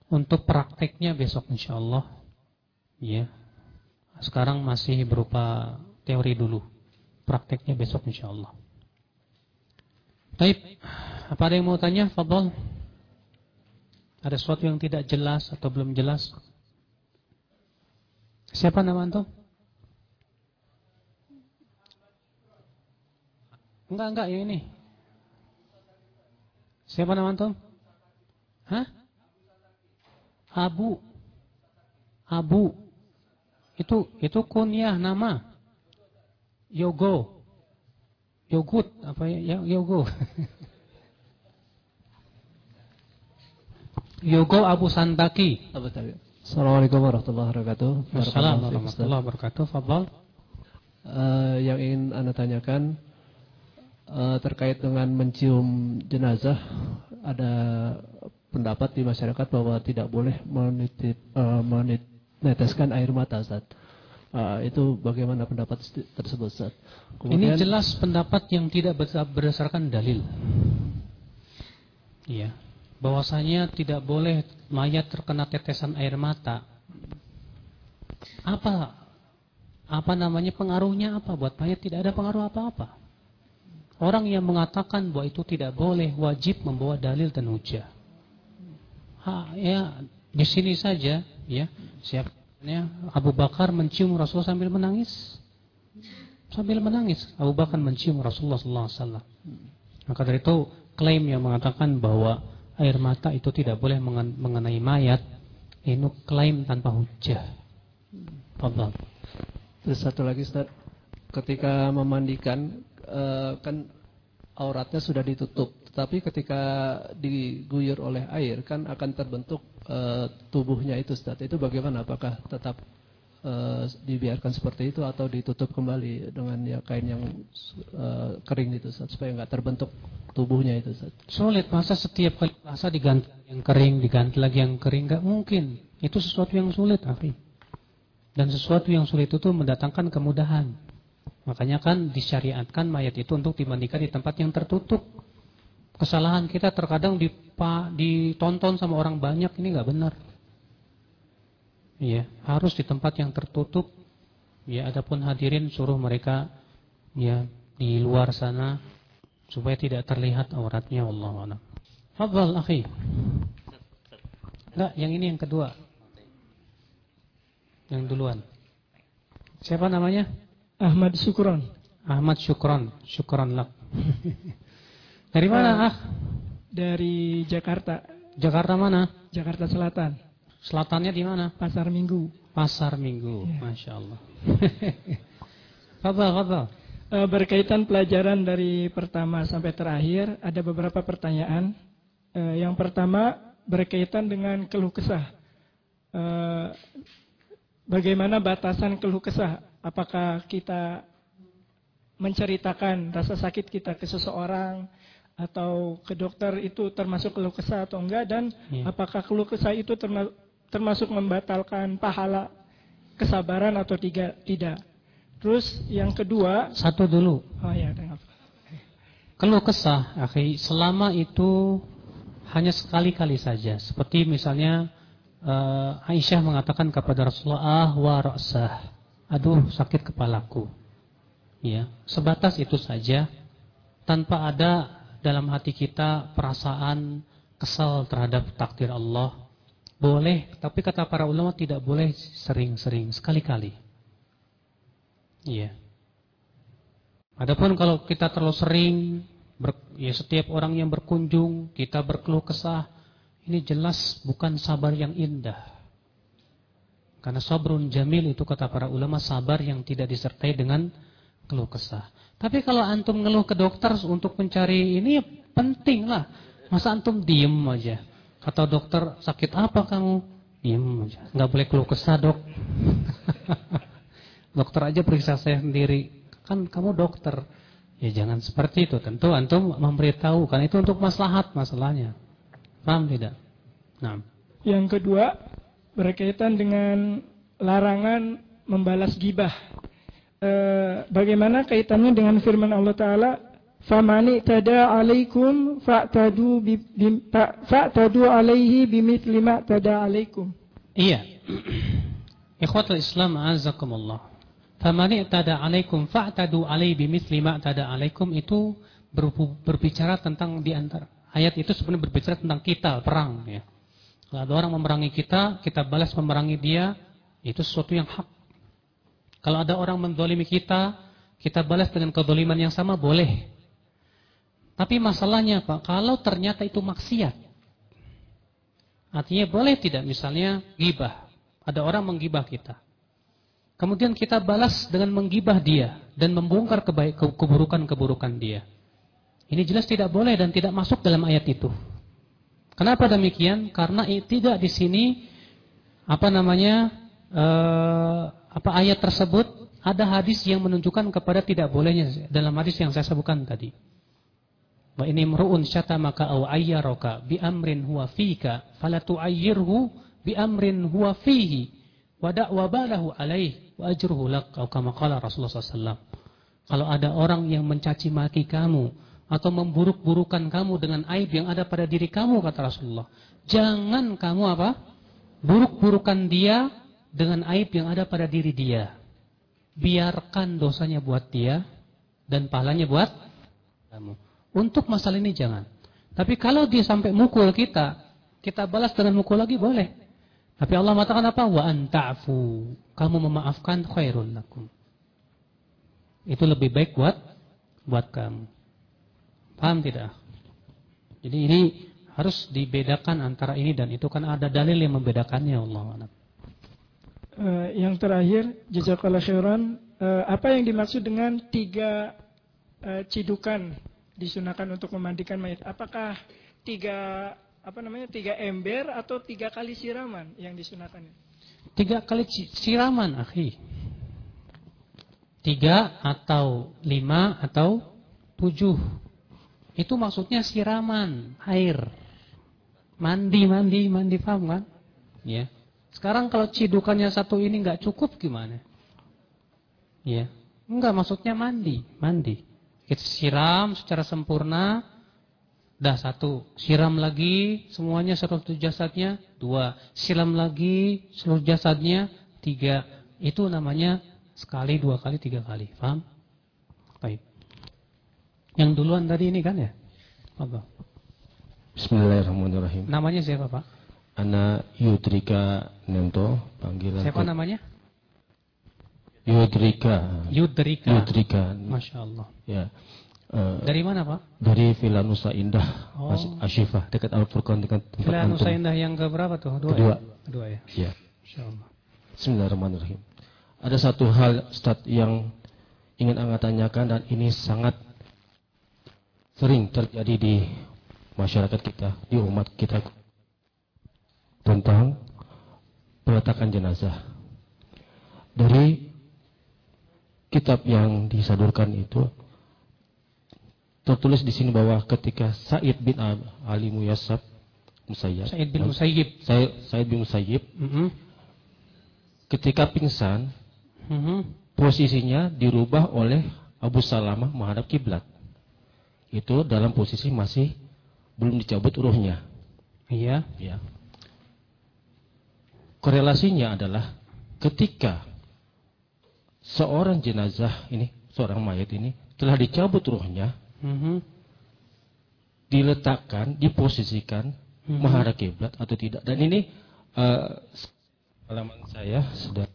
Untuk prakteknya besok insyaallah ya. Sekarang masih berupa teori dulu. Prakteknya besok insyaallah. Baik, apa ada yang mau tanya? Fadol. Ada sesuatu yang tidak jelas atau belum jelas? Siapa nama antum? Enggak, enggak, yang ini. Siapa nama antum? Hah? Abu. Abu. Itu itu kunyah nama. Yogo. Yogut apa ya? Yogo. Yogo Abu Santaki. Assalamualaikum warahmatullahi wabarakatuh. Assalamualaikum warahmatullahi wabarakatuh. Fadal. Uh, yang ingin anda tanyakan uh, terkait dengan mencium jenazah, ada pendapat di masyarakat bahwa tidak boleh menitip, uh, meneteskan air mata, Ustaz. Uh, itu bagaimana pendapat tersebut, Ustaz? Kemudian, Ini jelas pendapat yang tidak berdasarkan dalil. Iya bahwasanya tidak boleh mayat terkena tetesan air mata. Apa apa namanya pengaruhnya apa buat mayat tidak ada pengaruh apa-apa. Orang yang mengatakan bahwa itu tidak boleh wajib membawa dalil dan hujah. Ha, ya di sini saja ya siapnya Abu Bakar mencium Rasulullah sambil menangis sambil menangis Abu Bakar mencium Rasulullah sallallahu alaihi wasallam. Maka dari itu klaim yang mengatakan bahwa air mata itu tidak boleh mengenai mayat ini klaim tanpa hujah. Allah. Terus satu lagi Ustaz, ketika memandikan uh, kan auratnya sudah ditutup, tetapi ketika diguyur oleh air kan akan terbentuk uh, tubuhnya itu Ustaz. Itu bagaimana? Apakah tetap uh, dibiarkan seperti itu atau ditutup kembali dengan ya kain yang uh, kering itu Ustaz, supaya nggak terbentuk tubuhnya itu Ustaz. Sulit masa setiap kali masa diganti yang kering, diganti lagi yang kering nggak mungkin. Itu sesuatu yang sulit, Afi. Dan sesuatu yang sulit itu mendatangkan kemudahan. Makanya kan disyariatkan mayat itu untuk dimandikan di tempat yang tertutup. Kesalahan kita terkadang ditonton sama orang banyak ini nggak benar. Ya, harus di tempat yang tertutup. Ya, adapun hadirin suruh mereka ya di luar sana supaya tidak terlihat auratnya Allah a'lam. Fadhal akhi. Enggak, yang ini yang kedua. Yang duluan. Siapa namanya? Ahmad Syukron. Ahmad Syukron. Syukron lak. Dari mana, uh, Ah? Dari Jakarta. Jakarta mana? Jakarta Selatan. Selatannya di mana? Pasar Minggu. Pasar Minggu, ya. masya Allah. Fadal, fadal. E, berkaitan pelajaran dari pertama sampai terakhir, ada beberapa pertanyaan. E, yang pertama berkaitan dengan keluh kesah. E, bagaimana batasan keluh kesah? Apakah kita menceritakan rasa sakit kita ke seseorang atau ke dokter itu termasuk keluh kesah atau enggak dan ya. apakah keluh kesah itu termasuk membatalkan pahala kesabaran atau tiga, tidak. Terus yang kedua, satu dulu. Oh ya, Kalau kesah, akhi, selama itu hanya sekali-kali saja. Seperti misalnya uh, Aisyah mengatakan kepada Rasulullah, "Ah wa ra'sah." Aduh, sakit kepalaku. Ya, sebatas itu saja tanpa ada dalam hati kita perasaan kesal terhadap takdir Allah boleh, tapi kata para ulama tidak boleh sering-sering, sekali-kali. Iya. Adapun kalau kita terlalu sering, ber, ya setiap orang yang berkunjung, kita berkeluh kesah, ini jelas bukan sabar yang indah. Karena sabrun jamil itu kata para ulama sabar yang tidak disertai dengan keluh kesah. Tapi kalau antum ngeluh ke dokter untuk mencari ini ya penting lah. Masa antum diem aja. Kata dokter, sakit apa kamu? Diam aja. Nggak boleh keluh kesah, Dok. dokter aja periksa saya sendiri. Kan kamu dokter. Ya jangan seperti itu. Tentu antum memberitahu kan itu untuk maslahat masalahnya. Paham tidak? Nah. Yang kedua, berkaitan dengan larangan membalas gibah. E, bagaimana kaitannya dengan firman Allah Taala famani tada alaikum fa'tadu fa'tadu alaihi bimithli ma tada alaikum. Iya. Ikhwatul Islam azakumullah. Famani tada alaikum fa'tadu alaihi bimithli ma tada alaikum itu berbicara tentang di antara ayat itu sebenarnya berbicara tentang kita perang ya. Kalau ada orang memerangi kita, kita balas memerangi dia, itu sesuatu yang hak. Kalau ada orang mendolimi kita, kita balas dengan kedoliman yang sama, boleh. Tapi masalahnya Pak, kalau ternyata itu maksiat. Artinya boleh tidak misalnya gibah. Ada orang menggibah kita. Kemudian kita balas dengan menggibah dia dan membongkar keburukan-keburukan dia. Ini jelas tidak boleh dan tidak masuk dalam ayat itu. Kenapa demikian? Karena tidak di sini apa namanya uh, apa ayat tersebut ada hadis yang menunjukkan kepada tidak bolehnya dalam hadis yang saya sebutkan tadi. Wa ini mru'un syatamaka aw ayyaraka bi amrin huwa fika fala tu'ayyirhu bi amrin huwa fihi wa da'wa balahu alaih wa ajruhu lak atau kama qala Rasulullah sallallahu Kalau ada orang yang mencaci maki kamu atau memburuk-burukan kamu dengan aib yang ada pada diri kamu kata Rasulullah, jangan kamu apa? buruk-burukan dia dengan aib yang ada pada diri dia. Biarkan dosanya buat dia dan pahalanya buat kamu. Untuk masalah ini jangan. Tapi kalau dia sampai mukul kita, kita balas dengan mukul lagi boleh. Tapi Allah mengatakan apa? Wa anta'fu. Kamu memaafkan khairun lakum. Itu lebih baik buat buat kamu. Paham tidak? Jadi ini harus dibedakan antara ini dan itu kan ada dalil yang membedakannya Allah. Uh, yang terakhir, jazakallah khairan, uh, apa yang dimaksud dengan tiga uh, cidukan disunahkan untuk memandikan mayat? Apakah tiga apa namanya tiga ember atau tiga kali siraman yang disunahkan? Tiga kali siraman, akhi. Tiga atau lima atau tujuh. Itu maksudnya siraman air. Mandi, mandi, mandi, paham kan? Ya. Sekarang kalau cidukannya satu ini nggak cukup gimana? Ya. Enggak, maksudnya mandi, mandi. Kita siram secara sempurna, dah satu. Siram lagi semuanya seluruh jasadnya, dua. Siram lagi seluruh jasadnya, tiga. Itu namanya sekali, dua kali, tiga kali. Paham? Baik. Yang duluan tadi ini kan ya? Apa? Bismillahirrahmanirrahim. Namanya siapa Pak? Ana Yudrika Nento, panggilan. Siapa namanya? Yudrika. Yudrika. Yudrika. Masya Allah. Ya. Uh, dari mana Pak? Dari Villa Nusa Indah, oh. Asyifah, dekat Al Furqan dekat Villa Nusa Indah yang ke berapa tuh? Dua. Kedua. Ya? Kedua ya. Iya. Bismillahirrahmanirrahim. Ada satu hal Ustaz yang ingin anda tanyakan dan ini sangat sering terjadi di masyarakat kita, di umat kita tentang peletakan jenazah. Dari kitab yang disadurkan itu tertulis di sini bahwa ketika Said bin Ali Muyassab Musayyib Said bin Musayyib Said, Said bin Musayyib mm -hmm. ketika pingsan mm -hmm. posisinya dirubah oleh Abu Salamah menghadap kiblat itu dalam posisi masih belum dicabut ruhnya. Iya. Ya. Korelasinya adalah ketika seorang jenazah ini, seorang mayat ini telah dicabut ruhnya, mm -hmm. diletakkan, diposisikan mm -hmm. menghadap kiblat atau tidak. Dan ini uh, pengalaman saya sudah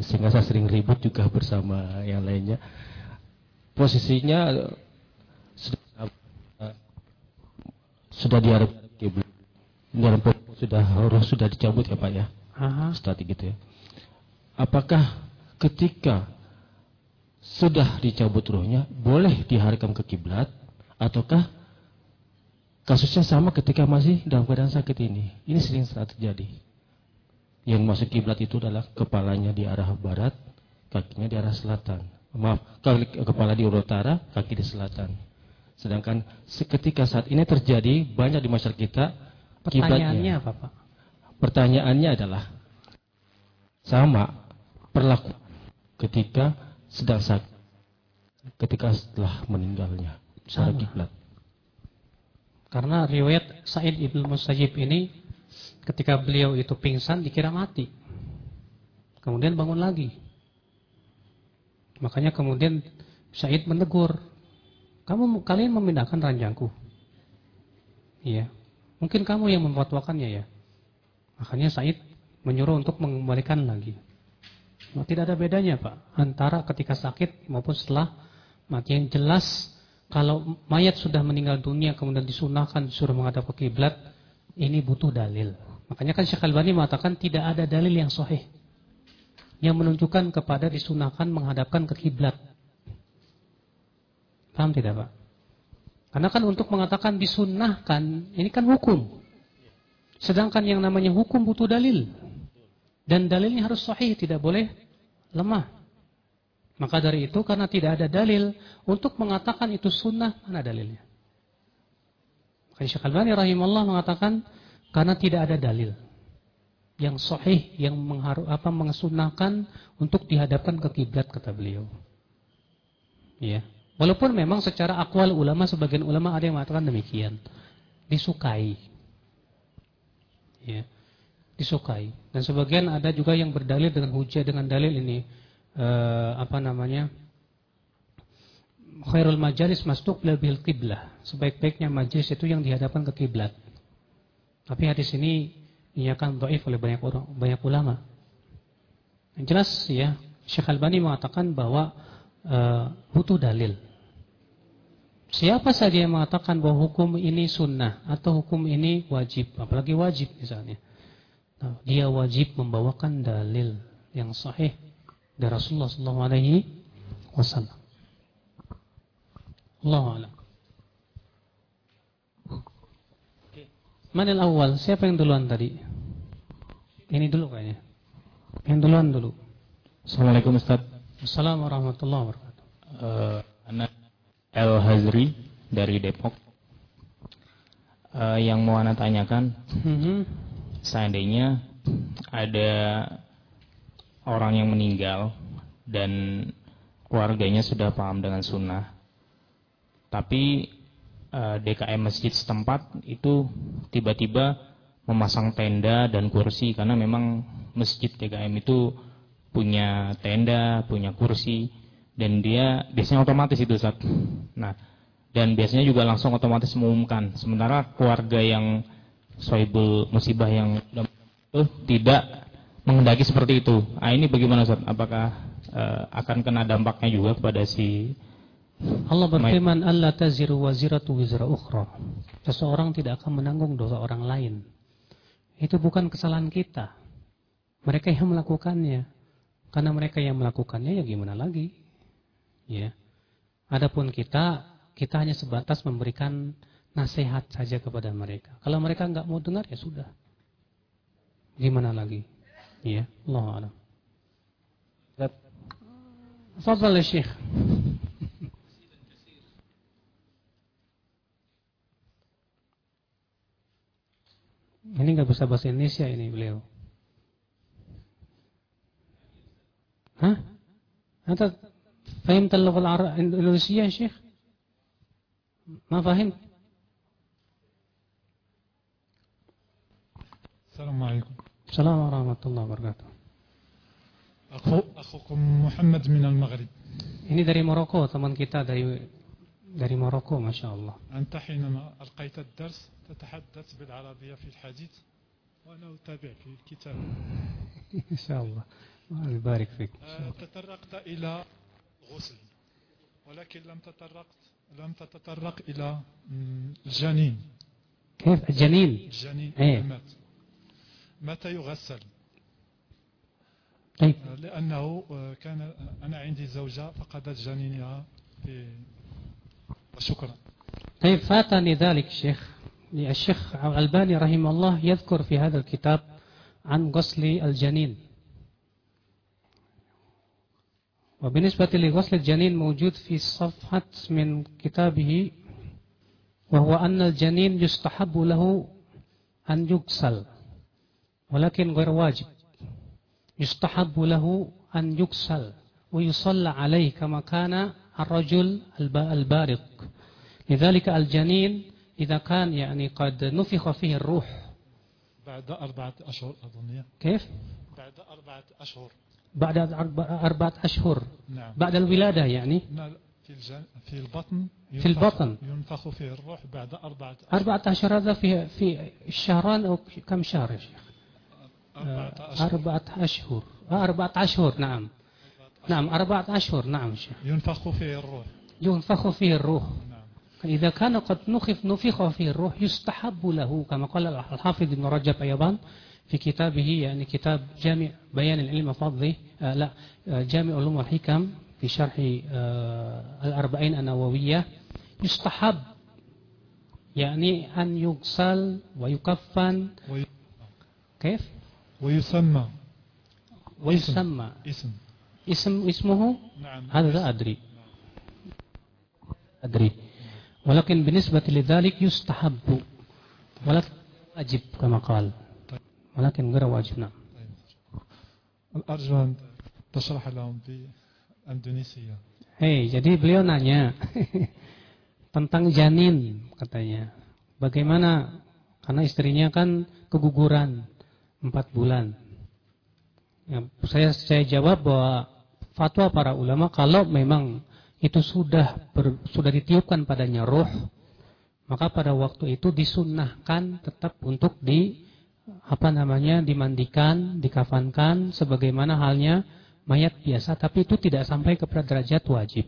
sehingga saya sering ribut juga bersama yang lainnya. Posisinya sudah diarep kiblat. Dalam sudah harus sudah dicabut ya Pak ya. Aha. Stati gitu ya. Apakah ketika sudah dicabut ruhnya boleh diharikam ke kiblat ataukah kasusnya sama ketika masih dalam keadaan sakit ini? Ini sering terjadi. Yang masuk kiblat itu adalah kepalanya di arah barat, kakinya di arah selatan. Maaf, kepala di utara, kaki di selatan. Sedangkan ketika saat ini terjadi banyak di masyarakat kita Pertanyaannya apa Pak? Pertanyaannya adalah sama perlaku ketika sedang sakit ketika setelah meninggalnya secara kiblat. Karena riwayat Said ibn Musayyib ini ketika beliau itu pingsan dikira mati. Kemudian bangun lagi. Makanya kemudian Said menegur, kamu kalian memindahkan ranjangku. Iya. Mungkin kamu yang memfatwakannya ya. Makanya Said menyuruh untuk mengembalikan lagi. Nah, tidak ada bedanya Pak antara ketika sakit maupun setelah mati. Yang jelas kalau mayat sudah meninggal dunia kemudian disunahkan disuruh menghadap ke kiblat, ini butuh dalil. Makanya kan Syekh Albani mengatakan tidak ada dalil yang sahih yang menunjukkan kepada disunahkan menghadapkan ke kiblat. Paham tidak Pak? Karena kan untuk mengatakan disunahkan, ini kan hukum. Sedangkan yang namanya hukum butuh dalil. Dan dalilnya harus sahih, tidak boleh lemah. Maka dari itu karena tidak ada dalil untuk mengatakan itu sunnah, mana dalilnya? Maka Syekh Al-Bani rahimahullah mengatakan karena tidak ada dalil yang sahih yang mengharu apa mengesunahkan untuk dihadapkan ke kiblat kata beliau. Ya. Walaupun memang secara akwal ulama sebagian ulama ada yang mengatakan demikian. Disukai. Ya. Disukai. Dan sebagian ada juga yang berdalil dengan hujah dengan dalil ini uh, apa namanya? Khairul majalis mastuqbil bil qiblah. Sebaik-baiknya majlis itu yang dihadapkan ke kiblat. Tapi hadis ini akan dhaif oleh banyak orang, banyak ulama. Yang jelas ya, Syekh Albani mengatakan bahwa uh, butuh dalil Siapa saja yang mengatakan bahwa hukum ini sunnah atau hukum ini wajib, apalagi wajib misalnya. Nah, dia wajib membawakan dalil yang sahih dari Rasulullah sallallahu alaihi wasallam. Allah a'lam. Mana yang awal? Siapa yang duluan tadi? Ini dulu kayaknya. Yang duluan dulu. Assalamualaikum Ustaz. Assalamualaikum warahmatullahi wabarakatuh. Uh, anak El Hazri dari Depok uh, yang mau anda tanyakan mm-hmm. seandainya ada orang yang meninggal dan keluarganya sudah paham dengan sunnah tapi uh, eh, DKM masjid setempat itu tiba-tiba memasang tenda dan kursi karena memang masjid DKM itu punya tenda, punya kursi dan dia biasanya otomatis itu Ustaz. Nah, dan biasanya juga langsung otomatis mengumumkan. Sementara keluarga yang soibul musibah yang uh, tidak mengendaki seperti itu. Nah, ini bagaimana Ustaz? Apakah uh, akan kena dampaknya juga kepada si Allah berfirman Allah taziru waziratu wizra ukhra. Seseorang tidak akan menanggung dosa orang lain. Itu bukan kesalahan kita. Mereka yang melakukannya. Karena mereka yang melakukannya ya gimana lagi? Ya. Adapun kita, kita hanya sebatas memberikan nasihat saja kepada mereka. Kalau mereka nggak mau dengar ya sudah. Gimana lagi? Ya, Allah alam. Fadal ya Syekh. Ini nggak bisa bahasa Indonesia ini beliau. Hah? Atau فهمت اللغة الإندونيسية يا شيخ ما فهمت السلام عليكم السلام ورحمة الله وبركاته أخو أخوكم محمد من المغرب Ini dari Maroko, teman kita dari dari Maroko, masya Allah. أنت حينما ألقيت الدرس تتحدث بالعربية في الحديث وأنا أتابع في الكتاب. إن شاء الله. الله يبارك فيك. تطرقت إلى غسل. ولكن لم تطرقت لم تتطرق إلى الجنين كيف؟ الجنين الجنين إيه؟ مات. متى يغسل؟ طيب. لأنه كان أنا عندي زوجة فقدت جنينها في وشكرا. طيب فاتني ذلك الشيخ الشيخ الألباني رحمه الله يذكر في هذا الكتاب عن غسل الجنين. وبالنسبة لغسل الجنين موجود في صفحة من كتابه وهو أن الجنين يستحب له أن يغسل ولكن غير واجب. يستحب له أن يغسل ويصلى عليه كما كان الرجل البارق. لذلك الجنين إذا كان يعني قد نفخ فيه الروح. بعد أربعة أشهر أظن. كيف؟ بعد أربعة أشهر. بعد أربعة أشهر. نعم. بعد الولادة يعني. في الجن... في البطن في البطن. ينفخ فيه الروح بعد أربعة أشهر أربعة أشهر هذا في في الشهران أو كم شهر يا شيخ؟ أربعة أشهر. أربعة أشهر. أربعة أشهر نعم. نعم أربعة أشهر نعم شيخ. ينفخ فيه الروح. ينفخ فيه الروح. نعم إذا كان قد نخف نفخ فيه الروح يستحب له كما قال الحافظ ابن رجب أيضا في كتابه يعني كتاب جامع بيان العلم وفضله آه لا آه جامع علوم والحكم في شرح آه الأربعين النووية يستحب يعني أن يغسل ويكفن. وي- كيف؟ ويسمى. ويسمى. اسم. اسم اسمه؟ نعم. هذا لا أدري. أدري. ولكن بالنسبة لذلك يستحب ولكن واجب كما قال ولكن غير واجب نعم أرجو أن تشرح لهم بالأندونيسية Hei, jadi beliau nanya tentang janin katanya. Bagaimana? Karena istrinya kan keguguran empat bulan. Ya, saya saya jawab bahwa fatwa para ulama kalau memang itu sudah ber- sudah ditiupkan padanya roh, maka pada waktu itu disunnahkan tetap untuk di apa namanya dimandikan, dikafankan sebagaimana halnya mayat biasa, tapi itu tidak sampai kepada derajat wajib.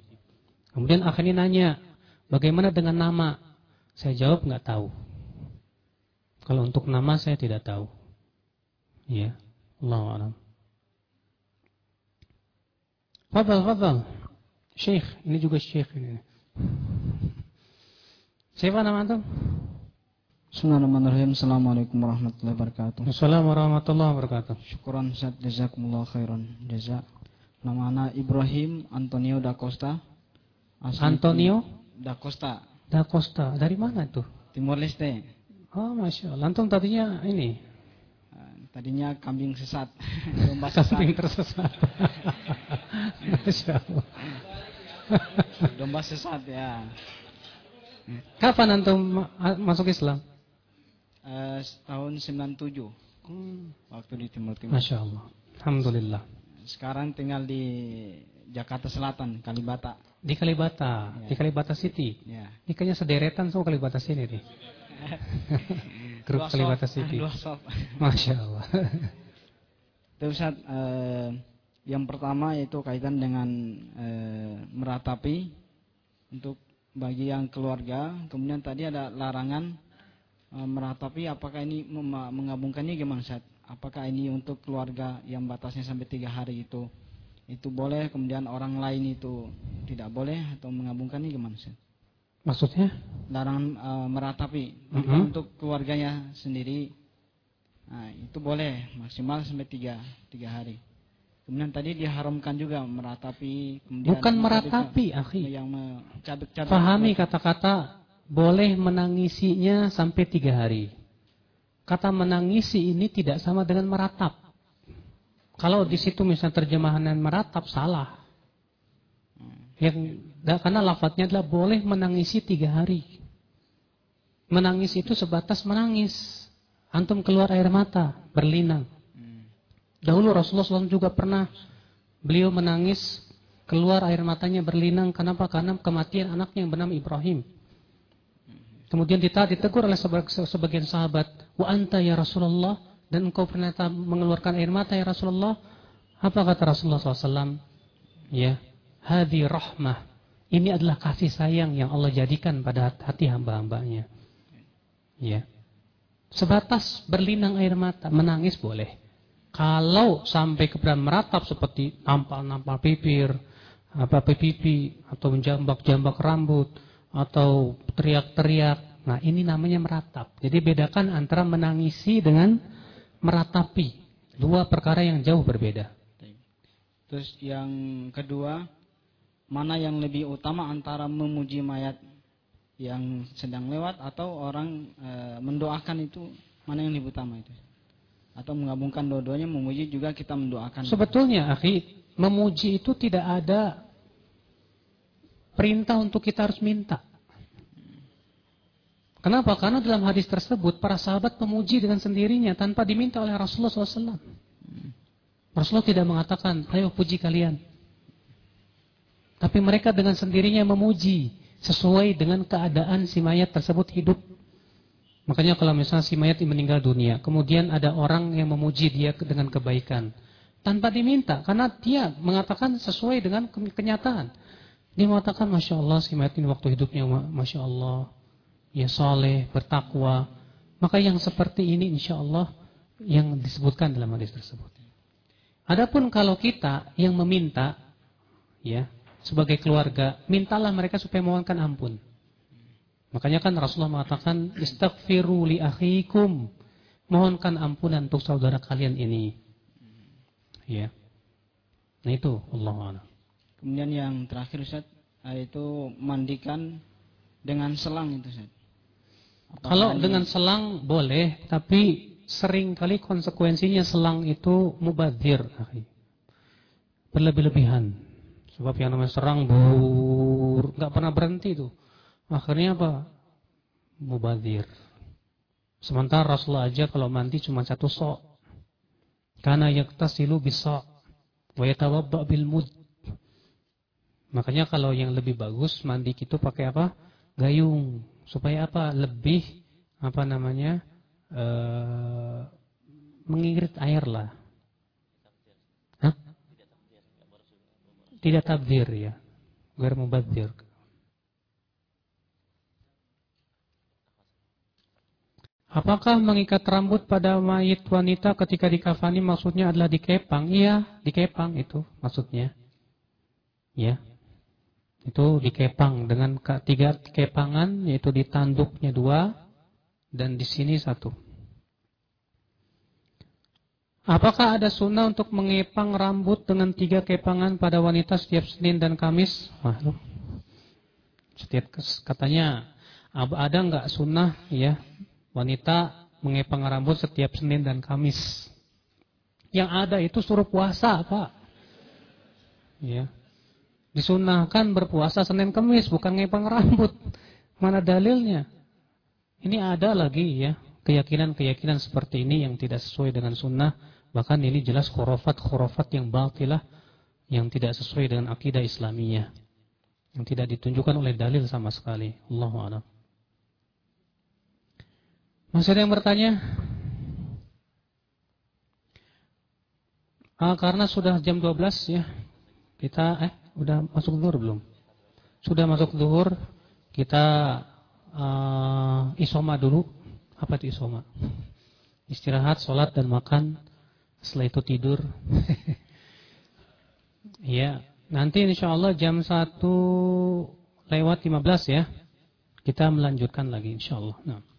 Kemudian akhirnya nanya, bagaimana dengan nama? Saya jawab nggak tahu. Kalau untuk nama saya tidak tahu. Ya, Allah alam. Fadal, fadal. Syekh, ini juga syekh ini. Siapa nama antum? Bismillahirrahmanirrahim. Assalamualaikum warahmatullahi wabarakatuh. Assalamualaikum warahmatullahi wabarakatuh. Syukuran Ustaz jazakumullah khairan. Jaza. Nama anak Ibrahim Antonio da Costa. Asli Antonio da Costa, da Costa. Dari mana tuh? Timor Leste. Oh, masya Allah. Antum tadinya ini Eh, Tadinya kambing sesat, domba sesat, kambing tersesat. masya Allah. domba sesat ya. Kapan antum ma- masuk Islam? Eh, tahun 97 waktu di Timur Timur. Masya Allah. Alhamdulillah. Sekarang tinggal di Jakarta Selatan, Kalibata. Di Kalibata, di Kalibata City. Ya. Ini kayaknya sederetan semua Kalibata sini nih. Grup Kalibata City. Masya Allah. Itu Ustaz, eh, yang pertama yaitu kaitan dengan eh, meratapi untuk bagi yang keluarga. Kemudian tadi ada larangan eh, meratapi. Apakah ini menggabungkannya gimana Ustaz? Apakah ini untuk keluarga yang batasnya sampai tiga hari itu itu boleh, kemudian orang lain itu tidak boleh atau menggabungkannya gimana Ustaz? Maksudnya? Larangan eh, meratapi Tapi Mhm. untuk keluarganya sendiri. Nah, itu boleh maksimal sampai tiga, tiga hari. Kemudian tadi diharamkan juga meratapi. Kemudian Bukan meratapi, akhi. Yang mencabik-cabik. Pahami kata-kata boleh menangisinya sampai tiga hari. Kata menangisi ini tidak sama dengan meratap. Kalau di situ misalnya terjemahan meratap salah. Yang da- karena lafadznya adalah boleh menangisi tiga hari. Menangis itu sebatas menangis. Antum keluar air mata, berlinang. Dahulu Rasulullah SAW juga pernah beliau menangis keluar air matanya berlinang. Kenapa? Karena kematian anaknya yang bernama Ibrahim. Kemudian ditegur oleh seba- sebagian sahabat, wa anta ya Rasulullah dan engkau ternyata mengeluarkan air mata ya Rasulullah. Apa kata Rasulullah SAW? Ya, hadi rahmah. Ini adalah kasih sayang yang Allah jadikan pada hati hamba-hambanya. Ya. Sebatas berlinang air mata, menangis boleh. Kalau sampai kepada meratap seperti nampal-nampal pipir, apa pipi atau menjambak-jambak rambut atau teriak-teriak. Nah, ini namanya meratap. Jadi bedakan antara menangisi dengan meratapi. Dua perkara yang jauh berbeda. Terus yang kedua, mana yang lebih utama antara memuji mayat yang sedang lewat atau orang eh, mendoakan itu mana yang lebih utama itu? Atau menggabungkan dua-duanya memuji juga kita mendoakan. Sebetulnya, akhi, memuji itu tidak ada perintah untuk kita harus minta. Kenapa? Karena dalam hadis tersebut para sahabat memuji dengan sendirinya tanpa diminta oleh Rasulullah SAW. Rasulullah tidak mengatakan, ayo puji kalian. Tapi mereka dengan sendirinya memuji sesuai dengan keadaan si mayat tersebut hidup. Makanya kalau misalnya si mayat meninggal dunia, kemudian ada orang yang memuji dia dengan kebaikan. tanpa diminta karena dia mengatakan sesuai dengan kenyataan. Dia mengatakan Masya Allah si mayat ini waktu hidupnya Masya Allah ya soleh, bertakwa. Maka yang seperti ini insya Allah yang disebutkan dalam hadis tersebut. Adapun kalau kita yang meminta ya sebagai keluarga, mintalah mereka supaya mohonkan ampun. Makanya kan Rasulullah mengatakan istaghfiru li akhikum. Mohonkan ampunan untuk saudara kalian ini. Ya. Nah itu Allah Kemudian yang terakhir Ustaz yaitu mandikan dengan selang itu Ustaz. Kalau ini... dengan selang boleh, tapi sering kali konsekuensinya selang itu mubazir. Berlebih-lebihan. Sebab yang namanya serang bur, nggak pernah berhenti itu. Akhirnya apa? Mubazir. Sementara Rasulullah aja kalau mandi cuma satu sok. Karena yaktasilu bisa wa bil mud. Makanya kalau yang lebih bagus mandi itu pakai apa? Gayung. Supaya apa? Lebih apa namanya? Eh, mengirit air lah. Tidak tabdir ya. Biar mubadzir. Apakah mengikat rambut pada mayit wanita ketika dikafani maksudnya adalah dikepang? Iya, dikepang itu maksudnya. Ya. Itu dikepang dengan tiga kepangan yaitu di tanduknya dua dan di sini satu. Apakah ada sunnah untuk mengepang rambut dengan tiga kepangan pada wanita setiap Senin dan Kamis? Wah, setiap katanya ada nggak sunnah ya wanita mengepang rambut setiap Senin dan Kamis. Yang ada itu suruh puasa, Pak. Ya. Disunahkan berpuasa Senin Kamis, bukan ngepang rambut. Mana dalilnya? Ini ada lagi ya, keyakinan-keyakinan seperti ini yang tidak sesuai dengan sunnah. Bahkan ini jelas khurafat-khurafat yang batilah, yang tidak sesuai dengan akidah Islamiyah. Yang tidak ditunjukkan oleh dalil sama sekali. Allahu a'lam. Masih ada yang bertanya? Ah, karena sudah jam 12 ya. Kita eh udah masuk zuhur belum? Sudah masuk zuhur, kita uh, isoma dulu. Apa itu isoma? Istirahat, sholat dan makan. Setelah itu tidur. ya, nanti insya Allah jam 1 lewat 15 ya. Kita melanjutkan lagi insya Allah. Nah.